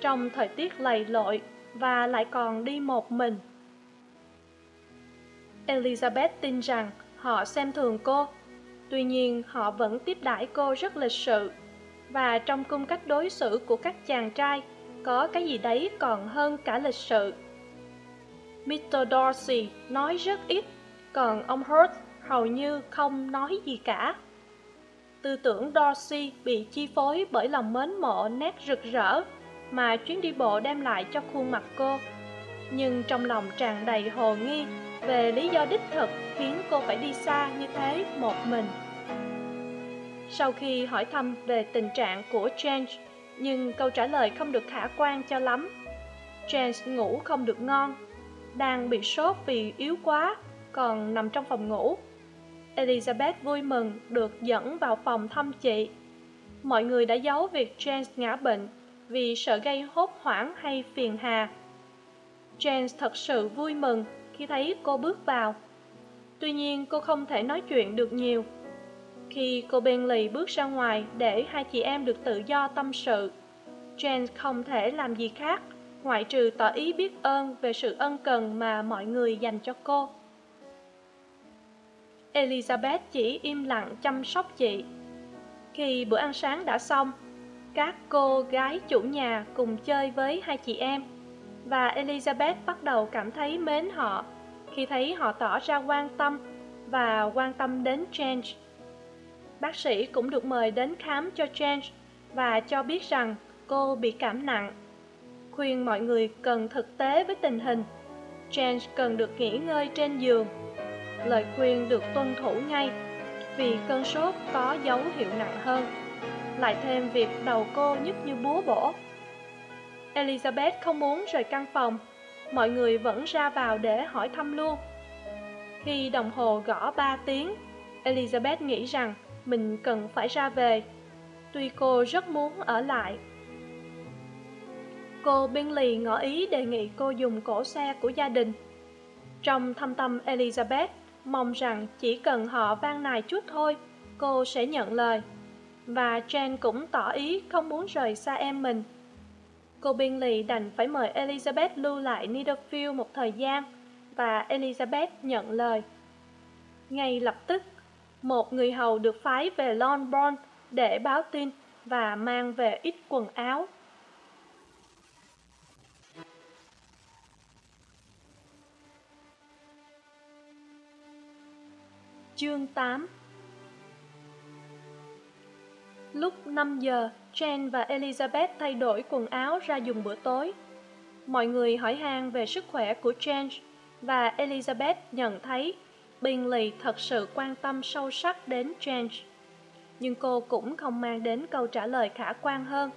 Speaker 1: Trong thời tiết lầy lội và lại còn đi một mình. Elizabeth tin rằng họ xem thường cô. Tuy nhiên, họ vẫn tiếp đãi cô rất lịch sự. Và trong cung cách đối xử của các chàng trai, có cái gì đấy còn hơn cả lịch sự mr dorsey nói rất ít còn ông hurt hầu như không nói gì cả. Tư tưởng dorsey bị chi phối bởi lòng mến mộ nét rực rỡ mà chuyến đi bộ đem lại cho khuôn mặt cô. Nhưng trong lòng tràn đầy hồ nghi về lý do đích thực khiến cô phải đi xa như thế một mình. Sau khi hỏi thăm về tình trạng của James, nhưng câu trả lời không được khả quan cho lắm. James ngủ không được ngon, đang bị sốt vì yếu quá, còn nằm trong phòng ngủ. Elizabeth vui mừng được dẫn vào phòng thăm chị. Mọi người đã giấu việc James ngã bệnh vì sợ gây hốt hoảng hay phiền hà. James thật sự vui mừng khi thấy cô bước vào. Tuy nhiên cô không thể nói chuyện được nhiều khi cô bentley bước ra ngoài để hai chị em được tự do tâm sự James không thể làm gì khác ngoại trừ tỏ ý biết ơn về sự ân cần mà mọi người dành cho cô. Elizabeth chỉ im lặng chăm sóc chị. Khi bữa ăn sáng đã xong, các cô gái chủ nhà cùng chơi với hai chị em và elizabeth bắt đầu cảm thấy mến họ khi thấy họ tỏ ra quan tâm và quan tâm đến change bác sĩ cũng được mời đến khám cho Change và cho biết rằng cô bị cảm nặng. Khuyên mọi người cần thực tế với tình hình. Change cần được nghỉ ngơi trên giường. Lời khuyên được tuân thủ ngay vì cơn sốt có dấu hiệu nặng hơn. Lại thêm việc đầu cô nhức như búa bổ. Elizabeth không muốn rời căn phòng. Mọi người vẫn ra vào để hỏi thăm luôn. Khi đồng hồ gõ ba tiếng, Elizabeth nghĩ rằng mình cần phải ra về tuy cô rất muốn ở lại cô Bingley ngỏ ý đề nghị cô dùng cổ xe của gia đình. Trong thâm tâm elizabeth, mong rằng chỉ cần họ van nài chút thôi, cô sẽ nhận lời. Và jane cũng tỏ ý không muốn rời xa em mình. Cô bingley đành phải mời elizabeth lưu lại netherfield một thời gian, và elizabeth nhận lời. Ngay lập tức, một người hầu được phái về longbourn để báo tin và mang về ít quần áo. Chương 8. lúc 5 giờ, jane và elizabeth thay đổi quần áo ra dùng bữa tối mọi người hỏi han về sức khỏe của jane, và elizabeth nhận thấy bingley thật sự quan tâm sâu sắc đến Jane. nhưng cô cũng không mang đến câu trả lời khả quan hơn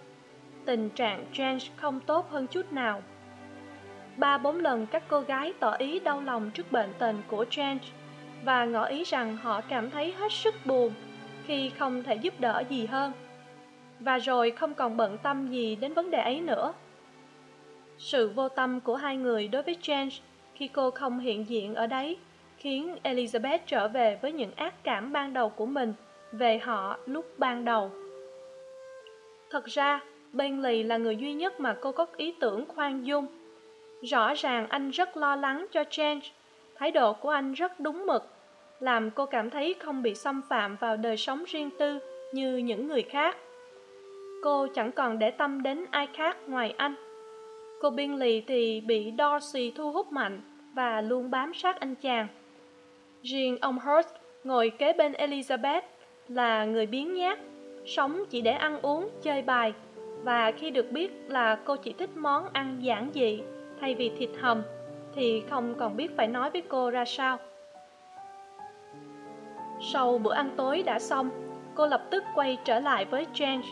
Speaker 1: tình trạng Jane không tốt hơn chút nào ba bốn lần các cô gái tỏ ý đau lòng trước bệnh tình của Jane và ngỏ ý rằng họ cảm thấy hết sức buồn khi không thể giúp đỡ gì hơn. Và rồi không còn bận tâm gì đến vấn đề ấy nữa. Sự vô tâm của hai người đối với Change khi cô không hiện diện ở đấy khiến elizabeth trở về với những ác cảm ban đầu của mình về họ lúc ban đầu. Thật ra bentley là người duy nhất mà cô có ý tưởng khoan dung. Rõ ràng anh rất lo lắng cho change thái độ của anh rất đúng mực làm cô cảm thấy không bị xâm phạm vào đời sống riêng tư như những người khác. Cô chẳng còn để tâm đến ai khác ngoài anh. Cô biên lì thì bị dorsey thu hút mạnh và luôn bám sát anh chàng. Riêng ông hurst ngồi kế bên elizabeth là người biếng nhác sống chỉ để ăn uống, chơi bài, và khi được biết là cô chỉ thích món ăn giản dị thay vì thịt hầm thì không còn biết phải nói với cô ra sao sau bữa ăn tối đã xong cô lập tức quay trở lại với james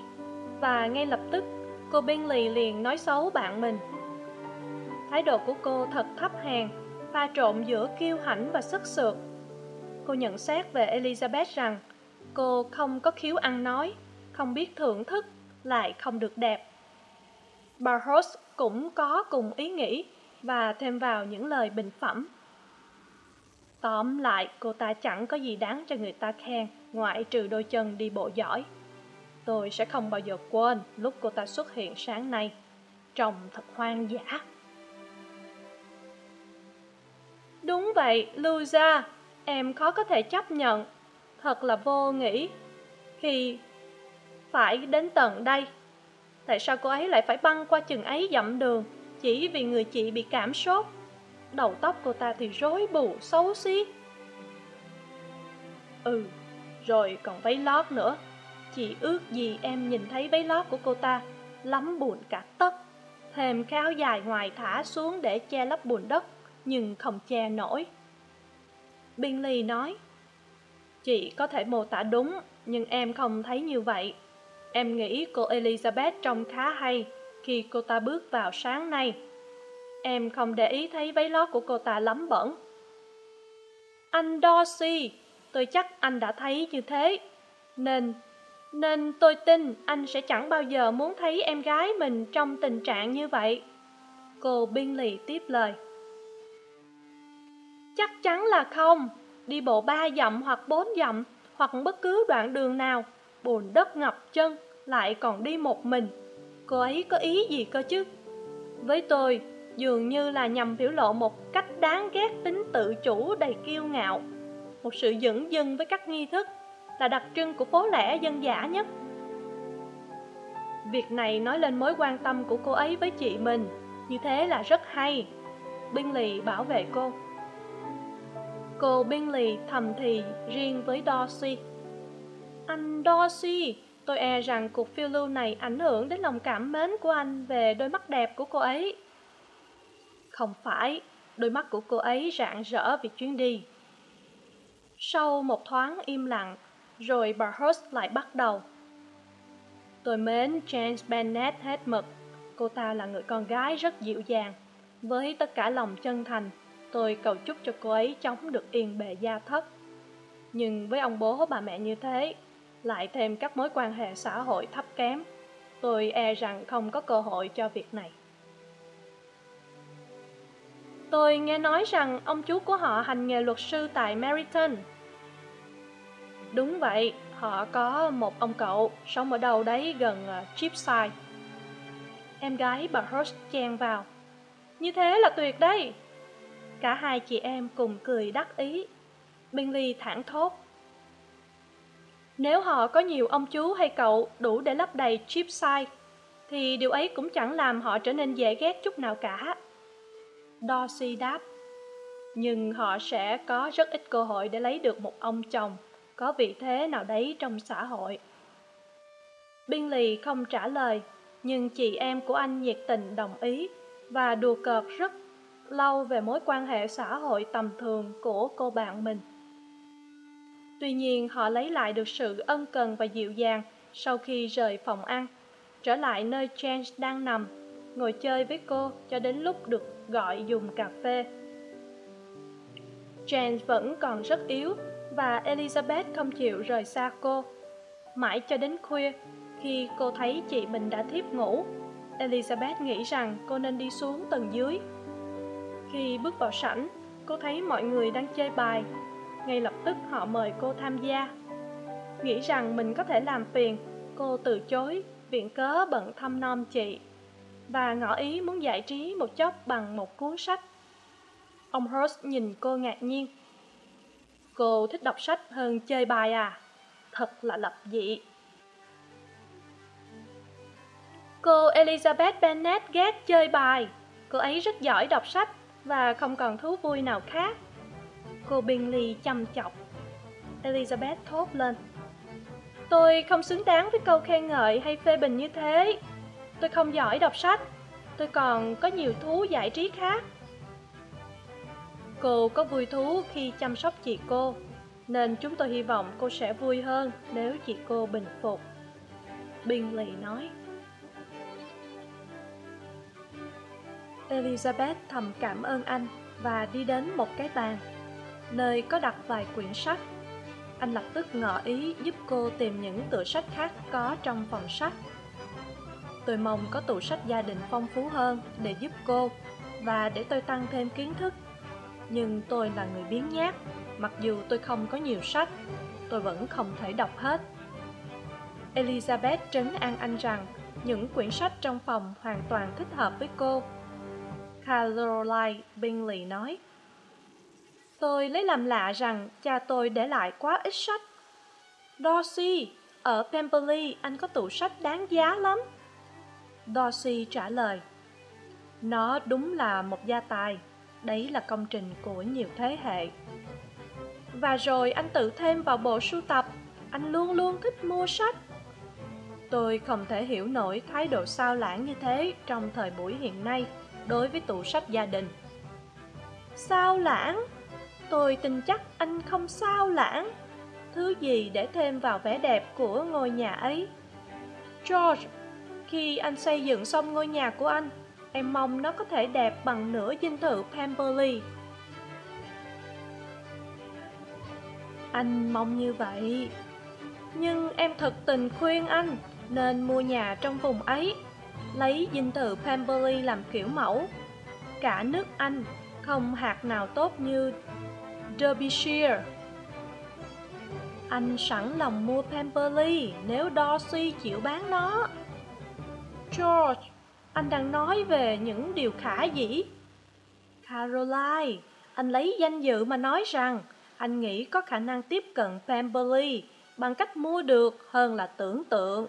Speaker 1: và ngay lập tức cô bingley liền nói xấu bạn mình thái độ của cô thật thấp hèn pha trộn giữa kiêu hãnh và sức sượt. Cô nhận xét về Elizabeth rằng cô không có khiếu ăn nói, không biết thưởng thức, lại không được đẹp. Barros cũng có cùng ý nghĩ và thêm vào những lời bình phẩm. Tóm lại, cô ta chẳng có gì đáng cho người ta khen, ngoại trừ đôi chân đi bộ giỏi. Tôi sẽ không bao giờ quên lúc cô ta xuất hiện sáng nay. Trông thật hoang dã. Đúng vậy, Luza, em khó có thể chấp nhận. Thật là vô nghĩ khi phải đến tận đây. Tại sao cô ấy lại phải băng qua chừng ấy dặm đường chỉ vì người chị bị cảm sốt? Đầu tóc cô ta thì rối bù, xấu xí. Ừ, rồi còn váy lót nữa. Chị ước gì em nhìn thấy váy lót của cô ta, lắm buồn cả tất. Thêm cái dài ngoài thả xuống để che lấp bùn đất, nhưng không che nổi. Bingley nói, Chị có thể mô tả đúng, nhưng em không thấy như vậy. Em nghĩ cô Elizabeth trông khá hay khi cô ta bước vào sáng nay. Em không để ý thấy váy lót của cô ta lắm bẩn. Anh Dorsey, tôi chắc anh đã thấy như thế. Nên, nên tôi tin anh sẽ chẳng bao giờ muốn thấy em gái mình trong tình trạng như vậy. Cô biên lì tiếp lời. Chắc chắn là không, đi bộ ba dặm hoặc bốn dặm, hoặc bất cứ đoạn đường nào, bùn đất ngập chân, lại còn đi một mình. Cô ấy có ý gì cơ chứ? Với tôi, dường như là nhằm biểu lộ một cách đáng ghét tính tự chủ đầy kiêu ngạo. Một sự dửng dưng với các nghi thức là đặc trưng của phố lẻ dân dã nhất. Việc này nói lên mối quan tâm của cô ấy với chị mình, như thế là rất hay. Bingley bảo vệ cô. Cô Bingley thầm thì riêng với Dorsey. Anh Dorsey, tôi e rằng cuộc phiêu lưu này ảnh hưởng đến lòng cảm mến của anh về đôi mắt đẹp của cô ấy. Không phải, đôi mắt của cô ấy rạng rỡ vì chuyến đi. Sau một thoáng im lặng, rồi bà Hurst lại bắt đầu. Tôi mến James Bennett hết mực. Cô ta là người con gái rất dịu dàng. Với tất cả lòng chân thành, tôi cầu chúc cho cô ấy chống được yên bề gia thất. Nhưng với ông bố bà mẹ như thế, lại thêm các mối quan hệ xã hội thấp kém, tôi e rằng không có cơ hội cho việc này. Tôi nghe nói rằng ông chú của họ hành nghề luật sư tại Meriton. Đúng vậy, họ có một ông cậu sống ở đâu đấy gần ờ, Chipside Em gái bà Hurst chen vào. Như thế là tuyệt đấy. Cả hai chị em cùng cười đắc ý. Bingley thẳng thốt. Nếu họ có nhiều ông chú hay cậu đủ để lấp đầy Chipside thì điều ấy cũng chẳng làm họ trở nên dễ ghét chút nào cả đo suy đáp. Nhưng họ sẽ có rất ít cơ hội để lấy được một ông chồng có vị thế nào đấy trong xã hội. Bingley không trả lời, nhưng chị em của anh nhiệt tình đồng ý và đùa cợt rất lâu về mối quan hệ xã hội tầm thường của cô bạn mình. Tuy nhiên họ lấy lại được sự ân cần và dịu dàng sau khi rời phòng ăn, trở lại nơi James đang nằm, ngồi chơi với cô cho đến lúc được gọi dùng cà phê. Jane vẫn còn rất yếu và Elizabeth không chịu rời xa cô. Mãi cho đến khuya, khi cô thấy chị mình đã thiếp ngủ, Elizabeth nghĩ rằng cô nên đi xuống tầng dưới. Khi bước vào sảnh, cô thấy mọi người đang chơi bài. Ngay lập tức họ mời cô tham gia. Nghĩ rằng mình có thể làm phiền, cô từ chối, viện cớ bận thăm nom chị và ngỏ ý muốn giải trí một chốc bằng một cuốn sách. Ông Hurst nhìn cô ngạc nhiên. Cô thích đọc sách hơn chơi bài à? Thật là lập dị. Cô Elizabeth Bennet ghét chơi bài. Cô ấy rất giỏi đọc sách và không còn thú vui nào khác. Cô Bingley chăm chọc. Elizabeth thốt lên. Tôi không xứng đáng với câu khen ngợi hay phê bình như thế. Tôi không giỏi đọc sách, tôi còn có nhiều thú giải trí khác. Cô có vui thú khi chăm sóc chị cô, nên chúng tôi hy vọng cô sẽ vui hơn nếu chị cô bình phục. Bingley nói. Elizabeth thầm cảm ơn anh và đi đến một cái bàn nơi có đặt vài quyển sách anh lập tức ngỏ ý giúp cô tìm những tựa sách khác có trong phòng sách tôi mong có tủ sách gia đình phong phú hơn để giúp cô và để tôi tăng thêm kiến thức. Nhưng tôi là người biến nhát mặc dù tôi không có nhiều sách, tôi vẫn không thể đọc hết. Elizabeth trấn an anh rằng những quyển sách trong phòng hoàn toàn thích hợp với cô. Caroline bingley nói, tôi lấy làm lạ rằng cha tôi để lại quá ít sách. Dorsey ở pemberley anh có tủ sách đáng giá lắm dorsey trả lời, nó đúng là một gia tài. Đấy là công trình của nhiều thế hệ. Và rồi anh tự thêm vào bộ sưu tập. Anh luôn luôn thích mua sách. Tôi không thể hiểu nổi thái độ sao lãng như thế trong thời buổi hiện nay đối với tủ sách gia đình. Sao lãng? Tôi tin chắc anh không sao lãng. Thứ gì để thêm vào vẻ đẹp của ngôi nhà ấy? George khi anh xây dựng xong ngôi nhà của anh, em mong nó có thể đẹp bằng nửa dinh thự pemberley. Anh mong như vậy. Nhưng em thật tình khuyên anh nên mua nhà trong vùng ấy, lấy dinh thự pemberley làm kiểu mẫu. Cả nước anh không hạt nào tốt như derbyshire. Anh sẵn lòng mua pemberley nếu dorsey chịu bán nó george, anh đang nói về những điều khả dĩ. Caroline, anh lấy danh dự mà nói rằng anh nghĩ có khả năng tiếp cận pemberley bằng cách mua được hơn là tưởng tượng.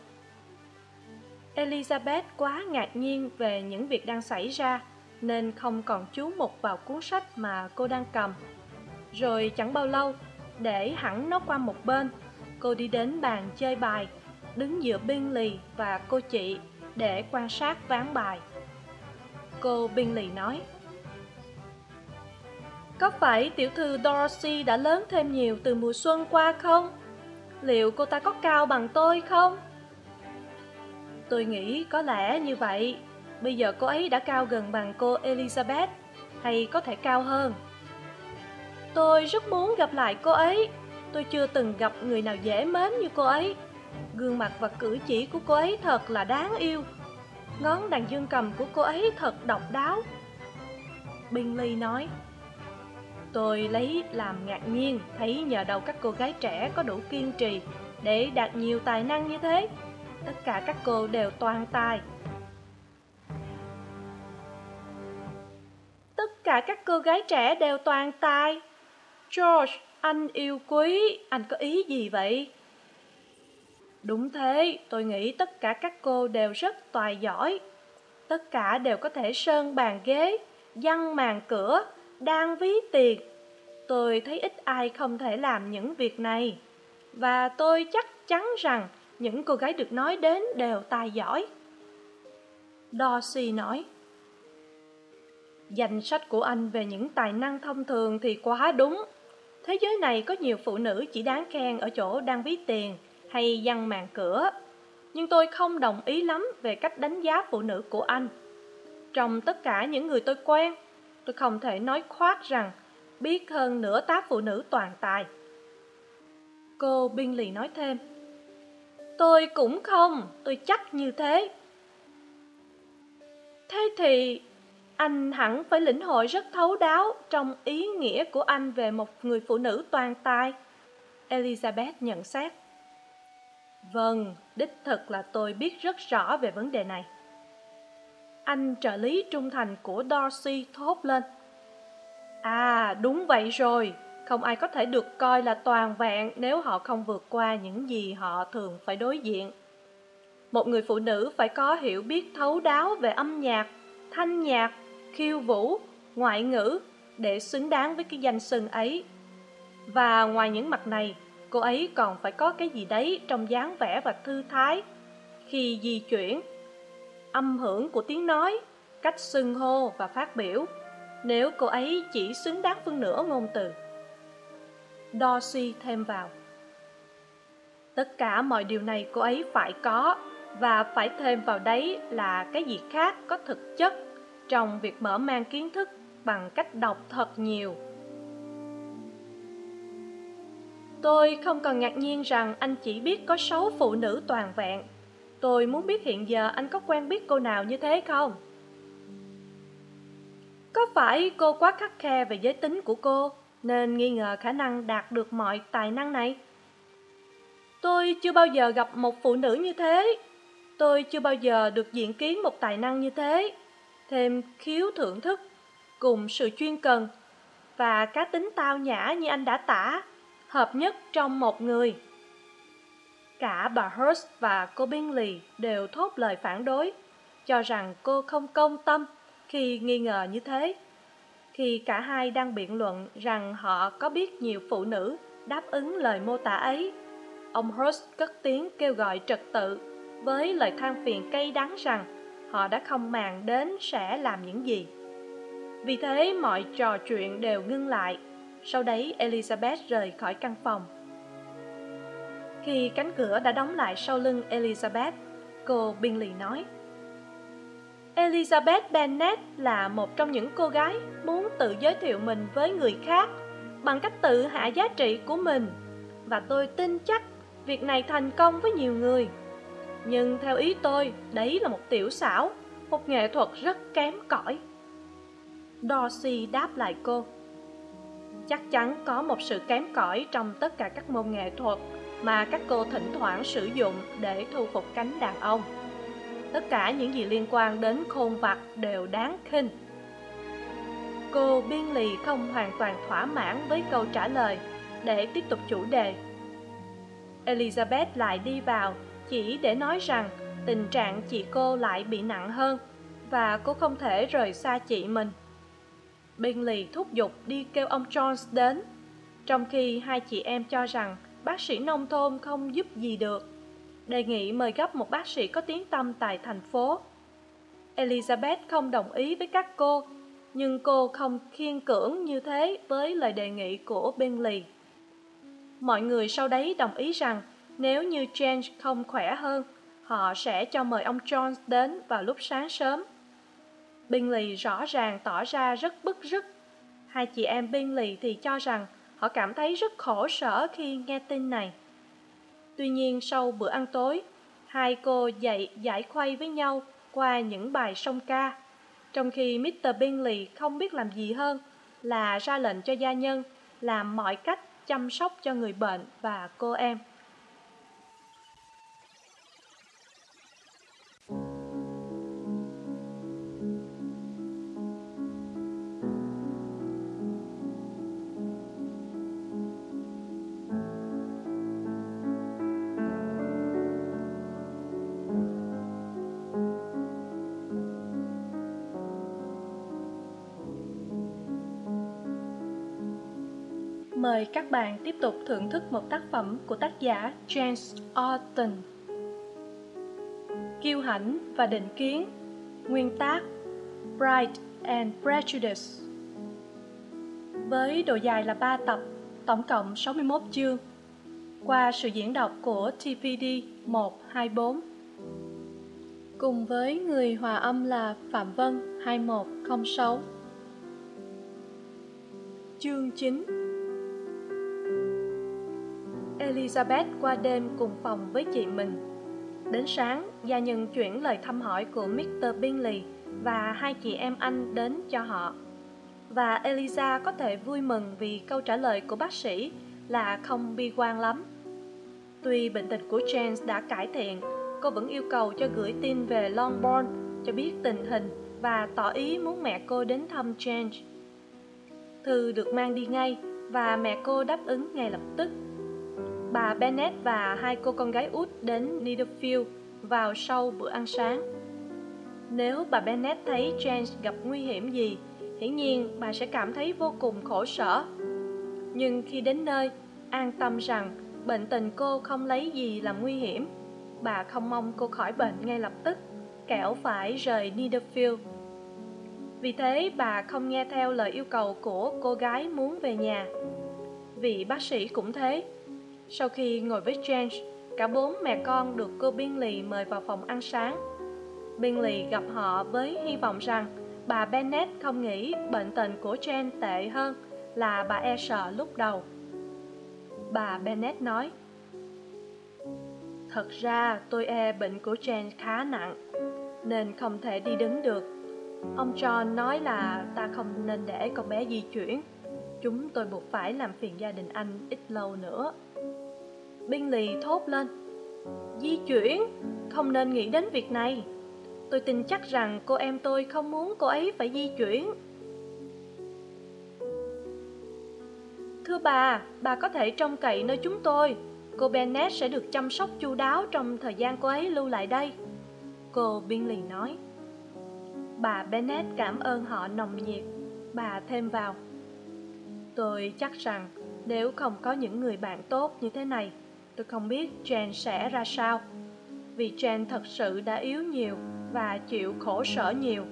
Speaker 1: Elizabeth quá ngạc nhiên về những việc đang xảy ra, nên không còn chú mục vào cuốn sách mà cô đang cầm. Rồi chẳng bao lâu, để hẳn nó qua một bên, cô đi đến bàn chơi bài, đứng giữa bingley và cô chị để quan sát ván bài. Cô bingley nói, có phải tiểu thư dorothy đã lớn thêm nhiều từ mùa xuân qua không? Liệu cô ta có cao bằng tôi không? Tôi nghĩ có lẽ như vậy. Bây giờ cô ấy đã cao gần bằng cô elizabeth, hay có thể cao hơn? Tôi rất muốn gặp lại cô ấy. Tôi chưa từng gặp người nào dễ mến như cô ấy gương mặt và cử chỉ của cô ấy thật là đáng yêu. Ngón đàn dương cầm của cô ấy thật độc đáo. Bingley nói, tôi lấy làm ngạc nhiên thấy nhờ đâu các cô gái trẻ có đủ kiên trì để đạt nhiều tài năng như thế. Tất cả các cô đều toàn tài. Tất cả các cô gái trẻ đều toàn tài. George, anh yêu quý. Anh có ý gì vậy? Đúng thế, tôi nghĩ tất cả các cô đều rất tài giỏi. Tất cả đều có thể sơn bàn ghế, văng màn cửa, đang ví tiền. Tôi thấy ít ai không thể làm những việc này. Và tôi chắc chắn rằng những cô gái được nói đến đều tài giỏi. Dorsey nói, danh sách của anh về những tài năng thông thường thì quá đúng. Thế giới này có nhiều phụ nữ chỉ đáng khen ở chỗ đang ví tiền hay văng màn cửa. Nhưng tôi không đồng ý lắm về cách đánh giá phụ nữ của anh. Trong tất cả những người tôi quen, tôi không thể nói khoác rằng biết hơn nửa tá phụ nữ toàn tài. Cô bingley nói thêm, tôi cũng không, tôi chắc như thế. Thế thì anh hẳn phải lĩnh hội rất thấu đáo trong ý nghĩa của anh về một người phụ nữ toàn tài, elizabeth nhận xét vâng đích thực là tôi biết rất rõ về vấn đề này. Anh trợ lý trung thành của dorsey thốt lên. À đúng vậy rồi. Không ai có thể được coi là toàn vẹn nếu họ không vượt qua những gì họ thường phải đối diện. Một người phụ nữ phải có hiểu biết thấu đáo về âm nhạc, thanh nhạc, khiêu vũ, ngoại ngữ để xứng đáng với cái danh xưng ấy. Và ngoài những mặt này cô ấy còn phải có cái gì đấy trong dáng vẻ và thư thái. Khi di chuyển, âm hưởng của tiếng nói, cách xưng hô và phát biểu, nếu cô ấy chỉ xứng đáng phân nửa ngôn từ. Dorsey thêm vào. Tất cả mọi điều này cô ấy phải có, và phải thêm vào đấy là cái gì khác có thực chất trong việc mở mang kiến thức bằng cách đọc thật nhiều. Tôi không còn ngạc nhiên rằng anh chỉ biết có sáu phụ nữ toàn vẹn. Tôi muốn biết hiện giờ anh có quen biết cô nào như thế không? Có phải cô quá khắc khe về giới tính của cô, nên nghi ngờ khả năng đạt được mọi tài năng này? Tôi chưa bao giờ gặp một phụ nữ như thế. Tôi chưa bao giờ được diện kiến một tài năng như thế. Thêm khiếu thưởng thức, cùng sự chuyên cần, và cá tính tao nhã như anh đã tả hợp nhất trong một người. Cả bà hurst và cô bingley đều thốt lời phản đối, cho rằng cô không công tâm khi nghi ngờ như thế. Khi cả hai đang biện luận rằng họ có biết nhiều phụ nữ đáp ứng lời mô tả ấy, ông hurst cất tiếng kêu gọi trật tự với lời than phiền cay đắng rằng họ đã không màng đến sẽ làm những gì. Vì thế mọi trò chuyện đều ngưng lại sau đấy, elizabeth rời khỏi căn phòng. Khi cánh cửa đã đóng lại sau lưng elizabeth, cô bingley nói, elizabeth bennet là một trong những cô gái muốn tự giới thiệu mình với người khác bằng cách tự hạ giá trị của mình. Và tôi tin chắc việc này thành công với nhiều người. Nhưng theo ý tôi, đấy là một tiểu xảo, một nghệ thuật rất kém cỏi. Dorsey đáp lại cô chắc chắn có một sự kém cỏi trong tất cả các môn nghệ thuật mà các cô thỉnh thoảng sử dụng để thu phục cánh đàn ông. Tất cả những gì liên quan đến khôn vặt đều đáng khinh. Cô biên lì không hoàn toàn thỏa mãn với câu trả lời. Để tiếp tục chủ đề, elizabeth lại đi vào, chỉ để nói rằng tình trạng chị cô lại bị nặng hơn và cô không thể rời xa chị mình bingley thúc giục đi kêu ông jones đến, trong khi hai chị em cho rằng bác sĩ nông thôn không giúp gì được. Đề nghị mời gấp một bác sĩ có tiếng tăm tại thành phố. Elizabeth không đồng ý với các cô, nhưng cô không khiên cưỡng như thế với lời đề nghị của bingley mọi người sau đấy đồng ý rằng nếu như james không khỏe hơn, họ sẽ cho mời ông jones đến vào lúc sáng sớm bingley rõ ràng tỏ ra rất bức rứt. Hai chị em bingley thì cho rằng họ cảm thấy rất khổ sở khi nghe tin này. Tuy nhiên sau bữa ăn tối, hai cô dậy giải khuây với nhau qua những bài song ca. Trong khi mr bingley không biết làm gì hơn là ra lệnh cho gia nhân làm mọi cách chăm sóc cho người bệnh và cô em. Mời các bạn tiếp tục thưởng thức một tác phẩm của tác giả James Orton. Kiêu hãnh và định kiến Nguyên tác Pride and Prejudice. Với độ dài là 3 tập, tổng cộng 61 chương Qua sự diễn đọc của TPD 124 Cùng với người hòa âm là Phạm Vân 2106 Chương 9 elizabeth qua đêm cùng phòng với chị mình. Đến sáng, gia nhân chuyển lời thăm hỏi của mr bingley và hai chị em anh đến cho họ. Và eliza có thể vui mừng vì câu trả lời của bác sĩ là không bi quan lắm. Tuy bệnh tình của james đã cải thiện, cô vẫn yêu cầu cho gửi tin về longbourn cho biết tình hình và tỏ ý muốn mẹ cô đến thăm james. Thư được mang đi ngay và mẹ cô đáp ứng ngay lập tức bà bennet và hai cô con gái út đến netherfield vào sau bữa ăn sáng. Nếu bà bennet thấy james gặp nguy hiểm gì, hiển nhiên bà sẽ cảm thấy vô cùng khổ sở. Nhưng khi đến nơi, an tâm rằng bệnh tình cô không lấy gì làm nguy hiểm. Bà không mong cô khỏi bệnh ngay lập tức, kẻo phải rời netherfield vì thế, bà không nghe theo lời yêu cầu của cô gái muốn về nhà. Vị bác sĩ cũng thế sau khi ngồi với james cả bốn mẹ con được cô bingley mời vào phòng ăn sáng bingley gặp họ với hy vọng rằng bà Bennett không nghĩ bệnh tình của James tệ hơn là bà e sợ lúc đầu. Bà Bennett nói, Thật ra tôi e bệnh của James khá nặng, nên không thể đi đứng được. Ông John nói là ta không nên để con bé di chuyển. Chúng tôi buộc phải làm phiền gia đình anh ít lâu nữa. Bingley thốt lên, Di chuyển, không nên nghĩ đến việc này. Tôi tin chắc rằng cô em tôi không muốn cô ấy phải di chuyển. Thưa bà, bà có thể trông cậy nơi chúng tôi. Cô Bennett sẽ được chăm sóc chu đáo trong thời gian cô ấy lưu lại đây. Cô Bingley nói. Bà Bennett cảm ơn họ nồng nhiệt. Bà thêm vào. Tôi chắc rằng nếu không có những người bạn tốt như thế này, tôi không biết Jane sẽ ra sao. Vì Jane thật sự đã yếu nhiều và chịu khổ sở nhiều.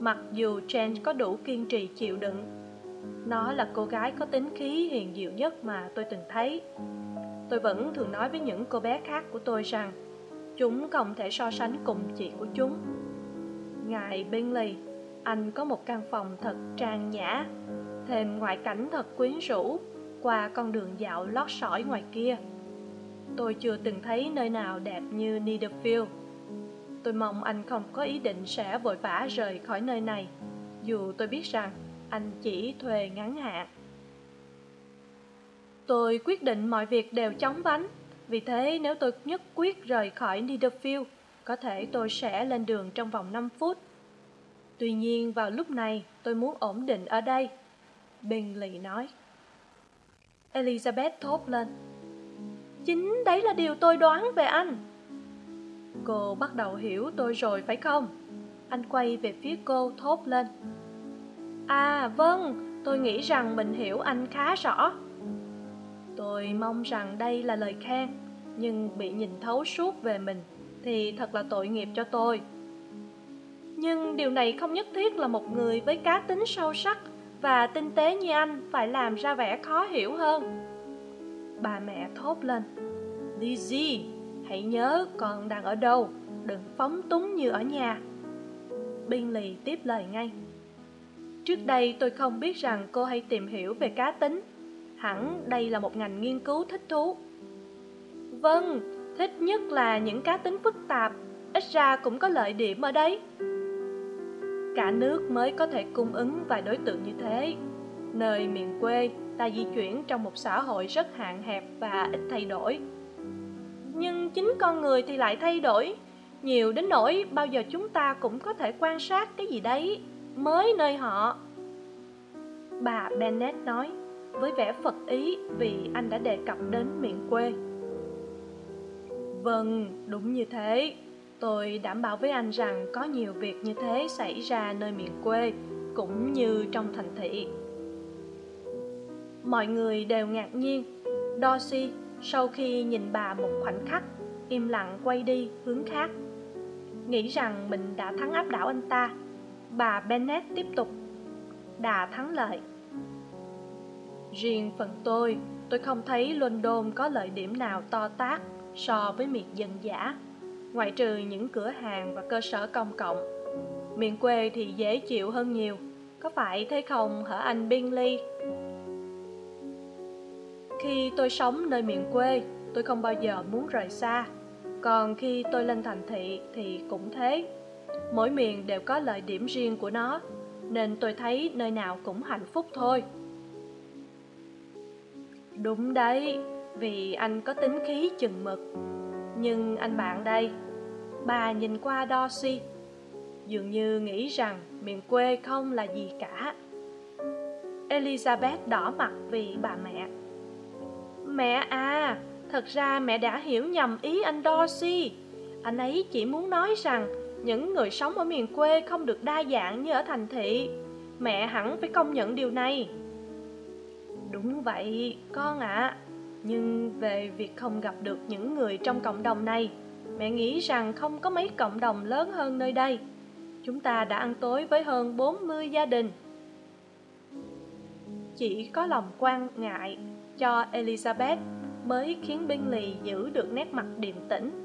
Speaker 1: Mặc dù Jane có đủ kiên trì chịu đựng, nó là cô gái có tính khí hiền diệu nhất mà tôi từng thấy. Tôi vẫn thường nói với những cô bé khác của tôi rằng chúng không thể so sánh cùng chị của chúng. Ngài Bingley, anh có một căn phòng thật trang nhã, thêm ngoại cảnh thật quyến rũ qua con đường dạo lót sỏi ngoài kia. Tôi chưa từng thấy nơi nào đẹp như Netherfield. Tôi mong anh không có ý định sẽ vội vã rời khỏi nơi này, dù tôi biết rằng anh chỉ thuê ngắn hạn. Tôi quyết định mọi việc đều chóng vánh, vì thế nếu tôi nhất quyết rời khỏi Netherfield, có thể tôi sẽ lên đường trong vòng 5 phút. Tuy nhiên vào lúc này tôi muốn ổn định ở đây, bình lì nói. Elizabeth thốt lên. Chính đấy là điều tôi đoán về anh. Cô bắt đầu hiểu tôi rồi phải không? Anh quay về phía cô thốt lên. À vâng, tôi nghĩ rằng mình hiểu anh khá rõ. Tôi mong rằng đây là lời khen, nhưng bị nhìn thấu suốt về mình thì thật là tội nghiệp cho tôi. Nhưng điều này không nhất thiết là một người với cá tính sâu sắc và tinh tế như anh phải làm ra vẻ khó hiểu hơn. Bà mẹ thốt lên. Lizzie, hãy nhớ con đang ở đâu, đừng phóng túng như ở nhà. Bingley tiếp lời ngay. Trước đây tôi không biết rằng cô hay tìm hiểu về cá tính. Hẳn đây là một ngành nghiên cứu thích thú. Vâng, thích nhất là những cá tính phức tạp, ít ra cũng có lợi điểm ở đấy. Cả nước mới có thể cung ứng vài đối tượng như thế. Nơi miền quê, ta di chuyển trong một xã hội rất hạn hẹp và ít thay đổi. Nhưng chính con người thì lại thay đổi, nhiều đến nỗi bao giờ chúng ta cũng có thể quan sát cái gì đấy mới nơi họ. Bà bennett nói với vẻ phật ý vì anh đã đề cập đến miền quê. Vâng đúng như thế. Tôi đảm bảo với anh rằng có nhiều việc như thế xảy ra nơi miền quê cũng như trong thành thị mọi người đều ngạc nhiên. Dorsey sau khi nhìn bà một khoảnh khắc, im lặng quay đi hướng khác. Nghĩ rằng mình đã thắng áp đảo anh ta, bà bennett tiếp tục. Đà thắng lợi. Riêng phần tôi tôi không thấy london có lợi điểm nào to tát so với miệt dân giả ngoại trừ những cửa hàng và cơ sở công cộng. Miền quê thì dễ chịu hơn nhiều, có phải thế không hả anh bingley? Khi tôi sống nơi miền quê tôi không bao giờ muốn rời xa. Còn khi tôi lên thành thị thì cũng thế. Mỗi miền đều có lợi điểm riêng của nó nên tôi thấy nơi nào cũng hạnh phúc thôi. Đúng đấy vì anh có tính khí chừng mực. Nhưng anh bạn đây bà nhìn qua đo suy, dường như nghĩ rằng miền quê không là gì cả. Elizabeth đỏ mặt vì bà mẹ mẹ à. Thật ra mẹ đã hiểu nhầm ý anh dorsey. Anh ấy chỉ muốn nói rằng những người sống ở miền quê không được đa dạng như ở thành thị. Mẹ hẳn phải công nhận điều này. Đúng vậy, con ạ. À. nhưng về việc không gặp được những người trong cộng đồng này, mẹ nghĩ rằng không có mấy cộng đồng lớn hơn nơi đây. Chúng ta đã ăn tối với hơn bốn mươi gia đình. Chỉ có lòng quan ngại cho elizabeth mới khiến bingley giữ được nét mặt điềm tĩnh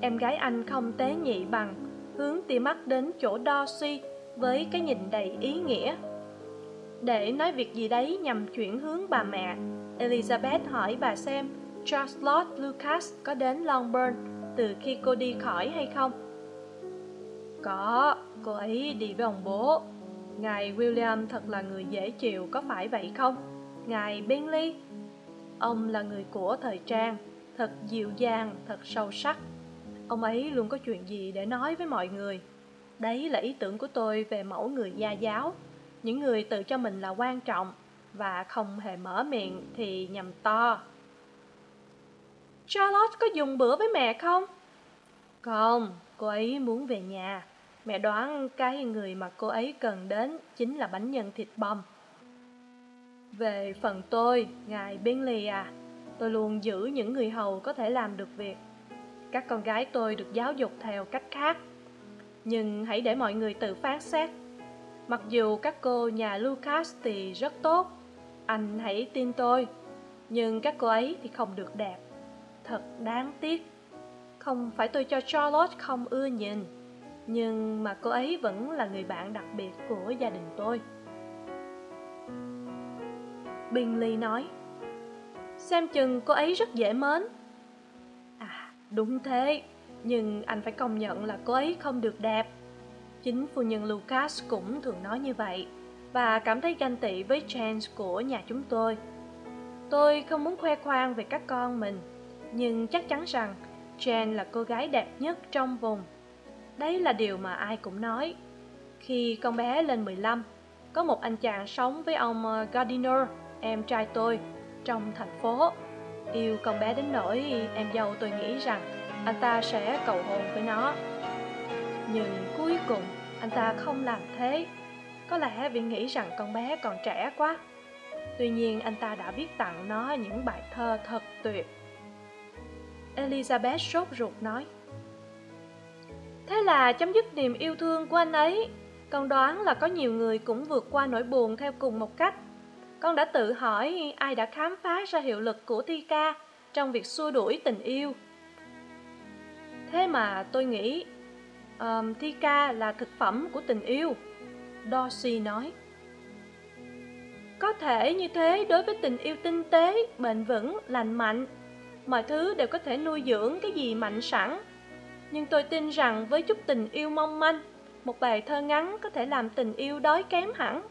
Speaker 1: em gái anh không tế nhị bằng hướng tia mắt đến chỗ Dorsey với cái nhìn đầy ý nghĩa. Để nói việc gì đấy nhằm chuyển hướng bà mẹ, Elizabeth hỏi bà xem Charlotte Lucas có đến Longbourn từ khi cô đi khỏi hay không. Có, cô ấy đi với ông bố. Ngài William thật là người dễ chịu, có phải vậy không? Ngài Bingley, ông là người của thời trang, thật dịu dàng, thật sâu sắc. Ông ấy luôn có chuyện gì để nói với mọi người. Đấy là ý tưởng của tôi về mẫu người gia giáo, những người tự cho mình là quan trọng và không hề mở miệng thì nhầm to. Charlotte có dùng bữa với mẹ không? Không, cô ấy muốn về nhà. Mẹ đoán cái người mà cô ấy cần đến chính là bánh nhân thịt băm. Về phần tôi, ngài bentley à, tôi luôn giữ những người hầu có thể làm được việc. Các con gái tôi được giáo dục theo cách khác. Nhưng hãy để mọi người tự phán xét. Mặc dù các cô nhà Lucas thì rất tốt, anh hãy tin tôi. Nhưng các cô ấy thì không được đẹp. Thật đáng tiếc. Không phải tôi cho Charlotte không ưa nhìn, nhưng mà cô ấy vẫn là người bạn đặc biệt của gia đình tôi. Bingley nói. Xem chừng cô ấy rất dễ mến. À đúng thế. Nhưng anh phải công nhận là cô ấy không được đẹp. Chính phu nhân Lucas cũng thường nói như vậy Và cảm thấy ganh tị với Chance của nhà chúng tôi. Tôi không muốn khoe khoang về các con mình, Nhưng chắc chắn rằng Jane là cô gái đẹp nhất trong vùng. Đấy là điều mà ai cũng nói. Khi con bé lên 15 Có một anh chàng sống với ông ờ, Gardiner em trai tôi trong thành phố. Yêu con bé đến nỗi em dâu tôi nghĩ rằng anh ta sẽ cầu hôn với nó. Nhưng cuối cùng anh ta không làm thế. Có lẽ vì nghĩ rằng con bé còn trẻ quá. Tuy nhiên anh ta đã viết tặng nó những bài thơ thật tuyệt. Elizabeth sốt ruột nói, thế là chấm dứt niềm yêu thương của anh ấy. Con đoán là có nhiều người cũng vượt qua nỗi buồn theo cùng một cách con đã tự hỏi ai đã khám phá ra hiệu lực của thi ca trong việc xua đuổi tình yêu. Thế mà tôi nghĩ um, thi ca là thực phẩm của tình yêu dorsey nói. Có thể như thế đối với tình yêu tinh tế bền vững lành mạnh mọi thứ đều có thể nuôi dưỡng cái gì mạnh sẵn. Nhưng tôi tin rằng với chút tình yêu mong manh một bài thơ ngắn có thể làm tình yêu đói kém hẳn.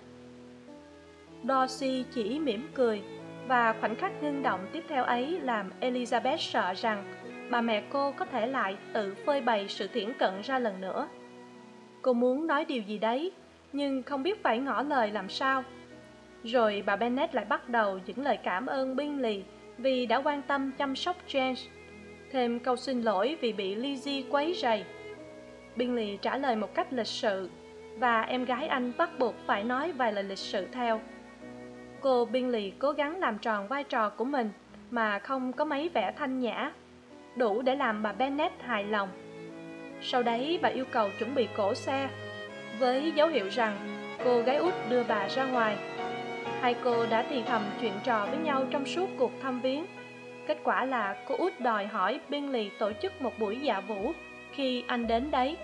Speaker 1: Dorsey chỉ mỉm cười và khoảnh khắc ngưng động tiếp theo ấy làm Elizabeth sợ rằng bà mẹ cô có thể lại tự phơi bày sự thiển cận ra lần nữa. Cô muốn nói điều gì đấy, nhưng không biết phải ngỏ lời làm sao. Rồi bà Bennet lại bắt đầu những lời cảm ơn Bingley vì đã quan tâm chăm sóc James, thêm câu xin lỗi vì bị Lizzie quấy rầy. Bingley trả lời một cách lịch sự, và em gái anh bắt buộc phải nói vài lời lịch sự theo cô biên lì cố gắng làm tròn vai trò của mình mà không có mấy vẻ thanh nhã, đủ để làm bà Bennet hài lòng. Sau đấy, bà yêu cầu chuẩn bị cổ xe với dấu hiệu rằng cô gái út đưa bà ra ngoài. Hai cô đã thì thầm chuyện trò với nhau trong suốt cuộc thăm viếng. Kết quả là cô út đòi hỏi biên lì tổ chức một buổi dạ vũ khi anh đến đấy.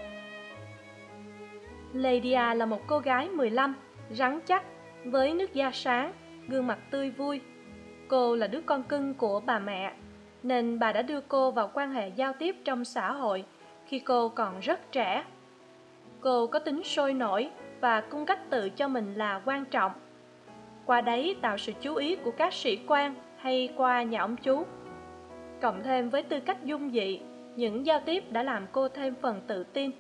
Speaker 1: Lydia là một cô gái mười lăm, rắn chắc, với nước da sáng gương mặt tươi vui. Cô là đứa con cưng của bà mẹ, nên bà đã đưa cô vào quan hệ giao tiếp trong xã hội khi cô còn rất trẻ. Cô có tính sôi nổi và cung cách tự cho mình là quan trọng. Qua đấy tạo sự chú ý của các sĩ quan hay qua nhà ông chú. Cộng thêm với tư cách dung dị, những giao tiếp đã làm cô thêm phần tự tin.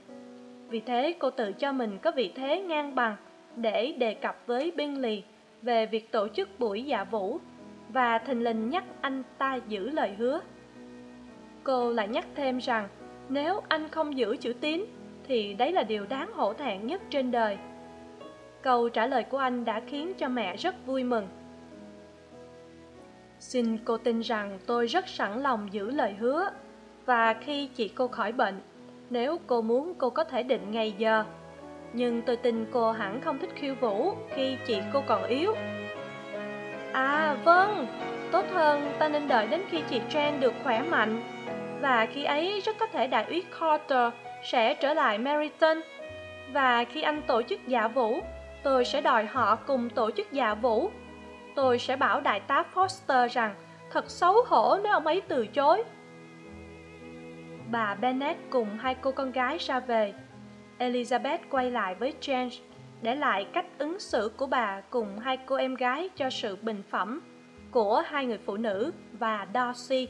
Speaker 1: Vì thế cô tự cho mình có vị thế ngang bằng để đề cập với bingley về việc tổ chức buổi dạ vũ và thình lình nhắc anh ta giữ lời hứa. Cô lại nhắc thêm rằng, nếu anh không giữ chữ tín, thì đấy là điều đáng hổ thẹn nhất trên đời. Câu trả lời của anh đã khiến cho mẹ rất vui mừng. Xin cô tin rằng tôi rất sẵn lòng giữ lời hứa và khi chị cô khỏi bệnh, nếu cô muốn cô có thể định ngày giờ nhưng tôi tin cô hẳn không thích khiêu vũ khi chị cô còn yếu à vâng tốt hơn ta nên đợi đến khi chị Jen được khỏe mạnh và khi ấy rất có thể đại úy Carter sẽ trở lại Meriton. Và khi anh tổ chức dạ vũ, tôi sẽ đòi họ cùng tổ chức dạ vũ. Tôi sẽ bảo đại tá Foster rằng thật xấu hổ nếu ông ấy từ chối. Bà Bennett cùng hai cô con gái ra về. Elizabeth quay lại với James, để lại cách ứng xử của bà cùng hai cô em gái cho sự bình phẩm của hai người phụ nữ và Darcy.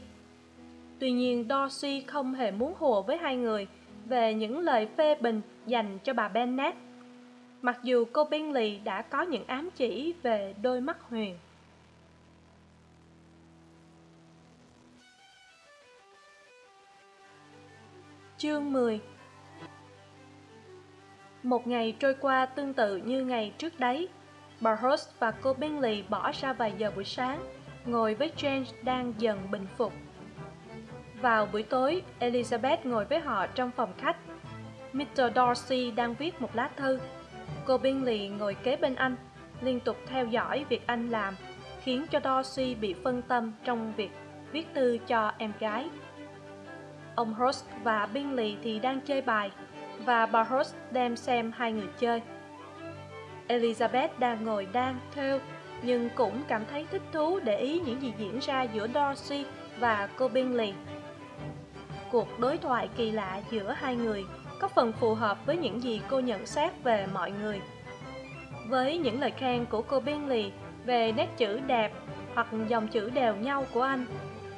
Speaker 1: Tuy nhiên Darcy không hề muốn hùa với hai người về những lời phê bình dành cho bà Bennet. Mặc dù cô Bingley đã có những ám chỉ về đôi mắt huyền. Chương 10 một ngày trôi qua tương tự như ngày trước đấy. Bà Hurst và cô Bingley bỏ ra vài giờ buổi sáng, ngồi với James đang dần bình phục. Vào buổi tối, Elizabeth ngồi với họ trong phòng khách. Mr. Darcy đang viết một lá thư. Cô Bingley ngồi kế bên anh, liên tục theo dõi việc anh làm, khiến cho Darcy bị phân tâm trong việc viết thư cho em gái. Ông Hurst và Bingley thì đang chơi bài, và bà đem xem hai người chơi. Elizabeth đang ngồi đang theo, nhưng cũng cảm thấy thích thú để ý những gì diễn ra giữa Dorsey và cô Bingley. Cuộc đối thoại kỳ lạ giữa hai người có phần phù hợp với những gì cô nhận xét về mọi người. Với những lời khen của cô Bingley về nét chữ đẹp hoặc dòng chữ đều nhau của anh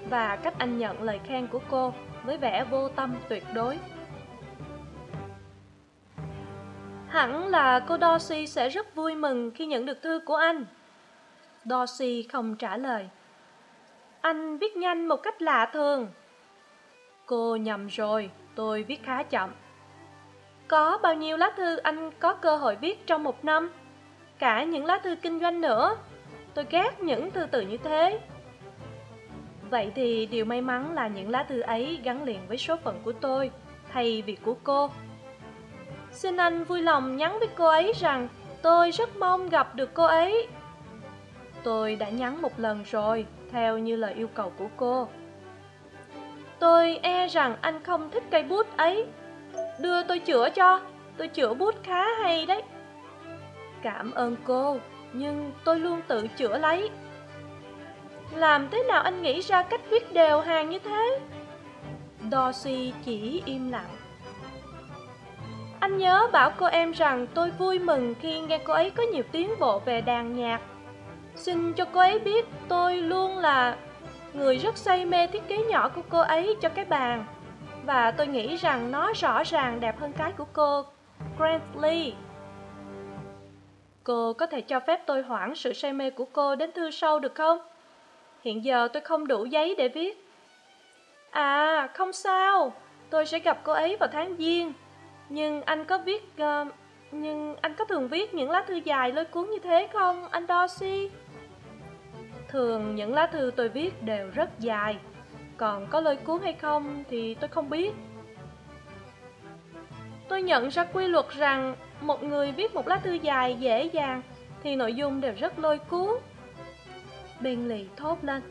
Speaker 1: và cách anh nhận lời khen của cô với vẻ vô tâm tuyệt đối. Hẳn là cô Dorsey sẽ rất vui mừng khi nhận được thư của anh. Dorsey không trả lời. Anh viết nhanh một cách lạ thường. Cô nhầm rồi, tôi viết khá chậm. Có bao nhiêu lá thư anh có cơ hội viết trong một năm? Cả những lá thư kinh doanh nữa. Tôi ghét những thư tự như thế. Vậy thì điều may mắn là những lá thư ấy gắn liền với số phận của tôi, thay vì của cô. Xin anh vui lòng nhắn với cô ấy rằng tôi rất mong gặp được cô ấy. Tôi đã nhắn một lần rồi, theo như lời yêu cầu của cô. Tôi e rằng anh không thích cây bút ấy. Đưa tôi chữa cho, tôi chữa bút khá hay đấy. Cảm ơn cô, nhưng tôi luôn tự chữa lấy. Làm thế nào anh nghĩ ra cách viết đều hàng như thế? Dorsey chỉ im lặng. Anh nhớ bảo cô em rằng tôi vui mừng khi nghe cô ấy có nhiều tiến bộ về đàn nhạc. Xin cho cô ấy biết tôi luôn là người rất say mê thiết kế nhỏ của cô ấy cho cái bàn. Và tôi nghĩ rằng nó rõ ràng đẹp hơn cái của cô, Grantley. Cô có thể cho phép tôi hoãn sự say mê của cô đến thư sau được không? Hiện giờ tôi không đủ giấy để viết. À, không sao, tôi sẽ gặp cô ấy vào tháng Giêng. Nhưng anh có viết... Uh, nhưng anh có thường viết những lá thư dài lôi cuốn như thế không, anh Dorsey? Thường những lá thư tôi viết đều rất dài, còn có lôi cuốn hay không thì tôi không biết. Tôi nhận ra quy luật rằng một người viết một lá thư dài dễ dàng thì nội dung đều rất lôi cuốn. Bentley thốt lên.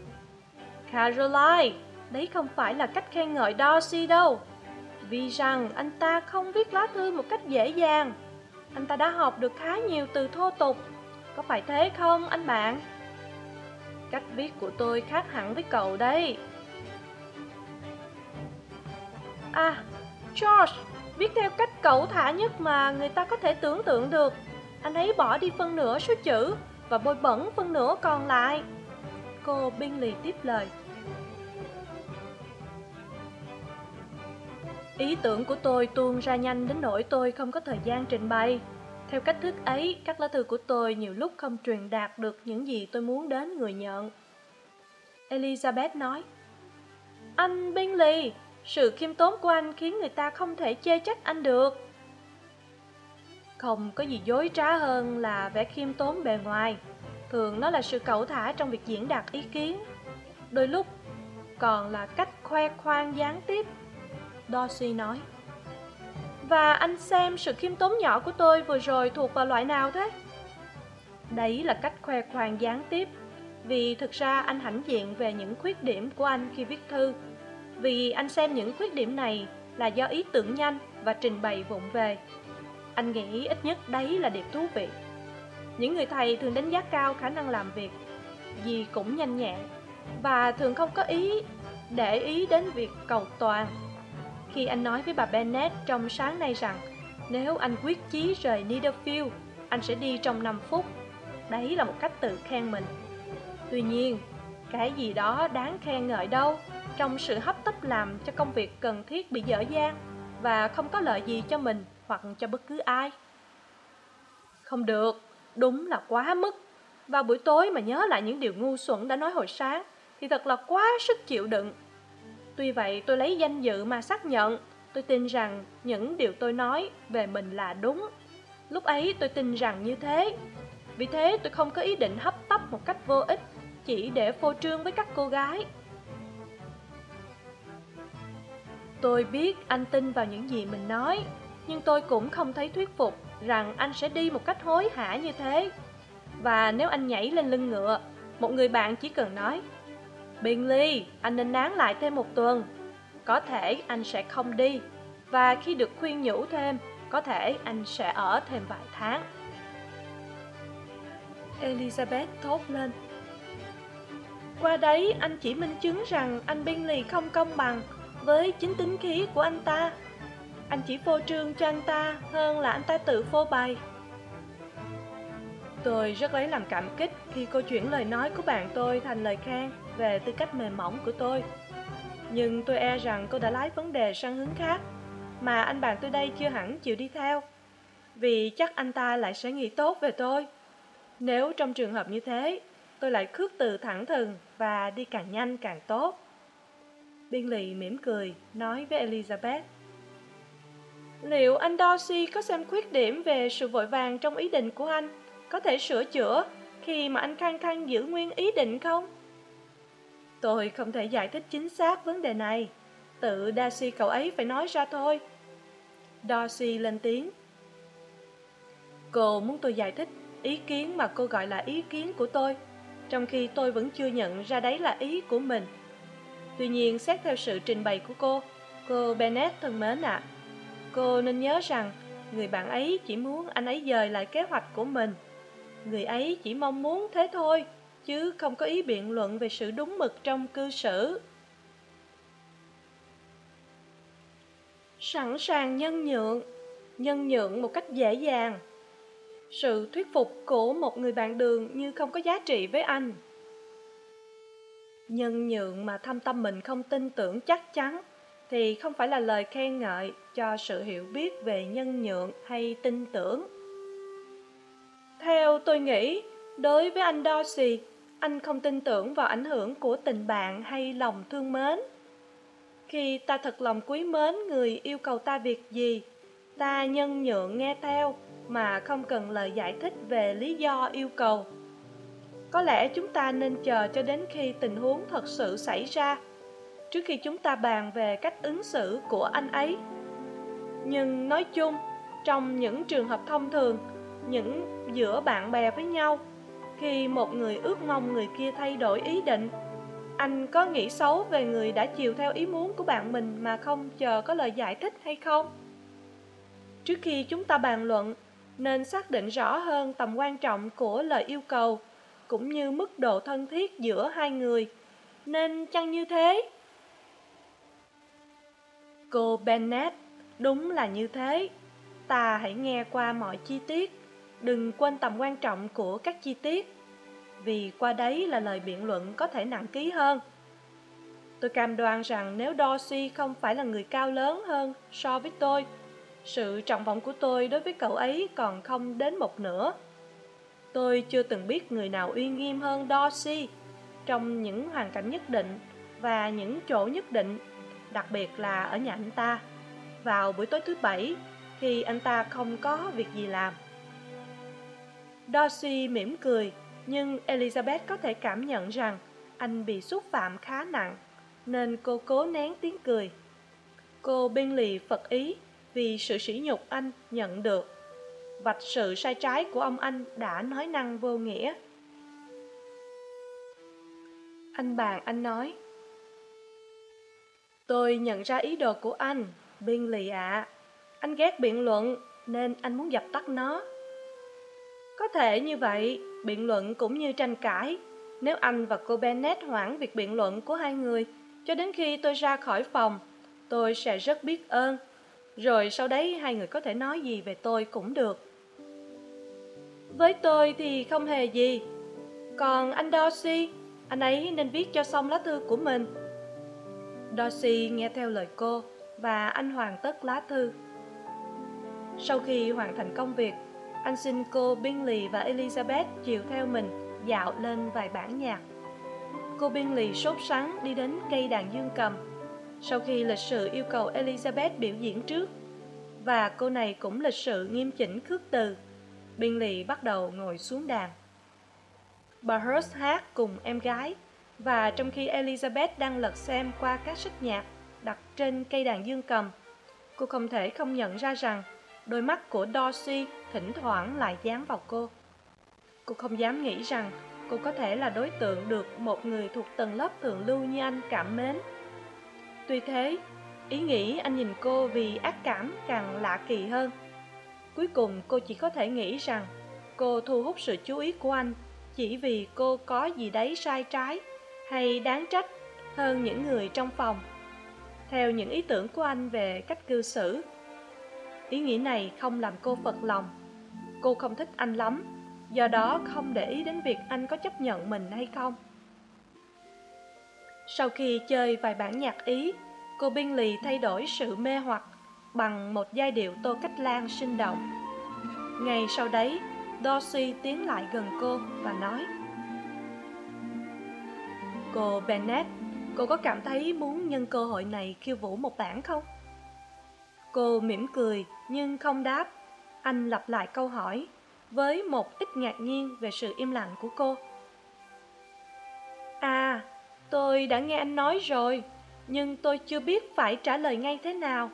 Speaker 1: Caroline, đấy không phải là cách khen ngợi Darcy đâu. Vì rằng anh ta không viết lá thư một cách dễ dàng. Anh ta đã học được khá nhiều từ thô tục. Có phải thế không anh bạn? Cách viết của tôi khác hẳn với cậu đấy. À, George, viết theo cách cẩu thả nhất mà người ta có thể tưởng tượng được. Anh ấy bỏ đi phân nửa số chữ và bôi bẩn phân nửa còn lại. Cô Bingley tiếp lời. Ý tưởng của tôi tuôn ra nhanh đến nỗi tôi không có thời gian trình bày. Theo cách thức ấy, các lá thư của tôi nhiều lúc không truyền đạt được những gì tôi muốn đến người nhận. Elizabeth nói, Anh Bingley, sự khiêm tốn của anh khiến người ta không thể chê trách anh được. Không có gì dối trá hơn là vẻ khiêm tốn bề ngoài. Thường nó là sự cẩu thả trong việc diễn đạt ý kiến. Đôi lúc còn là cách khoe khoang gián tiếp. Dorsey nói. Và anh xem sự khiêm tốn nhỏ của tôi vừa rồi thuộc vào loại nào thế? Đấy là cách khoe khoang gián tiếp, Vì thực ra anh hãnh diện về những khuyết điểm của anh khi viết thư Vì anh xem những khuyết điểm này là do ý tưởng nhanh và trình bày vụng về anh nghĩ ít nhất đấy là điểm thú vị những người thầy thường đánh giá cao khả năng làm việc, vì cũng nhanh nhẹn và thường không có ý để ý đến việc cầu toàn khi anh nói với bà bennett trong sáng nay rằng, nếu anh quyết chí rời Netherfield anh sẽ đi trong năm phút. Đấy là một cách tự khen mình. Tuy nhiên, cái gì đó đáng khen ngợi đâu, trong sự hấp tấp làm cho công việc cần thiết bị dở dang và không có lợi gì cho mình hoặc cho bất cứ ai. Không được, đúng là quá mức. Vào buổi tối mà nhớ lại những điều ngu xuẩn đã nói hồi sáng thì thật là quá sức chịu đựng tuy vậy, tôi lấy danh dự mà xác nhận. Tôi tin rằng những điều tôi nói về mình là đúng. Lúc ấy tôi tin rằng như thế. Vì thế tôi không có ý định hấp tấp một cách vô ích, chỉ để phô trương với các cô gái. Tôi biết anh tin vào những gì mình nói, nhưng tôi cũng không thấy thuyết phục rằng anh sẽ đi một cách hối hả như thế. Và nếu anh nhảy lên lưng ngựa, một người bạn chỉ cần nói bingley anh nên nán lại thêm một tuần. Có thể anh sẽ không đi. Và khi được khuyên nhủ thêm, có thể anh sẽ ở thêm vài tháng. Elizabeth thốt lên. Qua đấy, anh chỉ minh chứng rằng anh bingley không công bằng với chính tính khí của anh ta. Anh chỉ phô trương cho anh ta hơn là anh ta tự phô bày. Tôi rất lấy làm cảm kích khi cô chuyển lời nói của bạn tôi thành lời khen về tư cách mềm mỏng của tôi. Nhưng tôi e rằng cô đã lái vấn đề sang hướng khác, mà anh bạn tôi đây chưa hẳn chịu đi theo, vì chắc anh ta lại sẽ nghĩ tốt về tôi. Nếu trong trường hợp như thế, tôi lại khước từ thẳng thừng và đi càng nhanh càng tốt. Biên lì mỉm cười, nói với elizabeth. Liệu anh dorsey có xem khuyết điểm về sự vội vàng trong ý định của anh? Có thể sửa chữa khi mà anh khăng khăng giữ nguyên ý định không? Tôi không thể giải thích chính xác vấn đề này. Tự darcy cậu ấy phải nói ra thôi. Darcy lên tiếng. Cô muốn tôi giải thích ý kiến mà cô gọi là ý kiến của tôi, trong khi tôi vẫn chưa nhận ra đấy là ý của mình. Tuy nhiên, xét theo sự trình bày của cô cô bennet thân mến ạ. Cô nên nhớ rằng, người bạn ấy chỉ muốn anh ấy dời lại kế hoạch của mình. Người ấy chỉ mong muốn thế thôi chứ không có ý biện luận về sự đúng mực trong cư xử. Sẵn sàng nhân nhượng nhân nhượng một cách dễ dàng. Sự thuyết phục của một người bạn đường như không có giá trị với anh. Nhân nhượng mà thâm tâm mình không tin tưởng chắc chắn thì không phải là lời khen ngợi cho sự hiểu biết về nhân nhượng hay tin tưởng. Theo tôi nghĩ, đối với anh dorsey anh không tin tưởng vào ảnh hưởng của tình bạn hay lòng thương mến. Khi ta thật lòng quý mến người yêu cầu ta việc gì, ta nhân nhượng nghe theo mà không cần lời giải thích về lý do yêu cầu. Có lẽ chúng ta nên chờ cho đến khi tình huống thật sự xảy ra, trước khi chúng ta bàn về cách ứng xử của anh ấy. Nhưng nói chung, trong những trường hợp thông thường, những giữa bạn bè với nhau khi một người ước mong người kia thay đổi ý định. Anh có nghĩ xấu về người đã chiều theo ý muốn của bạn mình mà không chờ có lời giải thích hay không? Trước khi chúng ta bàn luận, nên xác định rõ hơn tầm quan trọng của lời yêu cầu, cũng như mức độ thân thiết giữa hai người. Nên chăng như thế? Cô bennet đúng là như thế. Ta hãy nghe qua mọi chi tiết đừng quên tầm quan trọng của các chi tiết, vì qua đấy là lời biện luận có thể nặng ký hơn. Tôi cam đoan rằng nếu dorsey không phải là người cao lớn hơn so với tôi, sự trọng vọng của tôi đối với cậu ấy còn không đến một nửa. Tôi chưa từng biết người nào uy nghiêm hơn dorsey trong những hoàn cảnh nhất định và những chỗ nhất định, đặc biệt là ở nhà anh ta. Vào buổi tối thứ bảy, khi anh ta không có việc gì làm dorsey mỉm cười, nhưng elizabeth có thể cảm nhận rằng anh bị xúc phạm khá nặng, nên cô cố nén tiếng cười. Cô bingley phật ý vì sự sỉ nhục anh nhận được. Vạch sự sai trái của ông anh đã nói năng vô nghĩa. Anh bàn anh nói, tôi nhận ra ý đồ của anh, biên lì ạ. Anh ghét biện luận nên anh muốn dập tắt nó có thể như vậy, biện luận cũng như tranh cãi. Nếu anh và cô bennet hoãn việc biện luận của hai người, cho đến khi tôi ra khỏi phòng, tôi sẽ rất biết ơn. Rồi sau đấy hai người có thể nói gì về tôi cũng được. Với tôi thì không hề gì. Còn anh dorsey anh ấy nên viết cho xong lá thư của mình. Dorsey nghe theo lời cô, và anh hoàn tất lá thư. Sau khi hoàn thành công việc anh xin cô bingley và elizabeth chiều theo mình, dạo lên vài bản nhạc. Cô bingley sốt sắng đi đến cây đàn dương cầm. Sau khi lịch sự yêu cầu elizabeth biểu diễn trước, và cô này cũng lịch sự nghiêm chỉnh khước từ, bingley bắt đầu ngồi xuống đàn. Bà hurst hát cùng em gái, và trong khi elizabeth đang lật xem qua các sách nhạc đặt trên cây đàn dương cầm, cô không thể không nhận ra rằng đôi mắt của dorsey thỉnh thoảng lại dán vào cô. Cô không dám nghĩ rằng cô có thể là đối tượng được một người thuộc tầng lớp thượng lưu như anh cảm mến. Tuy thế, ý nghĩ anh nhìn cô vì ác cảm càng lạ kỳ hơn. Cuối cùng, cô chỉ có thể nghĩ rằng cô thu hút sự chú ý của anh chỉ vì cô có gì đấy sai trái hay đáng trách hơn những người trong phòng. Theo những ý tưởng của anh về cách cư xử ý nghĩ này không làm cô phật lòng. Cô không thích anh lắm. Do đó không để ý đến việc anh có chấp nhận mình hay không. Sau khi chơi vài bản nhạc ý, cô biên lì thay đổi sự mê hoặc bằng một giai điệu tô cách lan sinh động. Ngay sau đấy dorsey tiến lại gần cô và nói, cô bennet cô có cảm thấy muốn nhân cơ hội này khiêu vũ một bản không? Cô mỉm cười, nhưng không đáp. Anh lặp lại câu hỏi, với một ít ngạc nhiên về sự im lặng của cô. À tôi đã nghe anh nói rồi, nhưng tôi chưa biết phải trả lời ngay thế nào.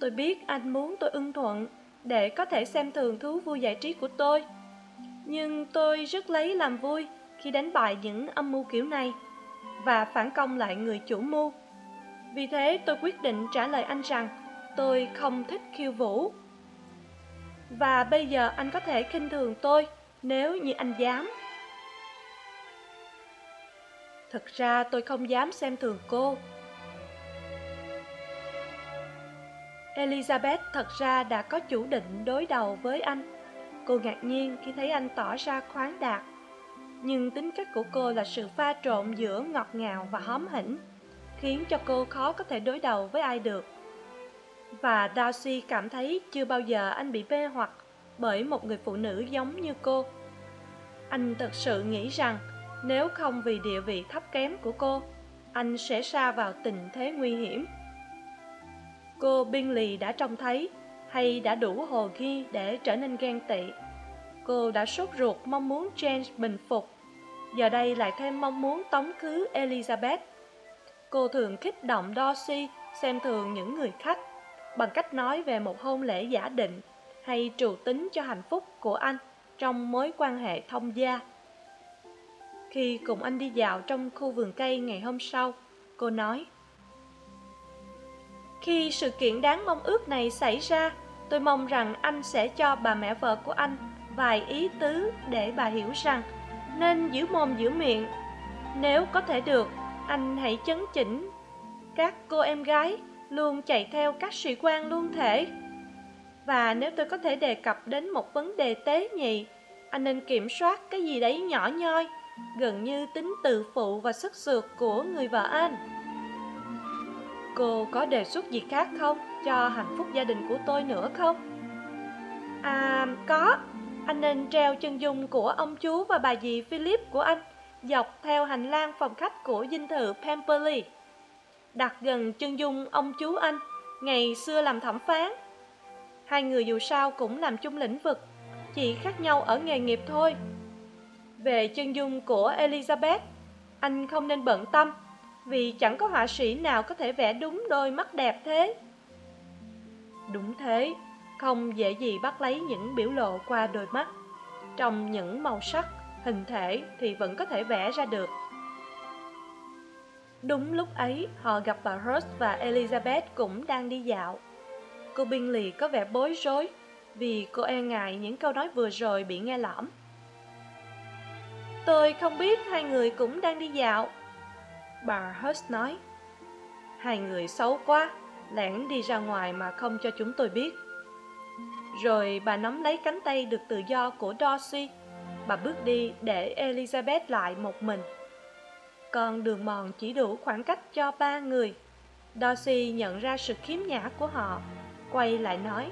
Speaker 1: Tôi biết anh muốn tôi ưng thuận để có thể xem thường thú vui giải trí của tôi. Nhưng tôi rất lấy làm vui khi đánh bại những âm mưu kiểu này và phản công lại người chủ mưu. Vì thế tôi quyết định trả lời anh rằng tôi không thích khiêu vũ. Và bây giờ anh có thể khinh thường tôi nếu như anh dám. Thực ra tôi không dám xem thường cô. Elizabeth thật ra đã có chủ định đối đầu với anh. Cô ngạc nhiên khi thấy anh tỏ ra khoáng đạt. Nhưng tính cách của cô là sự pha trộn giữa ngọt ngào và hóm hỉnh, khiến cho cô khó có thể đối đầu với ai được và darcy cảm thấy chưa bao giờ anh bị mê hoặc bởi một người phụ nữ giống như cô. Anh thật sự nghĩ rằng nếu không vì địa vị thấp kém của cô, anh sẽ xa vào tình thế nguy hiểm. Cô biên lì đã trông thấy hay đã đủ hồ ghi để trở nên ghen tị. Cô đã sốt ruột mong muốn james bình phục. Giờ đây lại thêm mong muốn tống khứ elizabeth. Cô thường kích động dorsey xem thường những người khách bằng cách nói về một hôn lễ giả định hay trù tính cho hạnh phúc của anh trong mối quan hệ thông gia. Khi cùng anh đi dạo trong khu vườn cây ngày hôm sau, cô nói, khi sự kiện đáng mong ước này xảy ra, tôi mong rằng anh sẽ cho bà mẹ vợ của anh vài ý tứ để bà hiểu rằng nên giữ mồm giữ miệng. Nếu có thể được, anh hãy chấn chỉnh các cô em gái luôn chạy theo các sĩ quan luôn thể. Và nếu tôi có thể đề cập đến một vấn đề tế nhị, anh nên kiểm soát cái gì đấy nhỏ nhoi, gần như tính tự phụ và sức sượt của người vợ anh. Cô có đề xuất gì khác không? Cho hạnh phúc gia đình của tôi nữa không? À có. Anh nên treo chân dung của ông chú và bà dì philip của anh, dọc theo hành lang phòng khách của dinh thự pemberley đặt gần chân dung ông chú anh, ngày xưa làm thẩm phán. Hai người dù sao cũng làm chung lĩnh vực, chỉ khác nhau ở nghề nghiệp thôi. Về chân dung của elizabeth, anh không nên bận tâm, vì chẳng có họa sĩ nào có thể vẽ đúng đôi mắt đẹp thế. Đúng thế, không dễ gì bắt lấy những biểu lộ qua đôi mắt. Trong những màu sắc, hình thể thì vẫn có thể vẽ ra được đúng lúc ấy, họ gặp bà Rose và elizabeth cũng đang đi dạo cô bingley có vẻ bối rối vì cô e ngại những câu nói vừa rồi bị nghe lỏm tôi không biết hai người cũng đang đi dạo, bà hurst nói hai người xấu quá, lẻn đi ra ngoài mà không cho chúng tôi biết rồi bà nắm lấy cánh tay được tự do của Darcy. Bà bước đi để Elizabeth lại một mình. Con đường mòn chỉ đủ khoảng cách cho ba người. Darcy nhận ra sự khiếm nhã của họ, quay lại nói.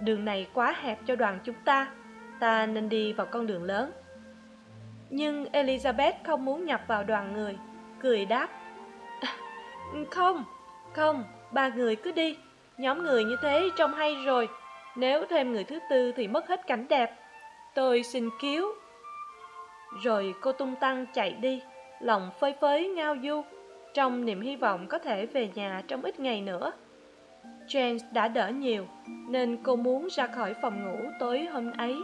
Speaker 1: Đường này quá hẹp cho đoàn chúng ta, ta nên đi vào con đường lớn. Nhưng Elizabeth không muốn nhập vào đoàn người, cười đáp. Không, không, ba người cứ đi Nhóm người như thế trông hay rồi Nếu thêm người thứ tư thì mất hết cảnh đẹp Tôi xin cứu rồi cô tung tăng chạy đi, Lòng phơi phới ngao du, Trong niềm hy vọng có thể về nhà trong ít ngày nữa. James đã đỡ nhiều, Nên cô muốn ra khỏi phòng ngủ tối hôm ấy.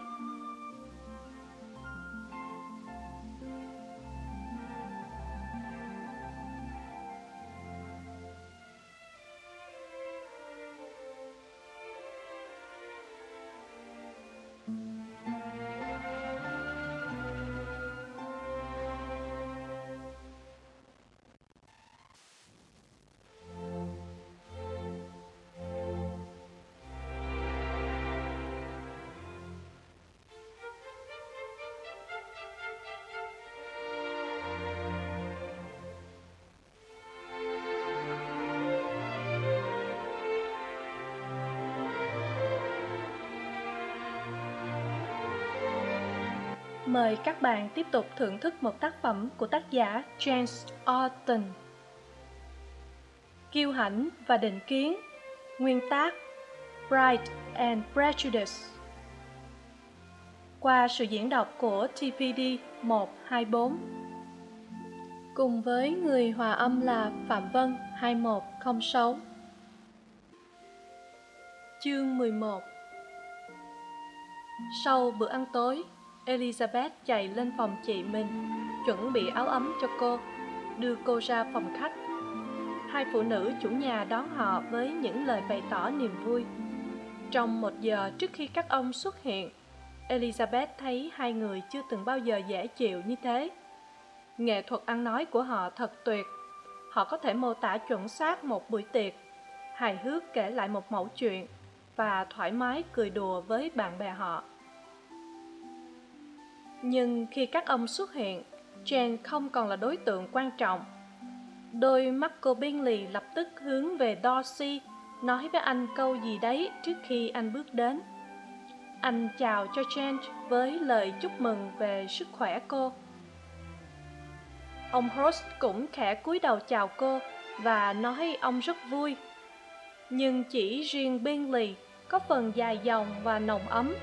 Speaker 1: Mời các bạn tiếp tục thưởng thức một tác phẩm của tác giả James Austen. Kiêu hãnh và định kiến, Nguyên tác Pride and Prejudice. Qua sự diễn đọc của TPD 124 Cùng với người hòa âm là Phạm Vân 2106 Chương 11 Sau bữa ăn tối Elizabeth chạy lên phòng chị mình, chuẩn bị áo ấm cho cô, đưa cô ra phòng khách. Hai phụ nữ chủ nhà đón họ với những lời bày tỏ niềm vui. Trong một giờ trước khi các ông xuất hiện, Elizabeth thấy hai người chưa từng bao giờ dễ chịu như thế. Nghệ thuật ăn nói của họ thật tuyệt. Họ có thể mô tả chuẩn xác một buổi tiệc, hài hước kể lại một mẫu chuyện và thoải mái cười đùa với bạn bè họ. Nhưng khi các ông xuất hiện, Jane không còn là đối tượng quan trọng. Đôi mắt cô Bingley lập tức hướng về Darcy, nói với anh câu gì đấy trước khi anh bước đến. Anh chào cho Jane với lời chúc mừng về sức khỏe cô. Ông Horst cũng khẽ cúi đầu chào cô và nói ông rất vui. Nhưng chỉ riêng Bingley có phần dài dòng và nồng ấm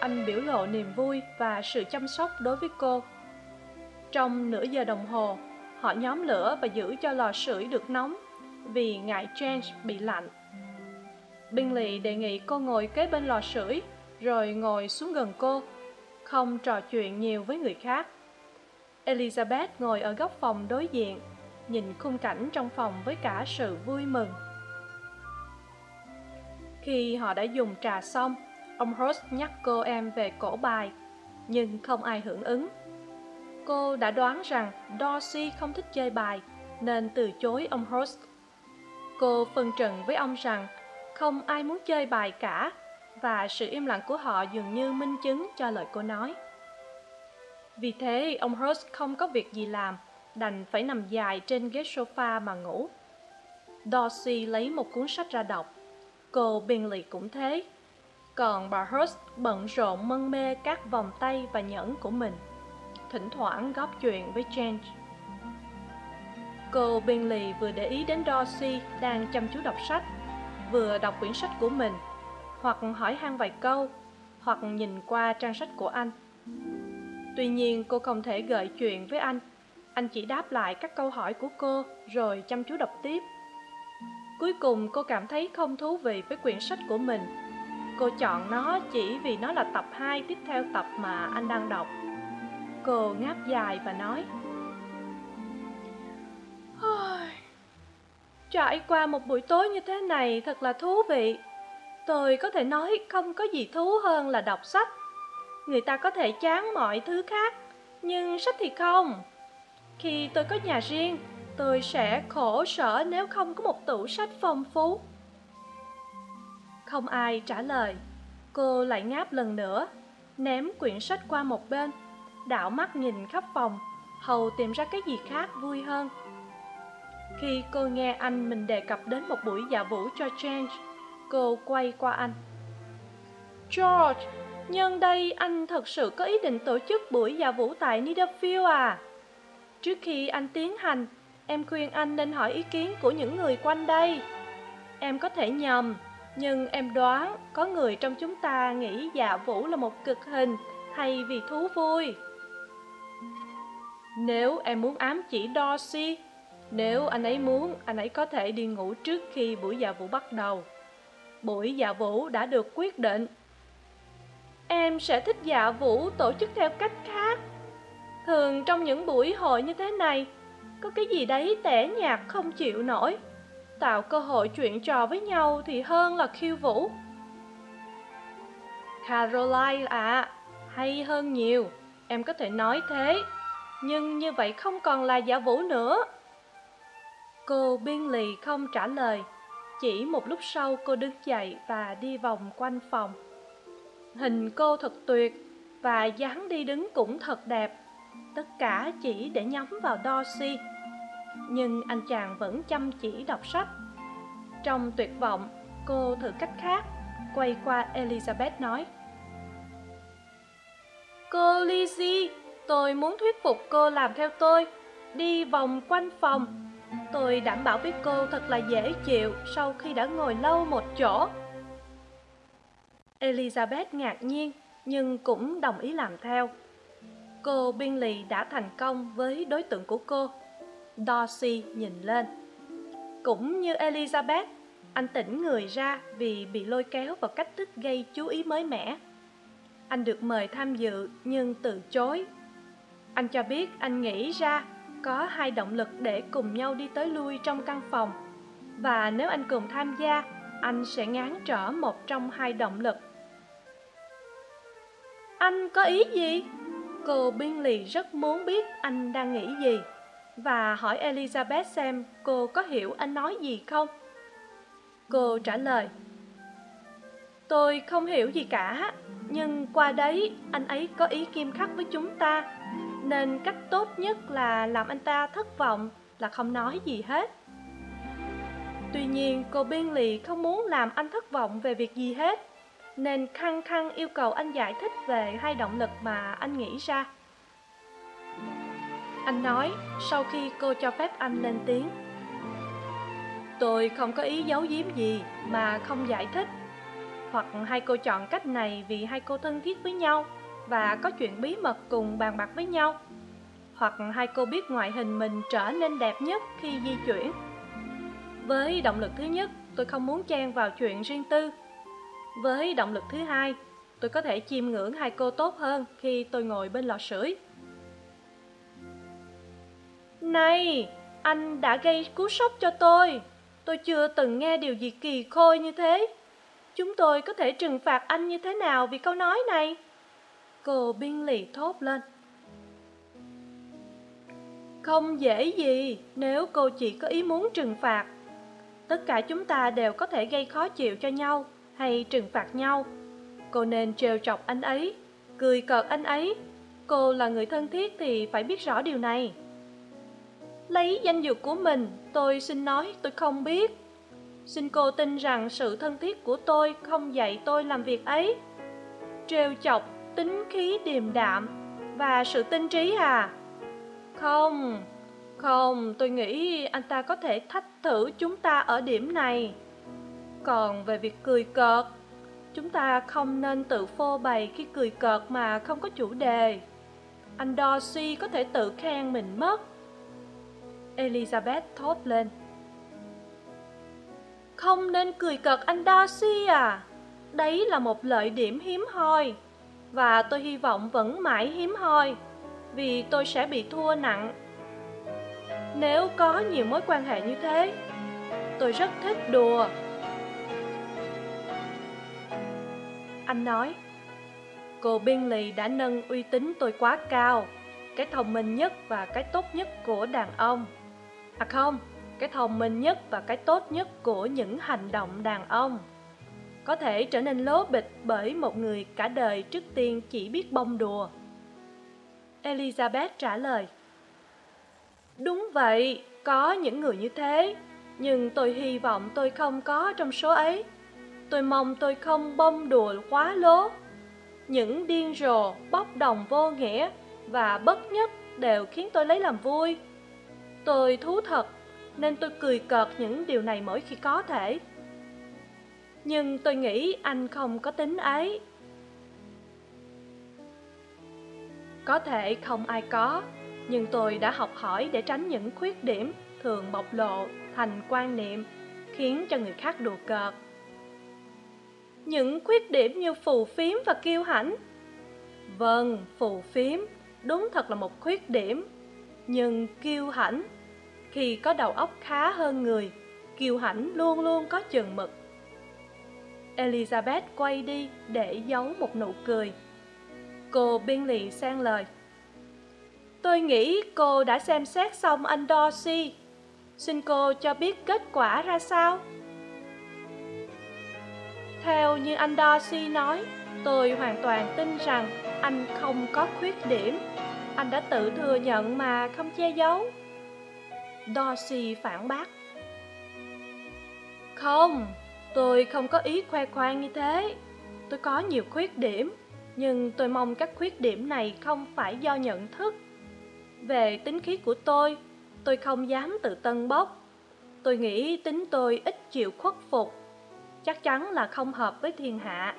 Speaker 1: anh biểu lộ niềm vui và sự chăm sóc đối với cô. Trong nửa giờ đồng hồ, họ nhóm lửa và giữ cho lò sưởi được nóng vì ngại James bị lạnh. Bingley đề nghị cô ngồi kế bên lò sưởi, rồi ngồi xuống gần cô, không trò chuyện nhiều với người khác. Elizabeth ngồi ở góc phòng đối diện, nhìn khung cảnh trong phòng với cả sự vui mừng. Khi họ đã dùng trà xong Ông Hurst nhắc cô em về cổ bài, nhưng không ai hưởng ứng. Cô đã đoán rằng Dorsey không thích chơi bài, nên từ chối ông Hurst. Cô phân trần với ông rằng không ai muốn chơi bài cả, và sự im lặng của họ dường như minh chứng cho lời cô nói. Vì thế, ông Hurst không có việc gì làm, đành phải nằm dài trên ghế sofa mà ngủ. Dorsey lấy một cuốn sách ra đọc. Cô Bingley cũng thế còn bà Hurst bận rộn mân mê các vòng tay và nhẫn của mình, thỉnh thoảng góp chuyện với Change cô Bingley vừa để ý đến Dorsey đang chăm chú đọc sách, vừa đọc quyển sách của mình, hoặc hỏi han vài câu, hoặc nhìn qua trang sách của anh. Tuy nhiên, cô không thể gợi chuyện với anh. Anh chỉ đáp lại các câu hỏi của cô rồi chăm chú đọc tiếp. Cuối cùng, cô cảm thấy không thú vị với quyển sách của mình Cô chọn nó chỉ vì nó là tập hai tiếp theo tập mà anh đang đọc. Cô ngáp dài và nói trải qua một buổi tối như thế này thật là thú vị. Tôi có thể nói không có gì thú hơn là đọc sách. Người ta có thể chán mọi thứ khác, nhưng sách thì không. Khi tôi có nhà riêng, tôi sẽ khổ sở nếu không có một tủ sách phong phú không ai trả lời. Cô lại ngáp lần nữa, ném quyển sách qua một bên, đảo mắt nhìn khắp phòng, hầu tìm ra cái gì khác vui hơn. Khi cô nghe anh mình đề cập đến một buổi dạ vũ cho change, cô quay qua anh. George, nhân đây anh thật sự có ý định tổ chức buổi dạ vũ tại nidafield à? Trước khi anh tiến hành, em khuyên anh nên hỏi ý kiến của những người quanh đây. Em có thể nhầm nhưng em đoán có người trong chúng ta nghĩ dạ vũ là một cực hình thay vì thú vui nếu em muốn ám chỉ Dorsey, nếu anh ấy muốn, anh ấy có thể đi ngủ trước khi buổi dạ vũ bắt đầu. Buổi dạ vũ đã được quyết định. Em sẽ thích dạ vũ tổ chức theo cách khác. Thường trong những buổi hội như thế này, có cái gì đấy tẻ nhạt không chịu nổi. Tạo cơ hội chuyện trò với nhau thì hơn là khiêu vũ. Caroline ạ, à, hay hơn nhiều, em có thể nói thế. Nhưng như vậy không còn là giả vũ nữa. Cô biên lì không trả lời chỉ một lúc sau cô đứng dậy và đi vòng quanh phòng. Hình cô thật tuyệt và dáng đi đứng cũng thật đẹp tất cả chỉ để nhắm vào dorsey nhưng anh chàng vẫn chăm chỉ đọc sách. Trong tuyệt vọng, cô thử cách khác, quay qua elizabeth nói, cô lizzie tôi muốn thuyết phục cô làm theo tôi. Đi vòng quanh phòng. Tôi đảm bảo với cô thật là dễ chịu sau khi đã ngồi lâu một chỗ. Elizabeth ngạc nhiên, nhưng cũng đồng ý làm theo. Cô biên lì đã thành công với đối tượng của cô dorsey nhìn lên. Cũng như elizabeth, anh tỉnh người ra vì bị lôi kéo vào cách thức gây chú ý mới mẻ. Anh được mời tham dự, nhưng từ chối. Anh cho biết anh nghĩ ra có hai động lực để cùng nhau đi tới lui trong căn phòng. Và nếu anh cùng tham gia, anh sẽ ngán trở một trong hai động lực. Anh có ý gì? Cô biên lì rất muốn biết anh đang nghĩ gì và hỏi elizabeth xem cô có hiểu anh nói gì không? Cô trả lời, tôi không hiểu gì cả, nhưng qua đấy anh ấy có ý kim khắc với chúng ta, nên cách tốt nhất là làm anh ta thất vọng, là không nói gì hết. Tuy nhiên, cô biên lì không muốn làm anh thất vọng về việc gì hết, nên khăng khăng yêu cầu anh giải thích về hai động lực mà anh nghĩ ra anh nói, sau khi cô cho phép anh lên tiếng. Tôi không có ý giấu giếm gì mà không giải thích. Hoặc hai cô chọn cách này vì hai cô thân thiết với nhau và có chuyện bí mật cùng bàn bạc với nhau. Hoặc hai cô biết ngoại hình mình trở nên đẹp nhất khi di chuyển. Với động lực thứ nhất, tôi không muốn chen vào chuyện riêng tư. Với động lực thứ hai, tôi có thể chiêm ngưỡng hai cô tốt hơn khi tôi ngồi bên lò sưởi này, anh đã gây cú sốc cho tôi. Tôi chưa từng nghe điều gì kỳ khôi như thế. Chúng tôi có thể trừng phạt anh như thế nào vì câu nói này? Cô biên lì thốt lên. Không dễ gì nếu cô chỉ có ý muốn trừng phạt. Tất cả chúng ta đều có thể gây khó chịu cho nhau hay trừng phạt nhau. Cô nên trêu chọc anh ấy, cười cợt anh ấy. Cô là người thân thiết thì phải biết rõ điều này lấy danh dự của mình, tôi xin nói tôi không biết. Xin cô tin rằng sự thân thiết của tôi không dạy tôi làm việc ấy. Trêu chọc, tính khí điềm đạm và sự tinh trí à? Không không, tôi nghĩ anh ta có thể thách thử chúng ta ở điểm này. Còn về việc cười cợt, chúng ta không nên tự phô bày khi cười cợt mà không có chủ đề. Anh dorsey có thể tự khen mình mất elizabeth thốt lên. Không nên cười cợt anh Darcy à. Đấy là một lợi điểm hiếm hoi. Và tôi hy vọng vẫn mãi hiếm hoi, vì tôi sẽ bị thua nặng. Nếu có nhiều mối quan hệ như thế, tôi rất thích đùa. Anh nói, cô bingley đã nâng uy tín tôi quá cao, cái thông minh nhất và cái tốt nhất của đàn ông à không, cái thông minh nhất và cái tốt nhất của những hành động đàn ông có thể trở nên lố bịch bởi một người cả đời trước tiên chỉ biết bông đùa. Elizabeth trả lời, đúng vậy, có những người như thế, nhưng tôi hy vọng tôi không có trong số ấy. Tôi mong tôi không bông đùa quá lố. Những điên rồ, bốc đồng vô nghĩa và bất nhất đều khiến tôi lấy làm vui tôi thú thật, nên tôi cười cợt những điều này mỗi khi có thể. Nhưng tôi nghĩ anh không có tính ấy. Có thể không ai có, nhưng tôi đã học hỏi để tránh những khuyết điểm thường bộc lộ thành quan niệm, khiến cho người khác đùa cợt. Những khuyết điểm như phù phiếm và kiêu hãnh. Vâng phù phiếm, đúng thật là một khuyết điểm, nhưng kiêu hãnh khi có đầu óc khá hơn người, kiều hãnh luôn luôn có chừng mực. Elizabeth quay đi để giấu một nụ cười. Cô biên lì sang lời. Tôi nghĩ cô đã xem xét xong anh dorsey xin cô cho biết kết quả ra sao? Theo như anh dorsey nói, tôi hoàn toàn tin rằng anh không có khuyết điểm. Anh đã tự thừa nhận mà không che giấu dorsey phản bác. Không, tôi không có ý khoe khoang như thế. Tôi có nhiều khuyết điểm, nhưng tôi mong các khuyết điểm này không phải do nhận thức. Về tính khí của tôi tôi không dám tự tân bốc. Tôi nghĩ tính tôi ít chịu khuất phục, chắc chắn là không hợp với thiên hạ.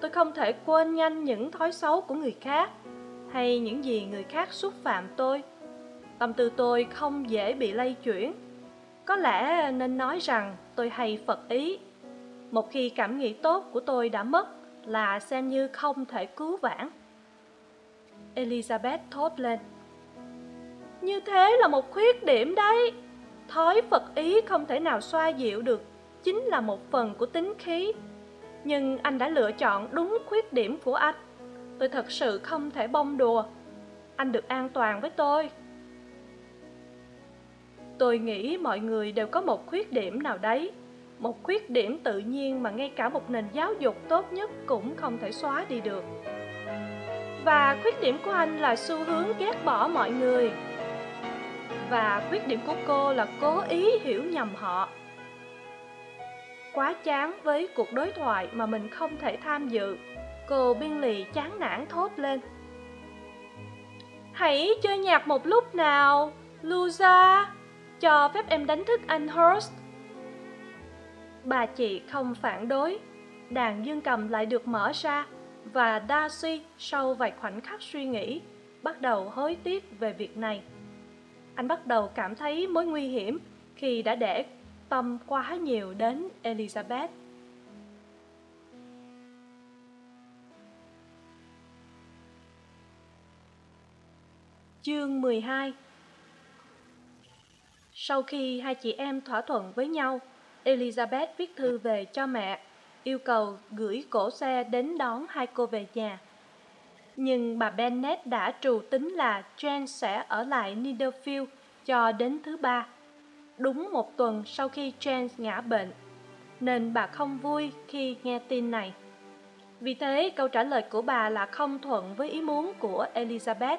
Speaker 1: Tôi không thể quên nhanh những thói xấu của người khác hay những gì người khác xúc phạm tôi tâm tư tôi không dễ bị lay chuyển. Có lẽ nên nói rằng tôi hay phật ý. Một khi cảm nghĩ tốt của tôi đã mất là xem như không thể cứu vãn. Elizabeth thốt lên. Như thế là một khuyết điểm đấy. Thói phật ý không thể nào xoa dịu được, chính là một phần của tính khí. Nhưng anh đã lựa chọn đúng khuyết điểm của anh. Tôi thật sự không thể bông đùa. Anh được an toàn với tôi tôi nghĩ mọi người đều có một khuyết điểm nào đấy. Một khuyết điểm tự nhiên mà ngay cả một nền giáo dục tốt nhất cũng không thể xóa đi được. Và khuyết điểm của anh là xu hướng ghét bỏ mọi người. Và khuyết điểm của cô là cố ý hiểu nhầm họ. Quá chán với cuộc đối thoại mà mình không thể tham dự. Cô biên lì chán nản thốt lên. Hãy chơi nhạc một lúc nào, luza cho phép em đánh thức anh Horst. Bà chị không phản đối, đàn dương cầm lại được mở ra và Darcy sau vài khoảnh khắc suy nghĩ bắt đầu hối tiếc về việc này. Anh bắt đầu cảm thấy mối nguy hiểm khi đã để tâm quá nhiều đến Elizabeth. Chương 12 sau khi hai chị em thỏa thuận với nhau, elizabeth viết thư về cho mẹ, yêu cầu gửi cổ xe đến đón hai cô về nhà. Nhưng bà bennet đã trù tính là Jane sẽ ở lại niederfield cho đến thứ ba. Đúng một tuần sau khi Jane ngã bệnh, nên bà không vui khi nghe tin này. Vì thế, câu trả lời của bà là không thuận với ý muốn của elizabeth.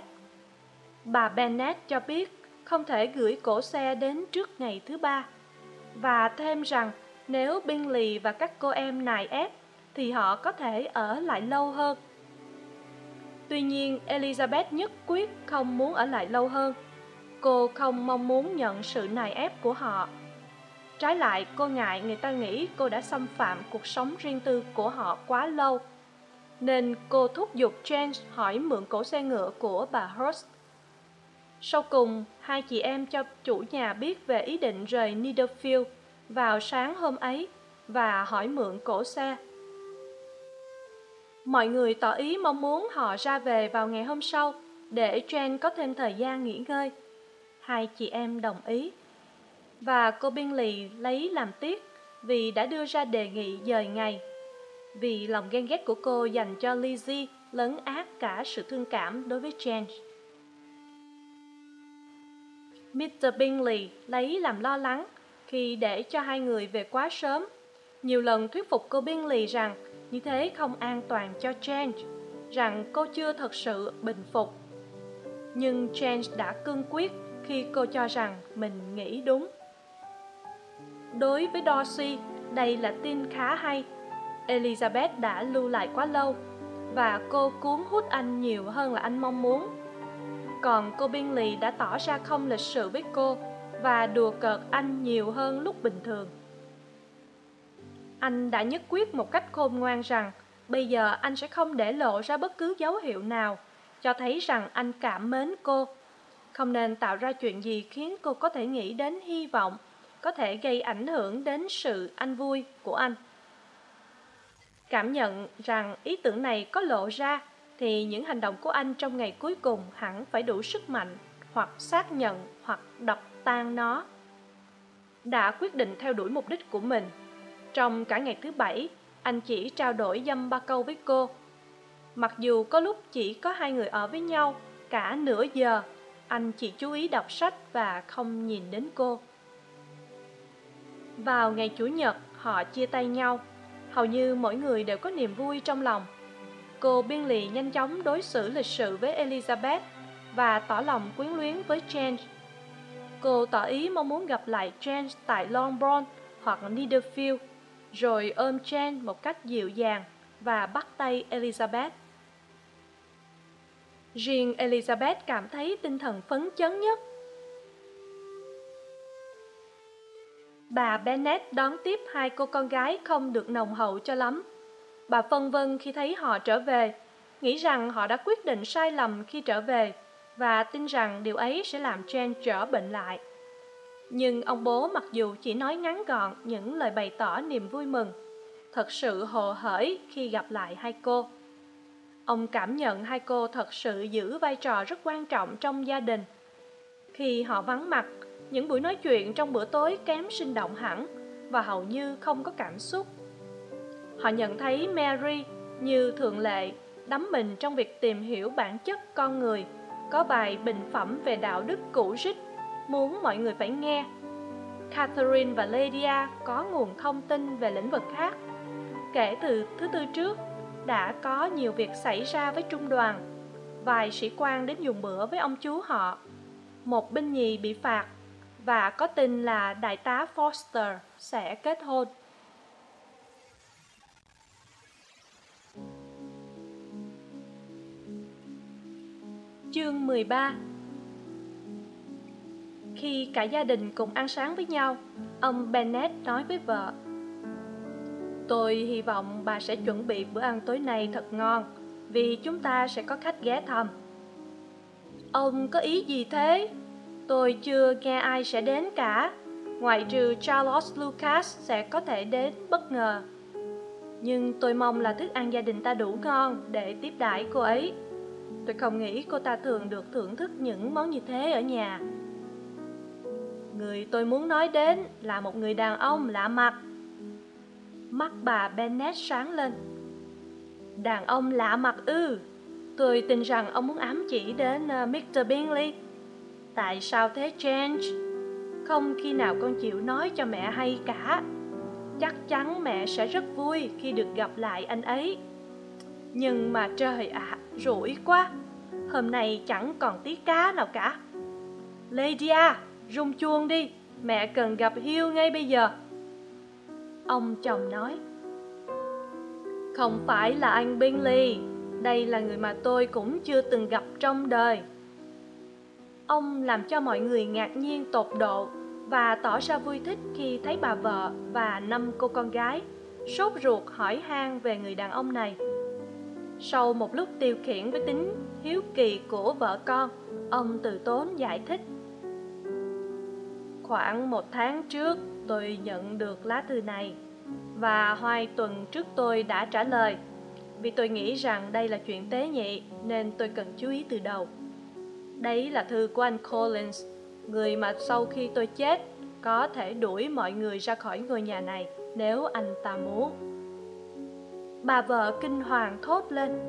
Speaker 1: Bà bennet cho biết không thể gửi cổ xe đến trước ngày thứ ba. Và thêm rằng, nếu bingley và các cô em nài ép, thì họ có thể ở lại lâu hơn. Tuy nhiên, elizabeth nhất quyết không muốn ở lại lâu hơn. Cô không mong muốn nhận sự nài ép của họ. Trái lại, cô ngại người ta nghĩ cô đã xâm phạm cuộc sống riêng tư của họ quá lâu. Nên cô thúc giục james hỏi mượn cổ xe ngựa của bà hurst sau cùng, hai chị em cho chủ nhà biết về ý định rời niederfield vào sáng hôm ấy và hỏi mượn cổ xe mọi người tỏ ý mong muốn họ ra về vào ngày hôm sau để jen có thêm thời gian nghỉ ngơi hai chị em đồng ý và cô Bingley lấy làm tiếc vì đã đưa ra đề nghị dời ngày. Vì lòng ghen ghét của cô dành cho Lizzie lấn át cả sự thương cảm đối với Jane. Mr. Bingley lấy làm lo lắng khi để cho hai người về quá sớm. Nhiều lần thuyết phục cô Bingley rằng như thế không an toàn cho James, rằng cô chưa thật sự bình phục. Nhưng James đã cương quyết khi cô cho rằng mình nghĩ đúng. Đối với Dorsey, đây là tin khá hay. Elizabeth đã lưu lại quá lâu và cô cuốn hút anh nhiều hơn là anh mong muốn. Còn cô Bingley đã tỏ ra không lịch sự với cô và đùa cợt anh nhiều hơn lúc bình thường. Anh đã nhất quyết một cách khôn ngoan rằng bây giờ anh sẽ không để lộ ra bất cứ dấu hiệu nào cho thấy rằng anh cảm mến cô. Không nên tạo ra chuyện gì khiến cô có thể nghĩ đến hy vọng, có thể gây ảnh hưởng đến sự anh vui của anh. Cảm nhận rằng ý tưởng này có lộ ra thì những hành động của anh trong ngày cuối cùng hẳn phải đủ sức mạnh hoặc xác nhận hoặc đập tan nó. Đã quyết định theo đuổi mục đích của mình. Trong cả ngày thứ bảy, anh chỉ trao đổi dăm ba câu với cô. Mặc dù có lúc chỉ có hai người ở với nhau cả nửa giờ, anh chỉ chú ý đọc sách và không nhìn đến cô. Vào ngày Chủ nhật, họ chia tay nhau. Hầu như mỗi người đều có niềm vui trong lòng. Cô biên lì nhanh chóng đối xử lịch sự với Elizabeth và tỏ lòng quyến luyến với James. Cô tỏ ý mong muốn gặp lại James tại Longbourn hoặc Netherfield, rồi ôm James một cách dịu dàng và bắt tay Elizabeth. Riêng Elizabeth cảm thấy tinh thần phấn chấn nhất. Bà Bennet đón tiếp hai cô con gái không được nồng hậu cho lắm. Bà phân vân khi thấy họ trở về, nghĩ rằng họ đã quyết định sai lầm khi trở về và tin rằng điều ấy sẽ làm Jen trở bệnh lại. Nhưng ông bố mặc dù chỉ nói ngắn gọn những lời bày tỏ niềm vui mừng, thật sự hồ hởi khi gặp lại hai cô. Ông cảm nhận hai cô thật sự giữ vai trò rất quan trọng trong gia đình. Khi họ vắng mặt, những buổi nói chuyện trong bữa tối kém sinh động hẳn và hầu như không có cảm xúc. Họ nhận thấy Mary như thường lệ, đắm mình trong việc tìm hiểu bản chất con người, có bài bình phẩm về đạo đức cũ rích, muốn mọi người phải nghe. Catherine và lydia có nguồn thông tin về lĩnh vực khác. Kể từ thứ tư trước, đã có nhiều việc xảy ra với trung đoàn. Vài sĩ quan đến dùng bữa với ông chú họ. Một binh nhì bị phạt và có tin là đại tá foster sẽ kết hôn. Chương 13 Khi cả gia đình cùng ăn sáng với nhau, ông Bennett nói với vợ Tôi hy vọng bà sẽ chuẩn bị bữa ăn tối nay thật ngon, vì chúng ta sẽ có khách ghé thăm. Ông có ý gì thế? Tôi chưa nghe ai sẽ đến cả, ngoại trừ Charles Lucas sẽ có thể đến bất ngờ. Nhưng tôi mong là thức ăn gia đình ta đủ ngon để tiếp đãi cô ấy. Tôi không nghĩ cô ta thường được thưởng thức những món như thế ở nhà. Người tôi muốn nói đến là một người đàn ông lạ mặt. Mắt bà Bennett sáng lên. Đàn ông lạ mặt ư? Tôi tin rằng ông muốn ám chỉ đến ờ, Mr. Bingley. Tại sao thế, Change? Không khi nào con chịu nói cho mẹ hay cả. Chắc chắn mẹ sẽ rất vui khi được gặp lại anh ấy. Nhưng mà trời ạ, à, rủi quá. Hôm nay chẳng còn tí cá nào cả. Lydia, rung chuông đi. Mẹ cần gặp hiêu ngay bây giờ. Ông chồng nói. Không phải là anh Bingley Đây là người mà tôi cũng chưa từng gặp trong đời. Ông làm cho mọi người ngạc nhiên tột độ Và tỏ ra vui thích khi thấy bà vợ và năm cô con gái Sốt ruột hỏi han về người đàn ông này sau một lúc tiêu khiển với tính hiếu kỳ của vợ con, ông từ tốn giải thích. Khoảng một tháng trước, tôi nhận được lá thư này và hai tuần trước tôi đã trả lời. Vì tôi nghĩ rằng đây là chuyện tế nhị, nên tôi cần chú ý từ đầu. Đấy là thư của anh collins, người mà sau khi tôi chết, có thể đuổi mọi người ra khỏi ngôi nhà này nếu anh ta muốn bà vợ kinh hoàng thốt lên.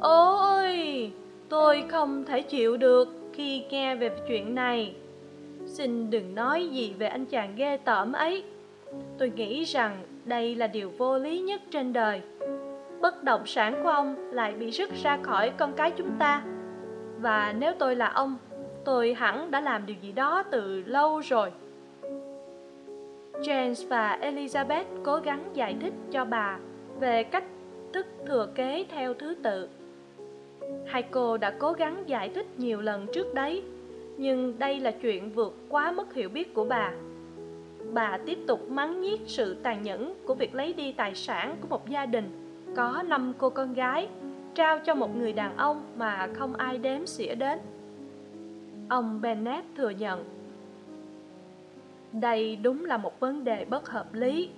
Speaker 1: Ôi, tôi không thể chịu được khi nghe về chuyện này. Xin đừng nói gì về anh chàng ghê tởm ấy. Tôi nghĩ rằng đây là điều vô lý nhất trên đời. Bất động sản của ông lại bị rứt ra khỏi con cái chúng ta. Và nếu tôi là ông, tôi hẳn đã làm điều gì đó từ lâu rồi james và elizabeth cố gắng giải thích cho bà về cách thức thừa kế theo thứ tự. Hai cô đã cố gắng giải thích nhiều lần trước đấy, nhưng đây là chuyện vượt quá mức hiểu biết của bà. Bà tiếp tục mắng nhiếc sự tàn nhẫn của việc lấy đi tài sản của một gia đình, có năm cô con gái, trao cho một người đàn ông mà không ai đếm xỉa đến. Ông bennett thừa nhận đây đúng là một vấn đề bất hợp lý.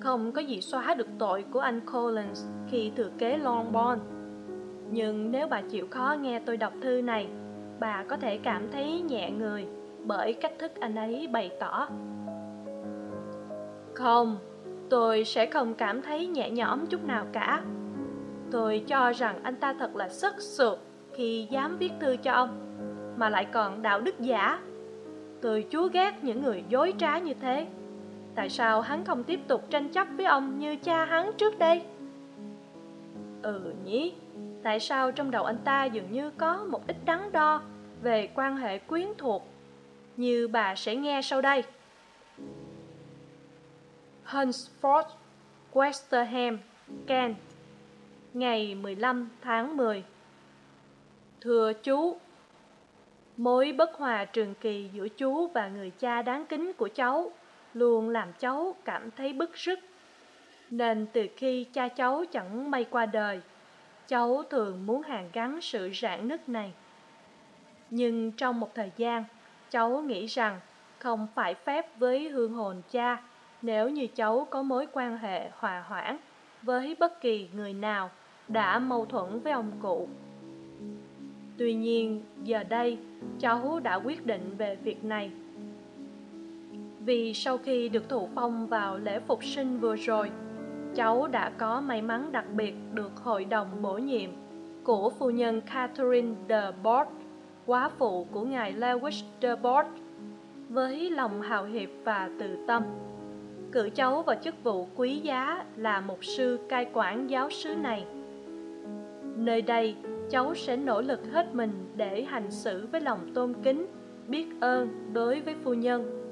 Speaker 1: Không có gì xóa được tội của anh collins khi thừa kế longbourn. Nhưng nếu bà chịu khó nghe tôi đọc thư này, bà có thể cảm thấy nhẹ người bởi cách thức anh ấy bày tỏ. Không, tôi sẽ không cảm thấy nhẹ nhõm chút nào cả. Tôi cho rằng anh ta thật là sức sượt khi dám viết thư cho ông, mà lại còn đạo đức giả tôi chúa ghét những người dối trá như thế. Tại sao hắn không tiếp tục tranh chấp với ông như cha hắn trước đây? Ừ nhỉ tại sao trong đầu anh ta dường như có một ít đắn đo về quan hệ quyến thuộc như bà sẽ nghe sau đây. Hunsford, Westerham, Kent Ngày 15 tháng 10 Thưa chú Mối bất hòa trường kỳ giữa chú và người cha đáng kính của cháu luôn làm cháu cảm thấy bức rứt. Nên từ khi cha cháu chẳng may qua đời, cháu thường muốn hàn gắn sự rạn nứt này. Nhưng trong một thời gian, cháu nghĩ rằng không phải phép với hương hồn cha nếu như cháu có mối quan hệ hòa hoãn với bất kỳ người nào đã mâu thuẫn với ông cụ. Tuy nhiên, giờ đây, cháu đã quyết định về việc này. Vì sau khi được thụ phong vào lễ phục sinh vừa rồi, cháu đã có may mắn đặc biệt được hội đồng bổ nhiệm của phu nhân Catherine de Bourgh, quá phụ của ngài Lewis de Bourgh, với lòng hào hiệp và từ tâm. Cử cháu vào chức vụ quý giá là một sư cai quản giáo sứ này. Nơi đây, cháu sẽ nỗ lực hết mình để hành xử với lòng tôn kính, biết ơn đối với phu nhân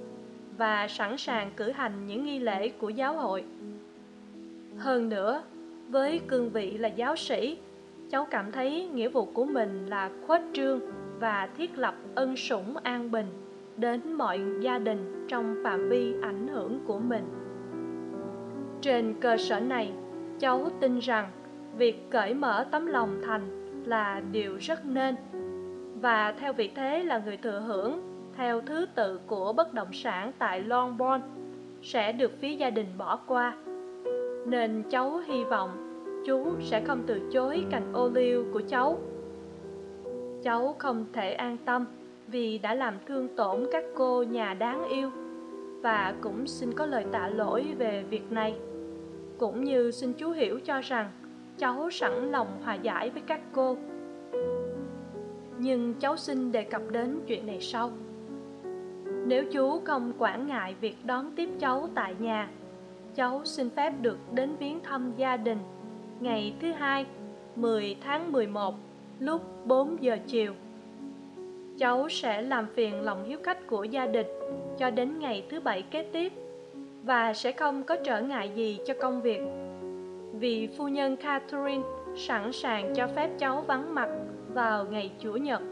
Speaker 1: và sẵn sàng cử hành những nghi lễ của giáo hội. Hơn nữa, với cương vị là giáo sĩ, cháu cảm thấy nghĩa vụ của mình là khuếch trương và thiết lập ân sủng an bình đến mọi gia đình trong phạm vi ảnh hưởng của mình. Trên cơ sở này, cháu tin rằng việc cởi mở tấm lòng thành là điều rất nên. Và theo vị thế là người thừa hưởng, theo thứ tự của bất động sản tại Longbourn, sẽ được phía gia đình bỏ qua. Nên cháu hy vọng chú sẽ không từ chối cành ô liu của cháu. Cháu không thể an tâm vì đã làm thương tổn các cô nhà đáng yêu và cũng xin có lời tạ lỗi về việc này. Cũng như xin chú hiểu cho rằng cháu sẵn lòng hòa giải với các cô nhưng cháu xin đề cập đến chuyện này sau nếu chú không quản ngại việc đón tiếp cháu tại nhà, cháu xin phép được đến viếng thăm gia đình ngày thứ hai 10 tháng 11 lúc 4 giờ chiều. Cháu sẽ làm phiền lòng hiếu khách của gia đình cho đến ngày thứ bảy kế tiếp và sẽ không có trở ngại gì cho công việc. Vì phu nhân Catherine sẵn sàng cho phép cháu vắng mặt vào ngày Chủ nhật,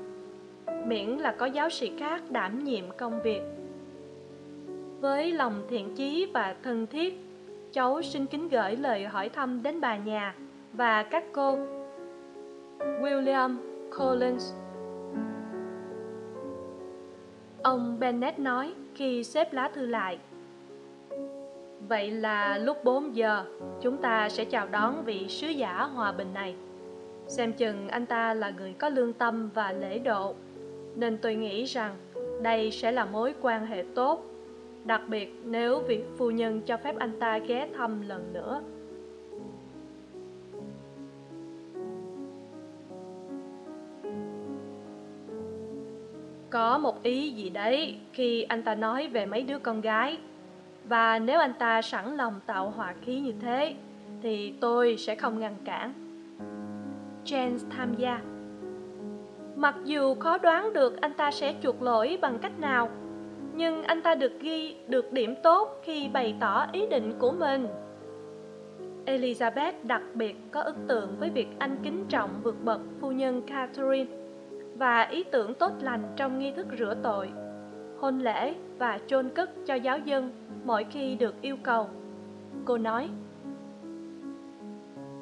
Speaker 1: miễn là có giáo sĩ khác đảm nhiệm công việc. Với lòng thiện chí và thân thiết, cháu xin kính gửi lời hỏi thăm đến bà nhà và các cô. William Collins Ông Bennett nói khi xếp lá thư lại. Vậy là lúc 4 giờ, chúng ta sẽ chào đón vị sứ giả hòa bình này. Xem chừng anh ta là người có lương tâm và lễ độ, nên tôi nghĩ rằng đây sẽ là mối quan hệ tốt đặc biệt nếu vị phu nhân cho phép anh ta ghé thăm lần nữa có một ý gì đấy khi anh ta nói về mấy đứa con gái và nếu anh ta sẵn lòng tạo hòa khí như thế, thì tôi sẽ không ngăn cản. James tham gia. Mặc dù khó đoán được anh ta sẽ chuộc lỗi bằng cách nào, nhưng anh ta được ghi được điểm tốt khi bày tỏ ý định của mình. Elizabeth đặc biệt có ấn tượng với việc anh kính trọng vượt bậc phu nhân catherine và ý tưởng tốt lành trong nghi thức rửa tội hôn lễ và chôn cất cho giáo dân mỗi khi được yêu cầu. Cô nói,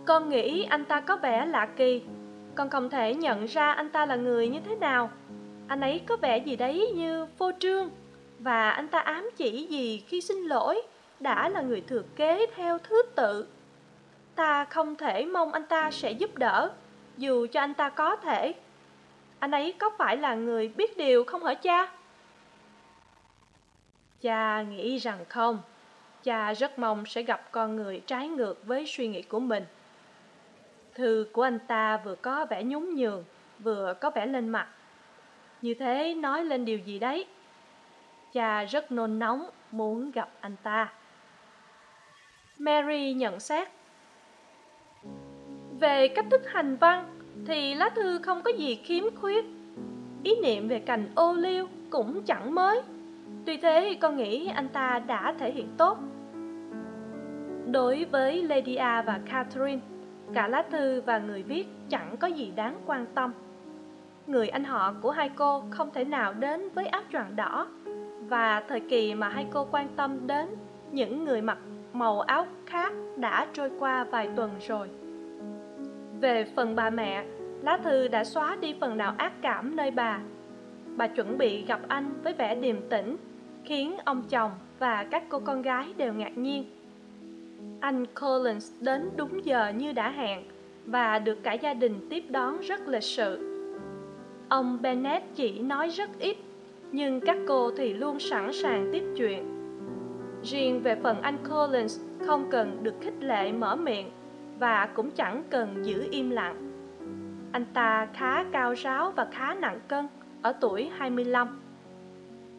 Speaker 1: con nghĩ anh ta có vẻ lạ kỳ, con không thể nhận ra anh ta là người như thế nào. Anh ấy có vẻ gì đấy như phô trương và anh ta ám chỉ gì khi xin lỗi đã là người thừa kế theo thứ tự. Ta không thể mong anh ta sẽ giúp đỡ, dù cho anh ta có thể. Anh ấy có phải là người biết điều không hả cha? Cha nghĩ rằng không. Cha rất mong sẽ gặp con người trái ngược với suy nghĩ của mình. Thư của anh ta vừa có vẻ nhún nhường, vừa có vẻ lên mặt. Như thế nói lên điều gì đấy? Cha rất nôn nóng, muốn gặp anh ta. Mary nhận xét. Về cách thức hành văn thì lá thư không có gì khiếm khuyết. Ý niệm về cành ô liu cũng chẳng mới tuy thế, con nghĩ anh ta đã thể hiện tốt. Đối với lady a và catherine, cả lá thư và người viết chẳng có gì đáng quan tâm. Người anh họ của hai cô không thể nào đến với áo choàng đỏ, và thời kỳ mà hai cô quan tâm đến những người mặc màu áo khác đã trôi qua vài tuần rồi. Về phần bà mẹ, lá thư đã xóa đi phần nào ác cảm nơi bà. Bà chuẩn bị gặp anh với vẻ điềm tĩnh khiến ông chồng và các cô con gái đều ngạc nhiên. Anh collins đến đúng giờ như đã hẹn và được cả gia đình tiếp đón rất lịch sự. Ông bennett chỉ nói rất ít, nhưng các cô thì luôn sẵn sàng tiếp chuyện. Riêng về phần anh collins không cần được khích lệ mở miệng và cũng chẳng cần giữ im lặng. Anh ta khá cao ráo và khá nặng cân ở tuổi hai mươi lăm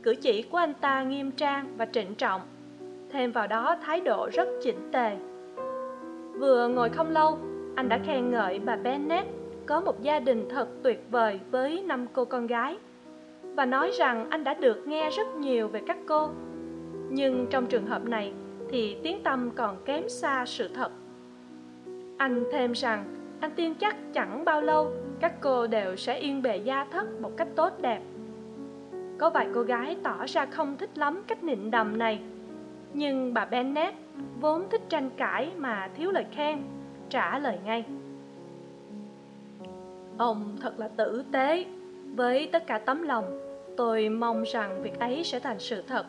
Speaker 1: cử chỉ của anh ta nghiêm trang và trịnh trọng. Thêm vào đó, thái độ rất chỉnh tề. Vừa ngồi không lâu, anh đã khen ngợi bà bennett có một gia đình thật tuyệt vời với năm cô con gái và nói rằng anh đã được nghe rất nhiều về các cô. Nhưng trong trường hợp này thì tiếng tâm còn kém xa sự thật. Anh thêm rằng, anh tin chắc chẳng bao lâu các cô đều sẽ yên bề gia thất một cách tốt đẹp có vài cô gái tỏ ra không thích lắm cách nịnh đầm này. Nhưng bà bennett vốn thích tranh cãi mà thiếu lời khen, trả lời ngay. Ông thật là tử tế. Với tất cả tấm lòng, tôi mong rằng việc ấy sẽ thành sự thật.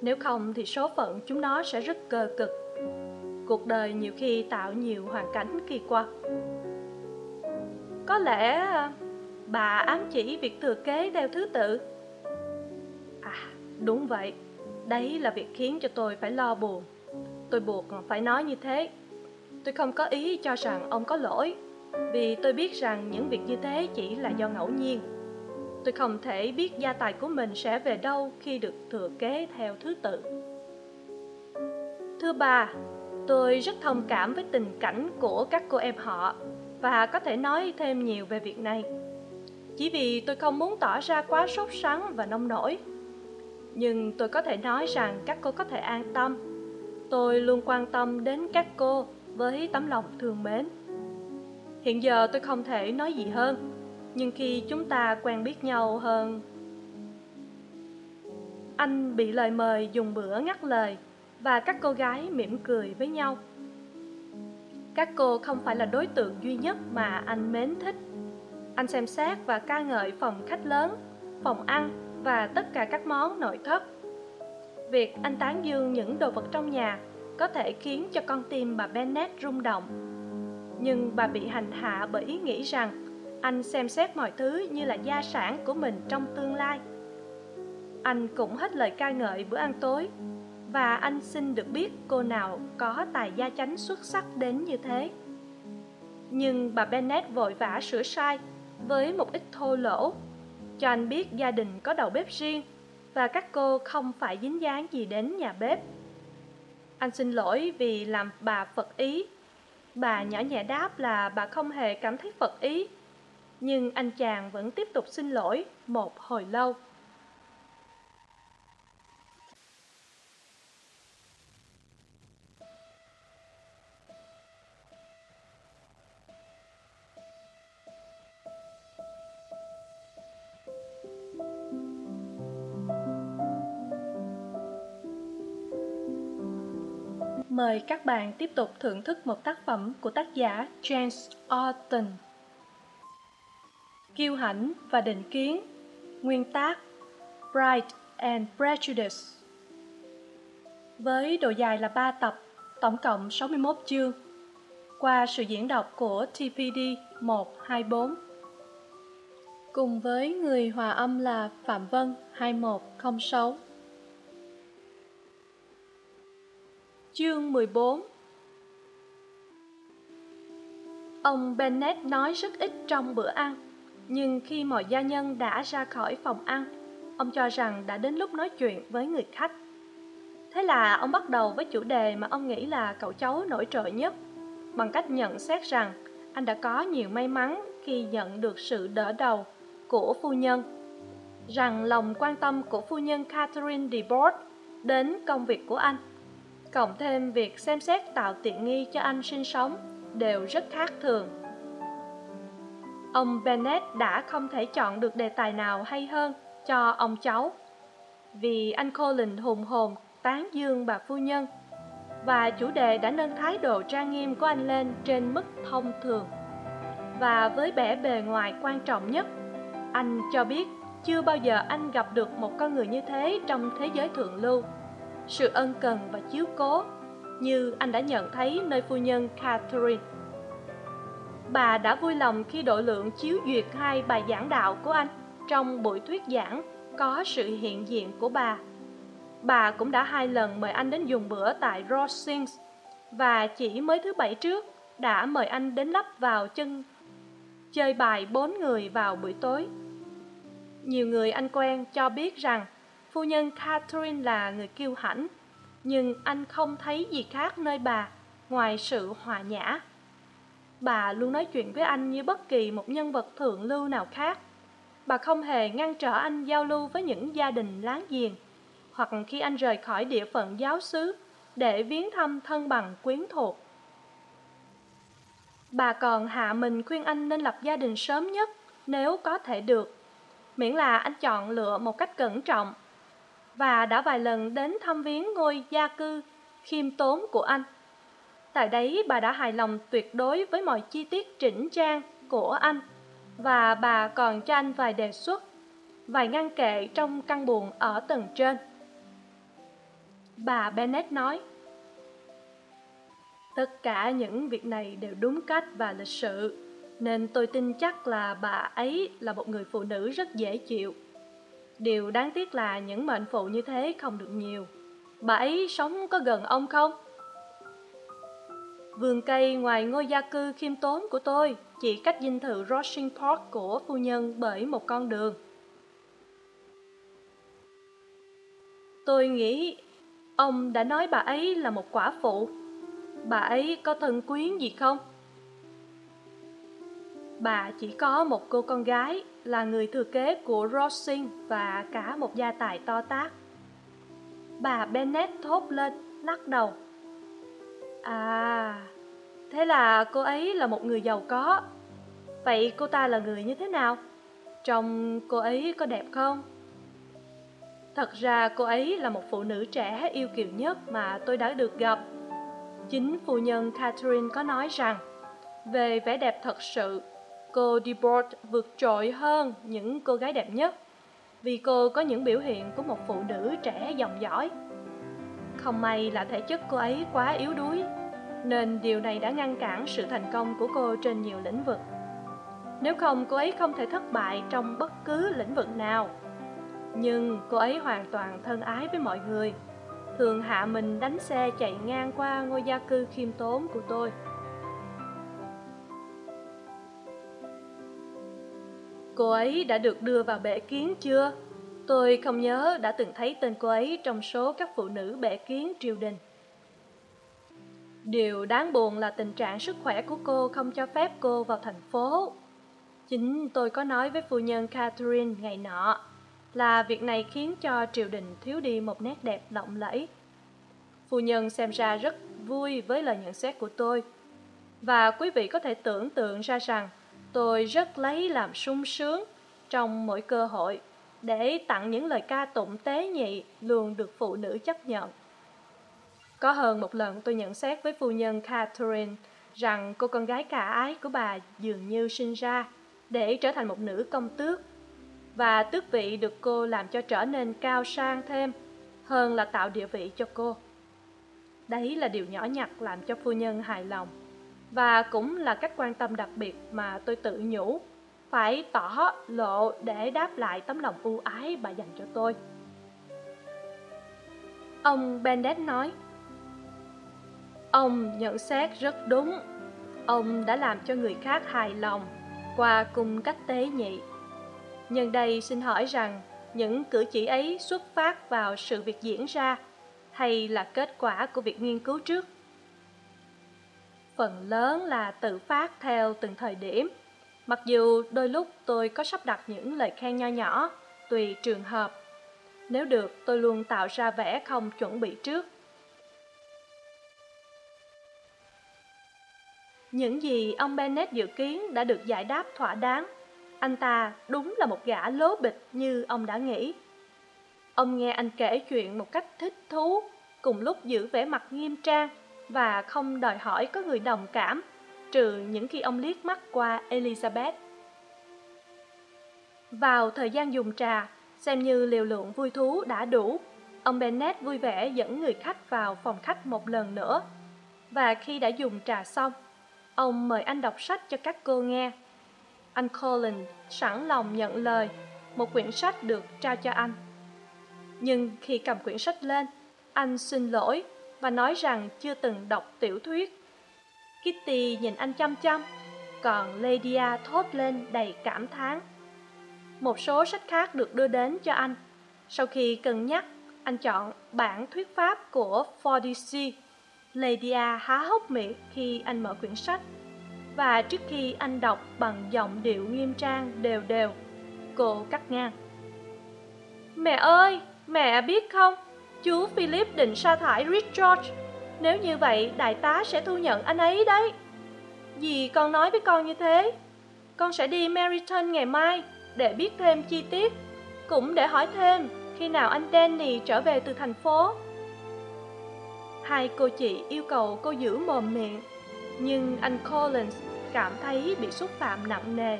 Speaker 1: Nếu không thì số phận chúng nó sẽ rất cơ cực. Cuộc đời nhiều khi tạo nhiều hoàn cảnh kỳ quặc. Có lẽ à, bà ám chỉ việc thừa kế theo thứ tự à đúng vậy. Đấy là việc khiến cho tôi phải lo buồn. Tôi buộc phải nói như thế. Tôi không có ý cho rằng ông có lỗi, vì tôi biết rằng những việc như thế chỉ là do ngẫu nhiên. Tôi không thể biết gia tài của mình sẽ về đâu khi được thừa kế theo thứ tự. Thưa bà, tôi rất thông cảm với tình cảnh của các cô em họ và có thể nói thêm nhiều về việc này. Chỉ vì tôi không muốn tỏ ra quá sốt sắng và nông nổi nhưng tôi có thể nói rằng các cô có thể an tâm. Tôi luôn quan tâm đến các cô với tấm lòng thương mến. Hiện giờ tôi không thể nói gì hơn, nhưng khi chúng ta quen biết nhau hơn, anh bị lời mời dùng bữa ngắt lời và các cô gái mỉm cười với nhau. Các cô không phải là đối tượng duy nhất mà anh mến thích. Anh xem xét và ca ngợi phòng khách lớn, phòng ăn và tất cả các món nội thất. Việc anh tán dương những đồ vật trong nhà có thể khiến cho con tim bà bennett rung động. Nhưng bà bị hành hạ bởi ý nghĩ rằng anh xem xét mọi thứ như là gia sản của mình trong tương lai. Anh cũng hết lời ca ngợi bữa ăn tối và anh xin được biết cô nào có tài gia chánh xuất sắc đến như thế. Nhưng bà Bennett vội vã sửa sai với một ít thô lỗ cho anh biết gia đình có đầu bếp riêng và các cô không phải dính dáng gì đến nhà bếp. Anh xin lỗi vì làm bà phật ý. Bà nhỏ nhẹ đáp là bà không hề cảm thấy phật ý. Nhưng anh chàng vẫn tiếp tục xin lỗi một hồi lâu. Mời các bạn tiếp tục thưởng thức một tác phẩm của tác giả James Austen. Kiêu hãnh và định kiến. Nguyên tác Pride and Prejudice. Với độ dài là 3 tập, tổng cộng 61 chương. Qua sự diễn đọc của TPD 124 Cùng với người hòa âm là Phạm Vân 2106 Chương 14 Ông Bennett nói rất ít trong bữa ăn, nhưng khi mọi gia nhân đã ra khỏi phòng ăn, ông cho rằng đã đến lúc nói chuyện với người khách. Thế là ông bắt đầu với chủ đề mà ông nghĩ là cậu cháu nổi trội nhất, bằng cách nhận xét rằng anh đã có nhiều may mắn khi nhận được sự đỡ đầu của phu nhân, rằng lòng quan tâm của phu nhân Catherine de Bourgh đến công việc của anh cộng thêm việc xem xét tạo tiện nghi cho anh sinh sống, đều rất khác thường. Ông bennett đã không thể chọn được đề tài nào hay hơn cho ông cháu, vì anh colin hùng hồn tán dương bà phu nhân và chủ đề đã nâng thái độ trang nghiêm của anh lên trên mức thông thường. Và với vẻ bề ngoài quan trọng nhất, anh cho biết chưa bao giờ anh gặp được một con người như thế trong thế giới thượng lưu sự ân cần và chiếu cố, như anh đã nhận thấy nơi phu nhân catherine. Bà đã vui lòng khi độ lượng chiếu duyệt hai bài giảng đạo của anh trong buổi thuyết giảng có sự hiện diện của bà. Bà cũng đã hai lần mời anh đến dùng bữa tại rossings và chỉ mới thứ bảy trước đã mời anh đến lắp vào chân, chơi bài bốn người vào buổi tối. Nhiều người anh quen cho biết rằng phu nhân catherine là người kiêu hãnh, nhưng anh không thấy gì khác nơi bà ngoài sự hòa nhã. Bà luôn nói chuyện với anh như bất kỳ một nhân vật thượng lưu nào khác. Bà không hề ngăn trở anh giao lưu với những gia đình láng giềng, hoặc khi anh rời khỏi địa phận giáo xứ để viếng thăm thân bằng quyến thuộc. Bà còn hạ mình khuyên anh nên lập gia đình sớm nhất nếu có thể được. Miễn là anh chọn lựa một cách cẩn trọng và đã vài lần đến thăm viếng ngôi gia cư, khiêm tốn của anh. Tại đấy bà đã hài lòng tuyệt đối với mọi chi tiết chỉnh trang của anh. Và bà còn cho anh vài đề xuất, vài ngăn kệ trong căn buồng ở tầng trên. Bà bennett nói, tất cả những việc này đều đúng cách và lịch sự, nên tôi tin chắc là bà ấy là một người phụ nữ rất dễ chịu điều đáng tiếc là những mệnh phụ như thế không được nhiều. Bà ấy sống có gần ông không? Vườn cây ngoài ngôi gia cư khiêm tốn của tôi chỉ cách dinh thự Rushing Park của phu nhân bởi một con đường. Tôi nghĩ ông đã nói bà ấy là một quả phụ. Bà ấy có thân quyến gì không? Bà chỉ có một cô con gái là người thừa kế của Rossing và cả một gia tài to tát. Bà Bennett thốt lên, lắc đầu. À, thế là cô ấy là một người giàu có. Vậy cô ta là người như thế nào? Trông cô ấy có đẹp không? Thật ra cô ấy là một phụ nữ trẻ yêu kiều nhất mà tôi đã được gặp. Chính phu nhân Catherine có nói rằng, về vẻ đẹp thật sự cô Debord vượt trội hơn những cô gái đẹp nhất, vì cô có những biểu hiện của một phụ nữ trẻ dòng dõi. Không may là thể chất cô ấy quá yếu đuối, nên điều này đã ngăn cản sự thành công của cô trên nhiều lĩnh vực. Nếu không, cô ấy không thể thất bại trong bất cứ lĩnh vực nào. Nhưng cô ấy hoàn toàn thân ái với mọi người. Thường hạ mình đánh xe chạy ngang qua ngôi gia cư khiêm tốn của tôi. Cô ấy đã được đưa vào bể kiến chưa? Tôi không nhớ đã từng thấy tên cô ấy trong số các phụ nữ bể kiến triều đình. Điều đáng buồn là tình trạng sức khỏe của cô không cho phép cô vào thành phố. Chính tôi có nói với phu nhân catherine ngày nọ là việc này khiến cho triều đình thiếu đi một nét đẹp lộng lẫy. Phu nhân xem ra rất vui với lời nhận xét của tôi. Và quý vị có thể tưởng tượng ra rằng tôi rất lấy làm sung sướng trong mỗi cơ hội để tặng những lời ca tụng tế nhị luôn được phụ nữ chấp nhận. Có hơn một lần tôi nhận xét với phu nhân catherine rằng cô con gái cả ái của bà dường như sinh ra để trở thành một nữ công tước và tước vị được cô làm cho trở nên cao sang thêm hơn là tạo địa vị cho cô. Đấy là điều nhỏ nhặt làm cho phu nhân hài lòng và cũng là cách quan tâm đặc biệt mà tôi tự nhủ, phải tỏ lộ để đáp lại tấm lòng ưu ái bà dành cho tôi. Ông bendet nói, ông nhận xét rất đúng. Ông đã làm cho người khác hài lòng qua cùng cách tế nhị. Nhân đây xin hỏi rằng những cử chỉ ấy xuất phát vào sự việc diễn ra hay là kết quả của việc nghiên cứu trước? Phần lớn là tự phát theo từng thời điểm. Mặc dù đôi lúc tôi có sắp đặt những lời khen nho nhỏ, tùy trường hợp. Nếu được, tôi luôn tạo ra vẻ không chuẩn bị trước. Những gì ông bennett dự kiến đã được giải đáp thỏa đáng. Anh ta đúng là một gã lố bịch như ông đã nghĩ. Ông nghe anh kể chuyện một cách thích thú, cùng lúc giữ vẻ mặt nghiêm trang và không đòi hỏi có người đồng cảm, trừ những khi ông liếc mắt qua elizabeth. Vào thời gian dùng trà, xem như liều lượng vui thú đã đủ, ông bennet vui vẻ dẫn người khách vào phòng khách một lần nữa. Và khi đã dùng trà xong, ông mời anh đọc sách cho các cô nghe. Anh colin sẵn lòng nhận lời, một quyển sách được trao cho anh. Nhưng khi cầm quyển sách lên, anh xin lỗi và nói rằng chưa từng đọc tiểu thuyết. Kitty nhìn anh chăm chăm, còn lydia thốt lên đầy cảm thán. Một số sách khác được đưa đến cho anh. Sau khi cân nhắc, anh chọn bản thuyết pháp của fordyce lydia há hốc miệng khi anh mở quyển sách. Và trước khi anh đọc bằng giọng điệu nghiêm trang đều đều, cô cắt ngang. Mẹ ơi, mẹ biết không? Chú philip định sa thải rich george. Nếu như vậy, đại tá sẽ thu nhận anh ấy đấy. Dì, con nói với con như thế. Con sẽ đi Meriton ngày mai để biết thêm chi tiết. Cũng để hỏi thêm khi nào anh danny trở về từ thành phố. Hai cô chị yêu cầu cô giữ mồm miệng, nhưng anh collins cảm thấy bị xúc phạm nặng nề,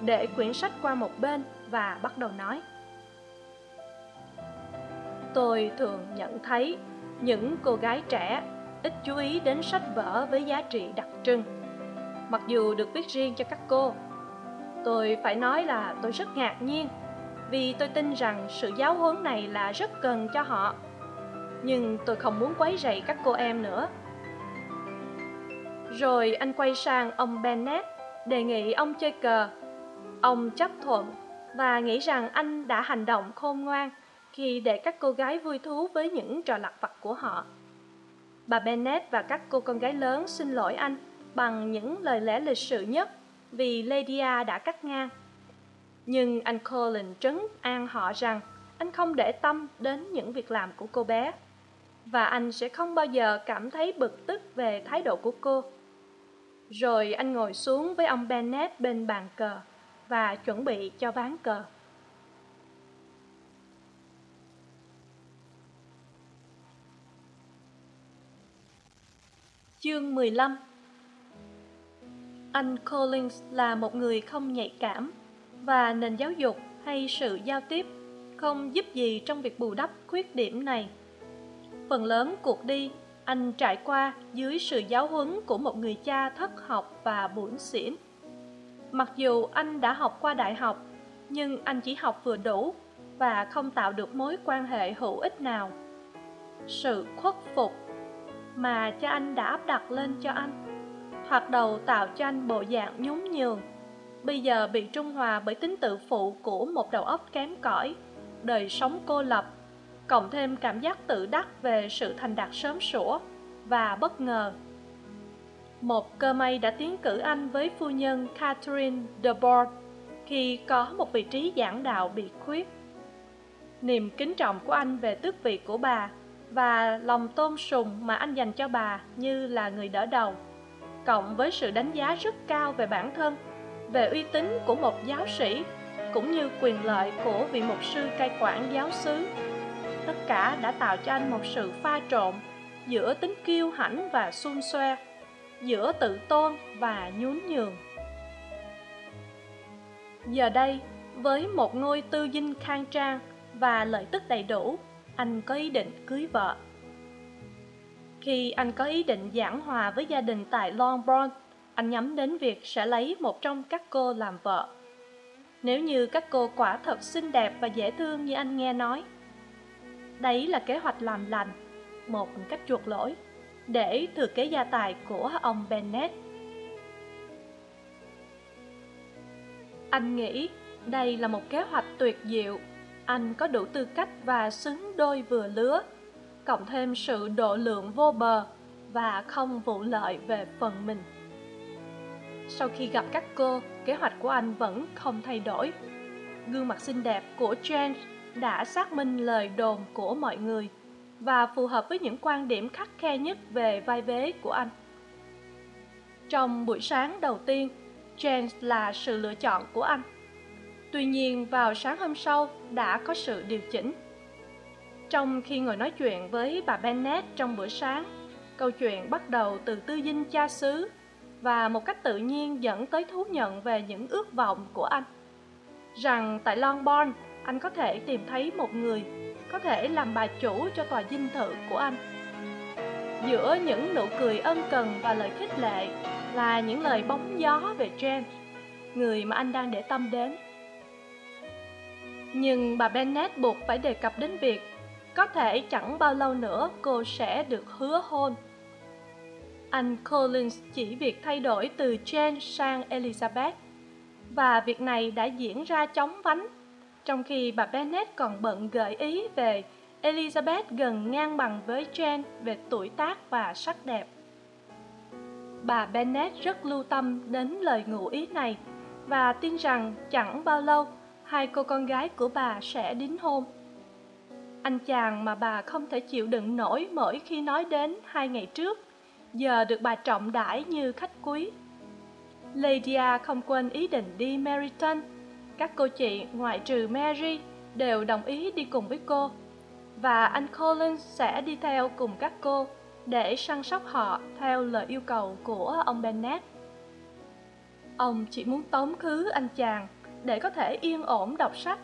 Speaker 1: để quyển sách qua một bên và bắt đầu nói tôi thường nhận thấy những cô gái trẻ ít chú ý đến sách vở với giá trị đặc trưng. Mặc dù được viết riêng cho các cô, tôi phải nói là tôi rất ngạc nhiên vì tôi tin rằng sự giáo huấn này là rất cần cho họ. Nhưng tôi không muốn quấy rầy các cô em nữa. Rồi anh quay sang ông bennett, đề nghị ông chơi cờ. Ông chấp thuận và nghĩ rằng anh đã hành động khôn ngoan khi để các cô gái vui thú với những trò lặt vặt của họ. Bà bennett và các cô con gái lớn xin lỗi anh bằng những lời lẽ lịch sự nhất vì lydia đã cắt ngang. Nhưng anh colin trấn an họ rằng anh không để tâm đến những việc làm của cô bé và anh sẽ không bao giờ cảm thấy bực tức về thái độ của cô. Rồi anh ngồi xuống với ông bennett bên bàn cờ và chuẩn bị cho ván cờ. Chương mười lăm. Anh collins là một người không nhạy cảm và nền giáo dục hay sự giao tiếp không giúp gì trong việc bù đắp khuyết điểm này. Phần lớn cuộc đi, anh trải qua dưới sự giáo huấn của một người cha thất học và bủn xỉn. Mặc dù anh đã học qua đại học, nhưng anh chỉ học vừa đủ và không tạo được mối quan hệ hữu ích nào. Sự khuất phục mà cha anh đã áp đặt lên cho anh. Hoặc đầu tạo cho anh bộ dạng nhún nhường. Bây giờ bị trung hòa bởi tính tự phụ của một đầu óc kém cỏi, đời sống cô lập, cộng thêm cảm giác tự đắc về sự thành đạt sớm sủa và bất ngờ. Một cơ may đã tiến cử anh với phu nhân catherine de bourgh khi có một vị trí giảng đạo bị khuyết. Niềm kính trọng của anh về tước vị của bà và lòng tôn sùng mà anh dành cho bà như là người đỡ đầu, cộng với sự đánh giá rất cao về bản thân, về uy tín của một giáo sĩ, cũng như quyền lợi của vị mục sư cai quản giáo xứ. Tất cả đã tạo cho anh một sự pha trộn giữa tính kiêu hãnh và xun xoe, giữa tự tôn và nhún nhường. Giờ đây, với một ngôi tư dinh khang trang và lợi tức đầy đủ anh có ý định cưới vợ. Khi anh có ý định giảng hòa với gia đình tại longbourn anh nhắm đến việc sẽ lấy một trong các cô làm vợ. Nếu như các cô quả thật xinh đẹp và dễ thương như anh nghe nói, đấy là kế hoạch làm lành, một cách chuộc lỗi, để thừa kế gia tài của ông bennett. Anh nghĩ đây là một kế hoạch tuyệt diệu anh có đủ tư cách và xứng đôi vừa lứa, cộng thêm sự độ lượng vô bờ và không vụ lợi về phần mình. Sau khi gặp các cô, kế hoạch của anh vẫn không thay đổi. Gương mặt xinh đẹp của james đã xác minh lời đồn của mọi người và phù hợp với những quan điểm khắc khe nhất về vai vế của anh. Trong buổi sáng đầu tiên james là sự lựa chọn của anh tuy nhiên, vào sáng hôm sau đã có sự điều chỉnh. Trong khi ngồi nói chuyện với bà Bennett trong bữa sáng, câu chuyện bắt đầu từ tư dinh cha xứ và một cách tự nhiên dẫn tới thú nhận về những ước vọng của anh. Rằng tại longbourn, anh có thể tìm thấy một người có thể làm bà chủ cho tòa dinh thự của anh. Giữa những nụ cười ân cần và lời khích lệ là những lời bóng gió về jen người mà anh đang để tâm đến nhưng bà bennet buộc phải đề cập đến việc có thể chẳng bao lâu nữa cô sẽ được hứa hôn. Anh collins chỉ việc thay đổi từ jane sang elizabeth, và việc này đã diễn ra chóng vánh, trong khi bà bennet còn bận gợi ý về elizabeth gần ngang bằng với jane về tuổi tác và sắc đẹp. Bà bennet rất lưu tâm đến lời ngụ ý này và tin rằng chẳng bao lâu hai cô con gái của bà sẽ đính hôn. Anh chàng mà bà không thể chịu đựng nổi mỗi khi nói đến hai ngày trước, giờ được bà trọng đãi như khách quý. Lydia không quên ý định đi meryton. Các cô chị, ngoại trừ mary, đều đồng ý đi cùng với cô. Và anh collins sẽ đi theo cùng các cô để săn sóc họ theo lời yêu cầu của ông bennet ông chỉ muốn tống khứ anh chàng để có thể yên ổn đọc sách.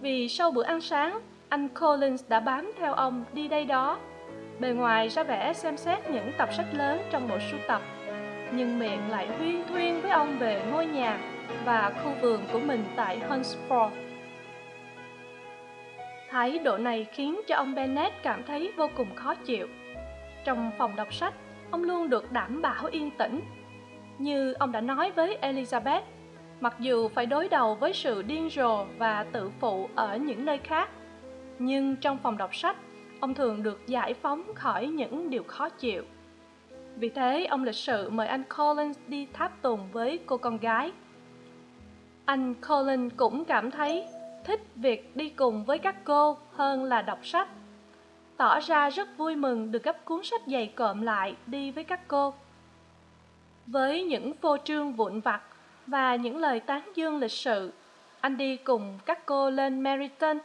Speaker 1: Vì sau bữa ăn sáng, anh collins đã bám theo ông đi đây đó. Bề ngoài ra vẻ xem xét những tập sách lớn trong bộ sưu tập, nhưng miệng lại huyên thuyên với ông về ngôi nhà và khu vườn của mình tại hunsford thái độ này khiến cho ông bennet cảm thấy vô cùng khó chịu. Trong phòng đọc sách, ông luôn được đảm bảo yên tĩnh. Như ông đã nói với elizabeth mặc dù phải đối đầu với sự điên rồ và tự phụ ở những nơi khác, nhưng trong phòng đọc sách, ông thường được giải phóng khỏi những điều khó chịu. Vì thế, ông lịch sự mời anh collins đi tháp tùng với cô con gái. Anh collins cũng cảm thấy thích việc đi cùng với các cô hơn là đọc sách. Tỏ ra rất vui mừng được gấp cuốn sách dày cộm lại đi với các cô. Với những phô trương vụn vặt và những lời tán dương lịch sự anh đi cùng các cô lên Meriton.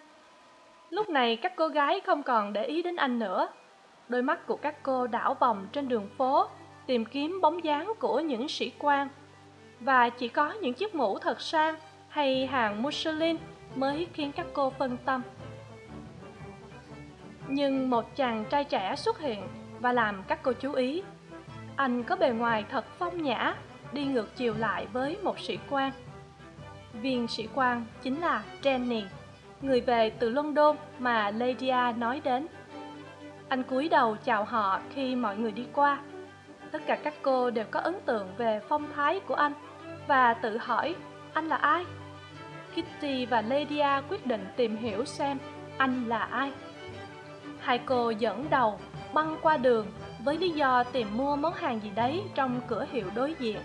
Speaker 1: Lúc này các cô gái không còn để ý đến anh nữa. Đôi mắt của các cô đảo vòng trên đường phố, tìm kiếm bóng dáng của những sĩ quan. Và chỉ có những chiếc mũ thật sang hay hàng Michelin mới khiến các cô phân tâm. Nhưng một chàng trai trẻ xuất hiện và làm các cô chú ý. Anh có bề ngoài thật phong nhã đi ngược chiều lại với một sĩ quan. Viên sĩ quan chính là jenny, người về từ london mà lydia nói đến. Anh cúi đầu chào họ khi mọi người đi qua. Tất cả các cô đều có ấn tượng về phong thái của anh và tự hỏi, anh là ai? Kitty và lydia quyết định tìm hiểu xem anh là ai. Hai cô dẫn đầu băng qua đường với lý do tìm mua món hàng gì đấy trong cửa hiệu đối diện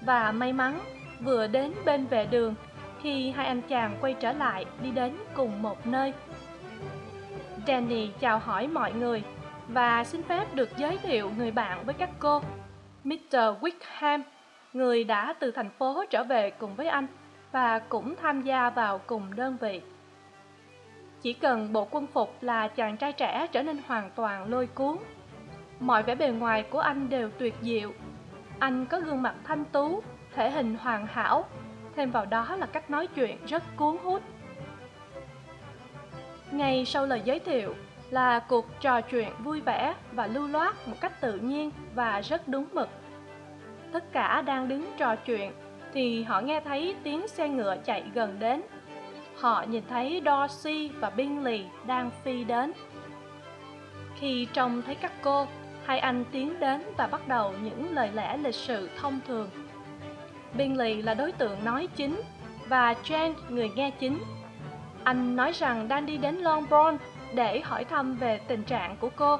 Speaker 1: và may mắn, vừa đến bên vệ đường khi hai anh chàng quay trở lại, đi đến cùng một nơi. Danny chào hỏi mọi người và xin phép được giới thiệu người bạn với các cô. Mr wickham, người đã từ thành phố trở về cùng với anh và cũng tham gia vào cùng đơn vị. Chỉ cần bộ quân phục là chàng trai trẻ trở nên hoàn toàn lôi cuốn. Mọi vẻ bề ngoài của anh đều tuyệt diệu anh có gương mặt thanh tú, thể hình hoàn hảo. Thêm vào đó là cách nói chuyện rất cuốn hút. Ngay sau lời giới thiệu là cuộc trò chuyện vui vẻ và lưu loát một cách tự nhiên và rất đúng mực. Tất cả đang đứng trò chuyện thì họ nghe thấy tiếng xe ngựa chạy gần đến. Họ nhìn thấy dorsey và bingley đang phi đến. Khi trông thấy các cô hai anh tiến đến và bắt đầu những lời lẽ lịch sự thông thường. Bingley là đối tượng nói chính và jane người nghe chính. Anh nói rằng đang đi đến longbourn để hỏi thăm về tình trạng của cô.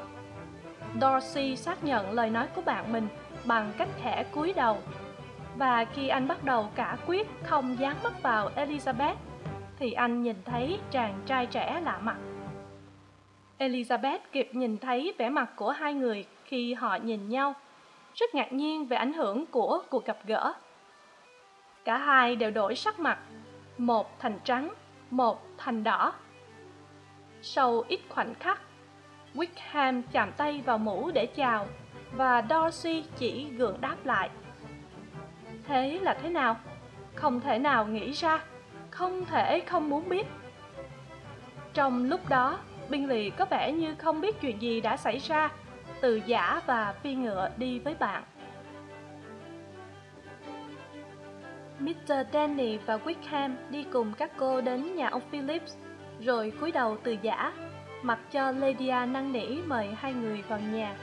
Speaker 1: Dorsey xác nhận lời nói của bạn mình bằng cách khẽ cúi đầu. Và khi anh bắt đầu cả quyết không dán mắt vào elizabeth, thì anh nhìn thấy chàng trai trẻ lạ mặt elizabeth kịp nhìn thấy vẻ mặt của hai người khi họ nhìn nhau. Rất ngạc nhiên về ảnh hưởng của cuộc gặp gỡ. Cả hai đều đổi sắc mặt, một thành trắng, một thành đỏ. Sau ít khoảnh khắc, wickham chạm tay vào mũ để chào và dorsey chỉ gượng đáp lại. Thế là thế nào? Không thể nào nghĩ ra. Không thể không muốn biết. Trong lúc đó bingley có vẻ như không biết chuyện gì đã xảy ra. Từ giả và phi ngựa đi với bạn. Mr danny và wickham đi cùng các cô đến nhà ông phillips, rồi cúi đầu từ giả, mặc cho lydia năn nỉ mời hai người vào nhà.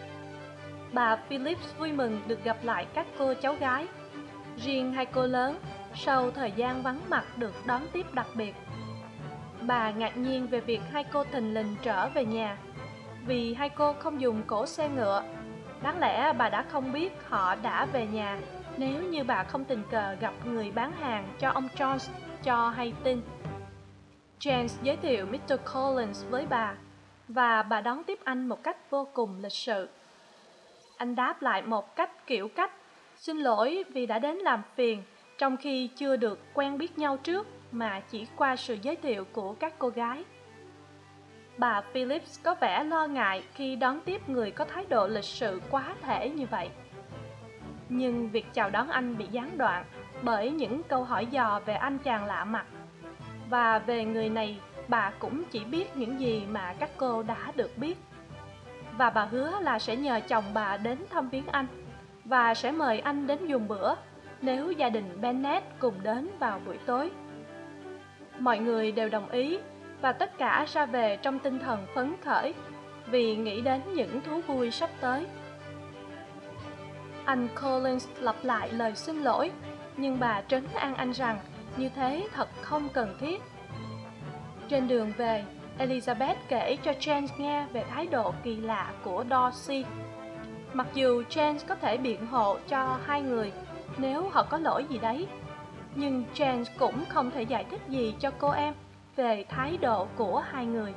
Speaker 1: Bà phillips vui mừng được gặp lại các cô cháu gái. Riêng hai cô lớn, sau thời gian vắng mặt được đón tiếp đặc biệt bà ngạc nhiên về việc hai cô thình lình trở về nhà. Vì hai cô không dùng cổ xe ngựa, đáng lẽ bà đã không biết họ đã về nhà. Nếu như bà không tình cờ gặp người bán hàng cho ông jones cho hay tin. James giới thiệu mr collins với bà, và bà đón tiếp anh một cách vô cùng lịch sự. Anh đáp lại một cách kiểu cách, xin lỗi vì đã đến làm phiền, trong khi chưa được quen biết nhau trước mà chỉ qua sự giới thiệu của các cô gái. Bà phillips có vẻ lo ngại khi đón tiếp người có thái độ lịch sự quá thể như vậy. Nhưng việc chào đón anh bị gián đoạn bởi những câu hỏi dò về anh chàng lạ mặt. Và về người này, bà cũng chỉ biết những gì mà các cô đã được biết. Và bà hứa là sẽ nhờ chồng bà đến thăm viếng anh và sẽ mời anh đến dùng bữa nếu gia đình Bennett cùng đến vào buổi tối. Mọi người đều đồng ý và tất cả ra về trong tinh thần phấn khởi vì nghĩ đến những thú vui sắp tới. Anh Collins lặp lại lời xin lỗi, nhưng bà trấn an anh rằng như thế thật không cần thiết. Trên đường về, Elizabeth kể cho James nghe về thái độ kỳ lạ của Dorsey. Mặc dù James có thể biện hộ cho hai người nếu họ có lỗi gì đấy, nhưng James cũng không thể giải thích gì cho cô em về thái độ của hai người.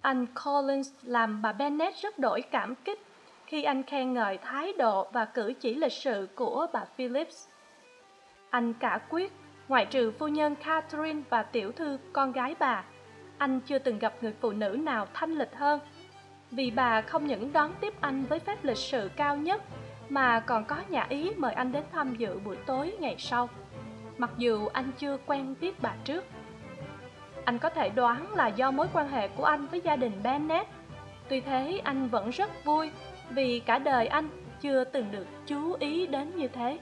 Speaker 1: Anh Collins làm bà Bennet rất đổi cảm kích khi anh khen ngợi thái độ và cử chỉ lịch sự của bà Phillips. Anh cả quyết, ngoại trừ phu nhân Catherine và tiểu thư con gái bà, anh chưa từng gặp người phụ nữ nào thanh lịch hơn vì bà không những đón tiếp anh với phép lịch sự cao nhất mà còn có nhà ý mời anh đến tham dự buổi tối ngày sau. Mặc dù anh chưa quen biết bà trước. Anh có thể đoán là do mối quan hệ của anh với gia đình bennett. Tuy thế, anh vẫn rất vui vì cả đời anh chưa từng được chú ý đến như thế.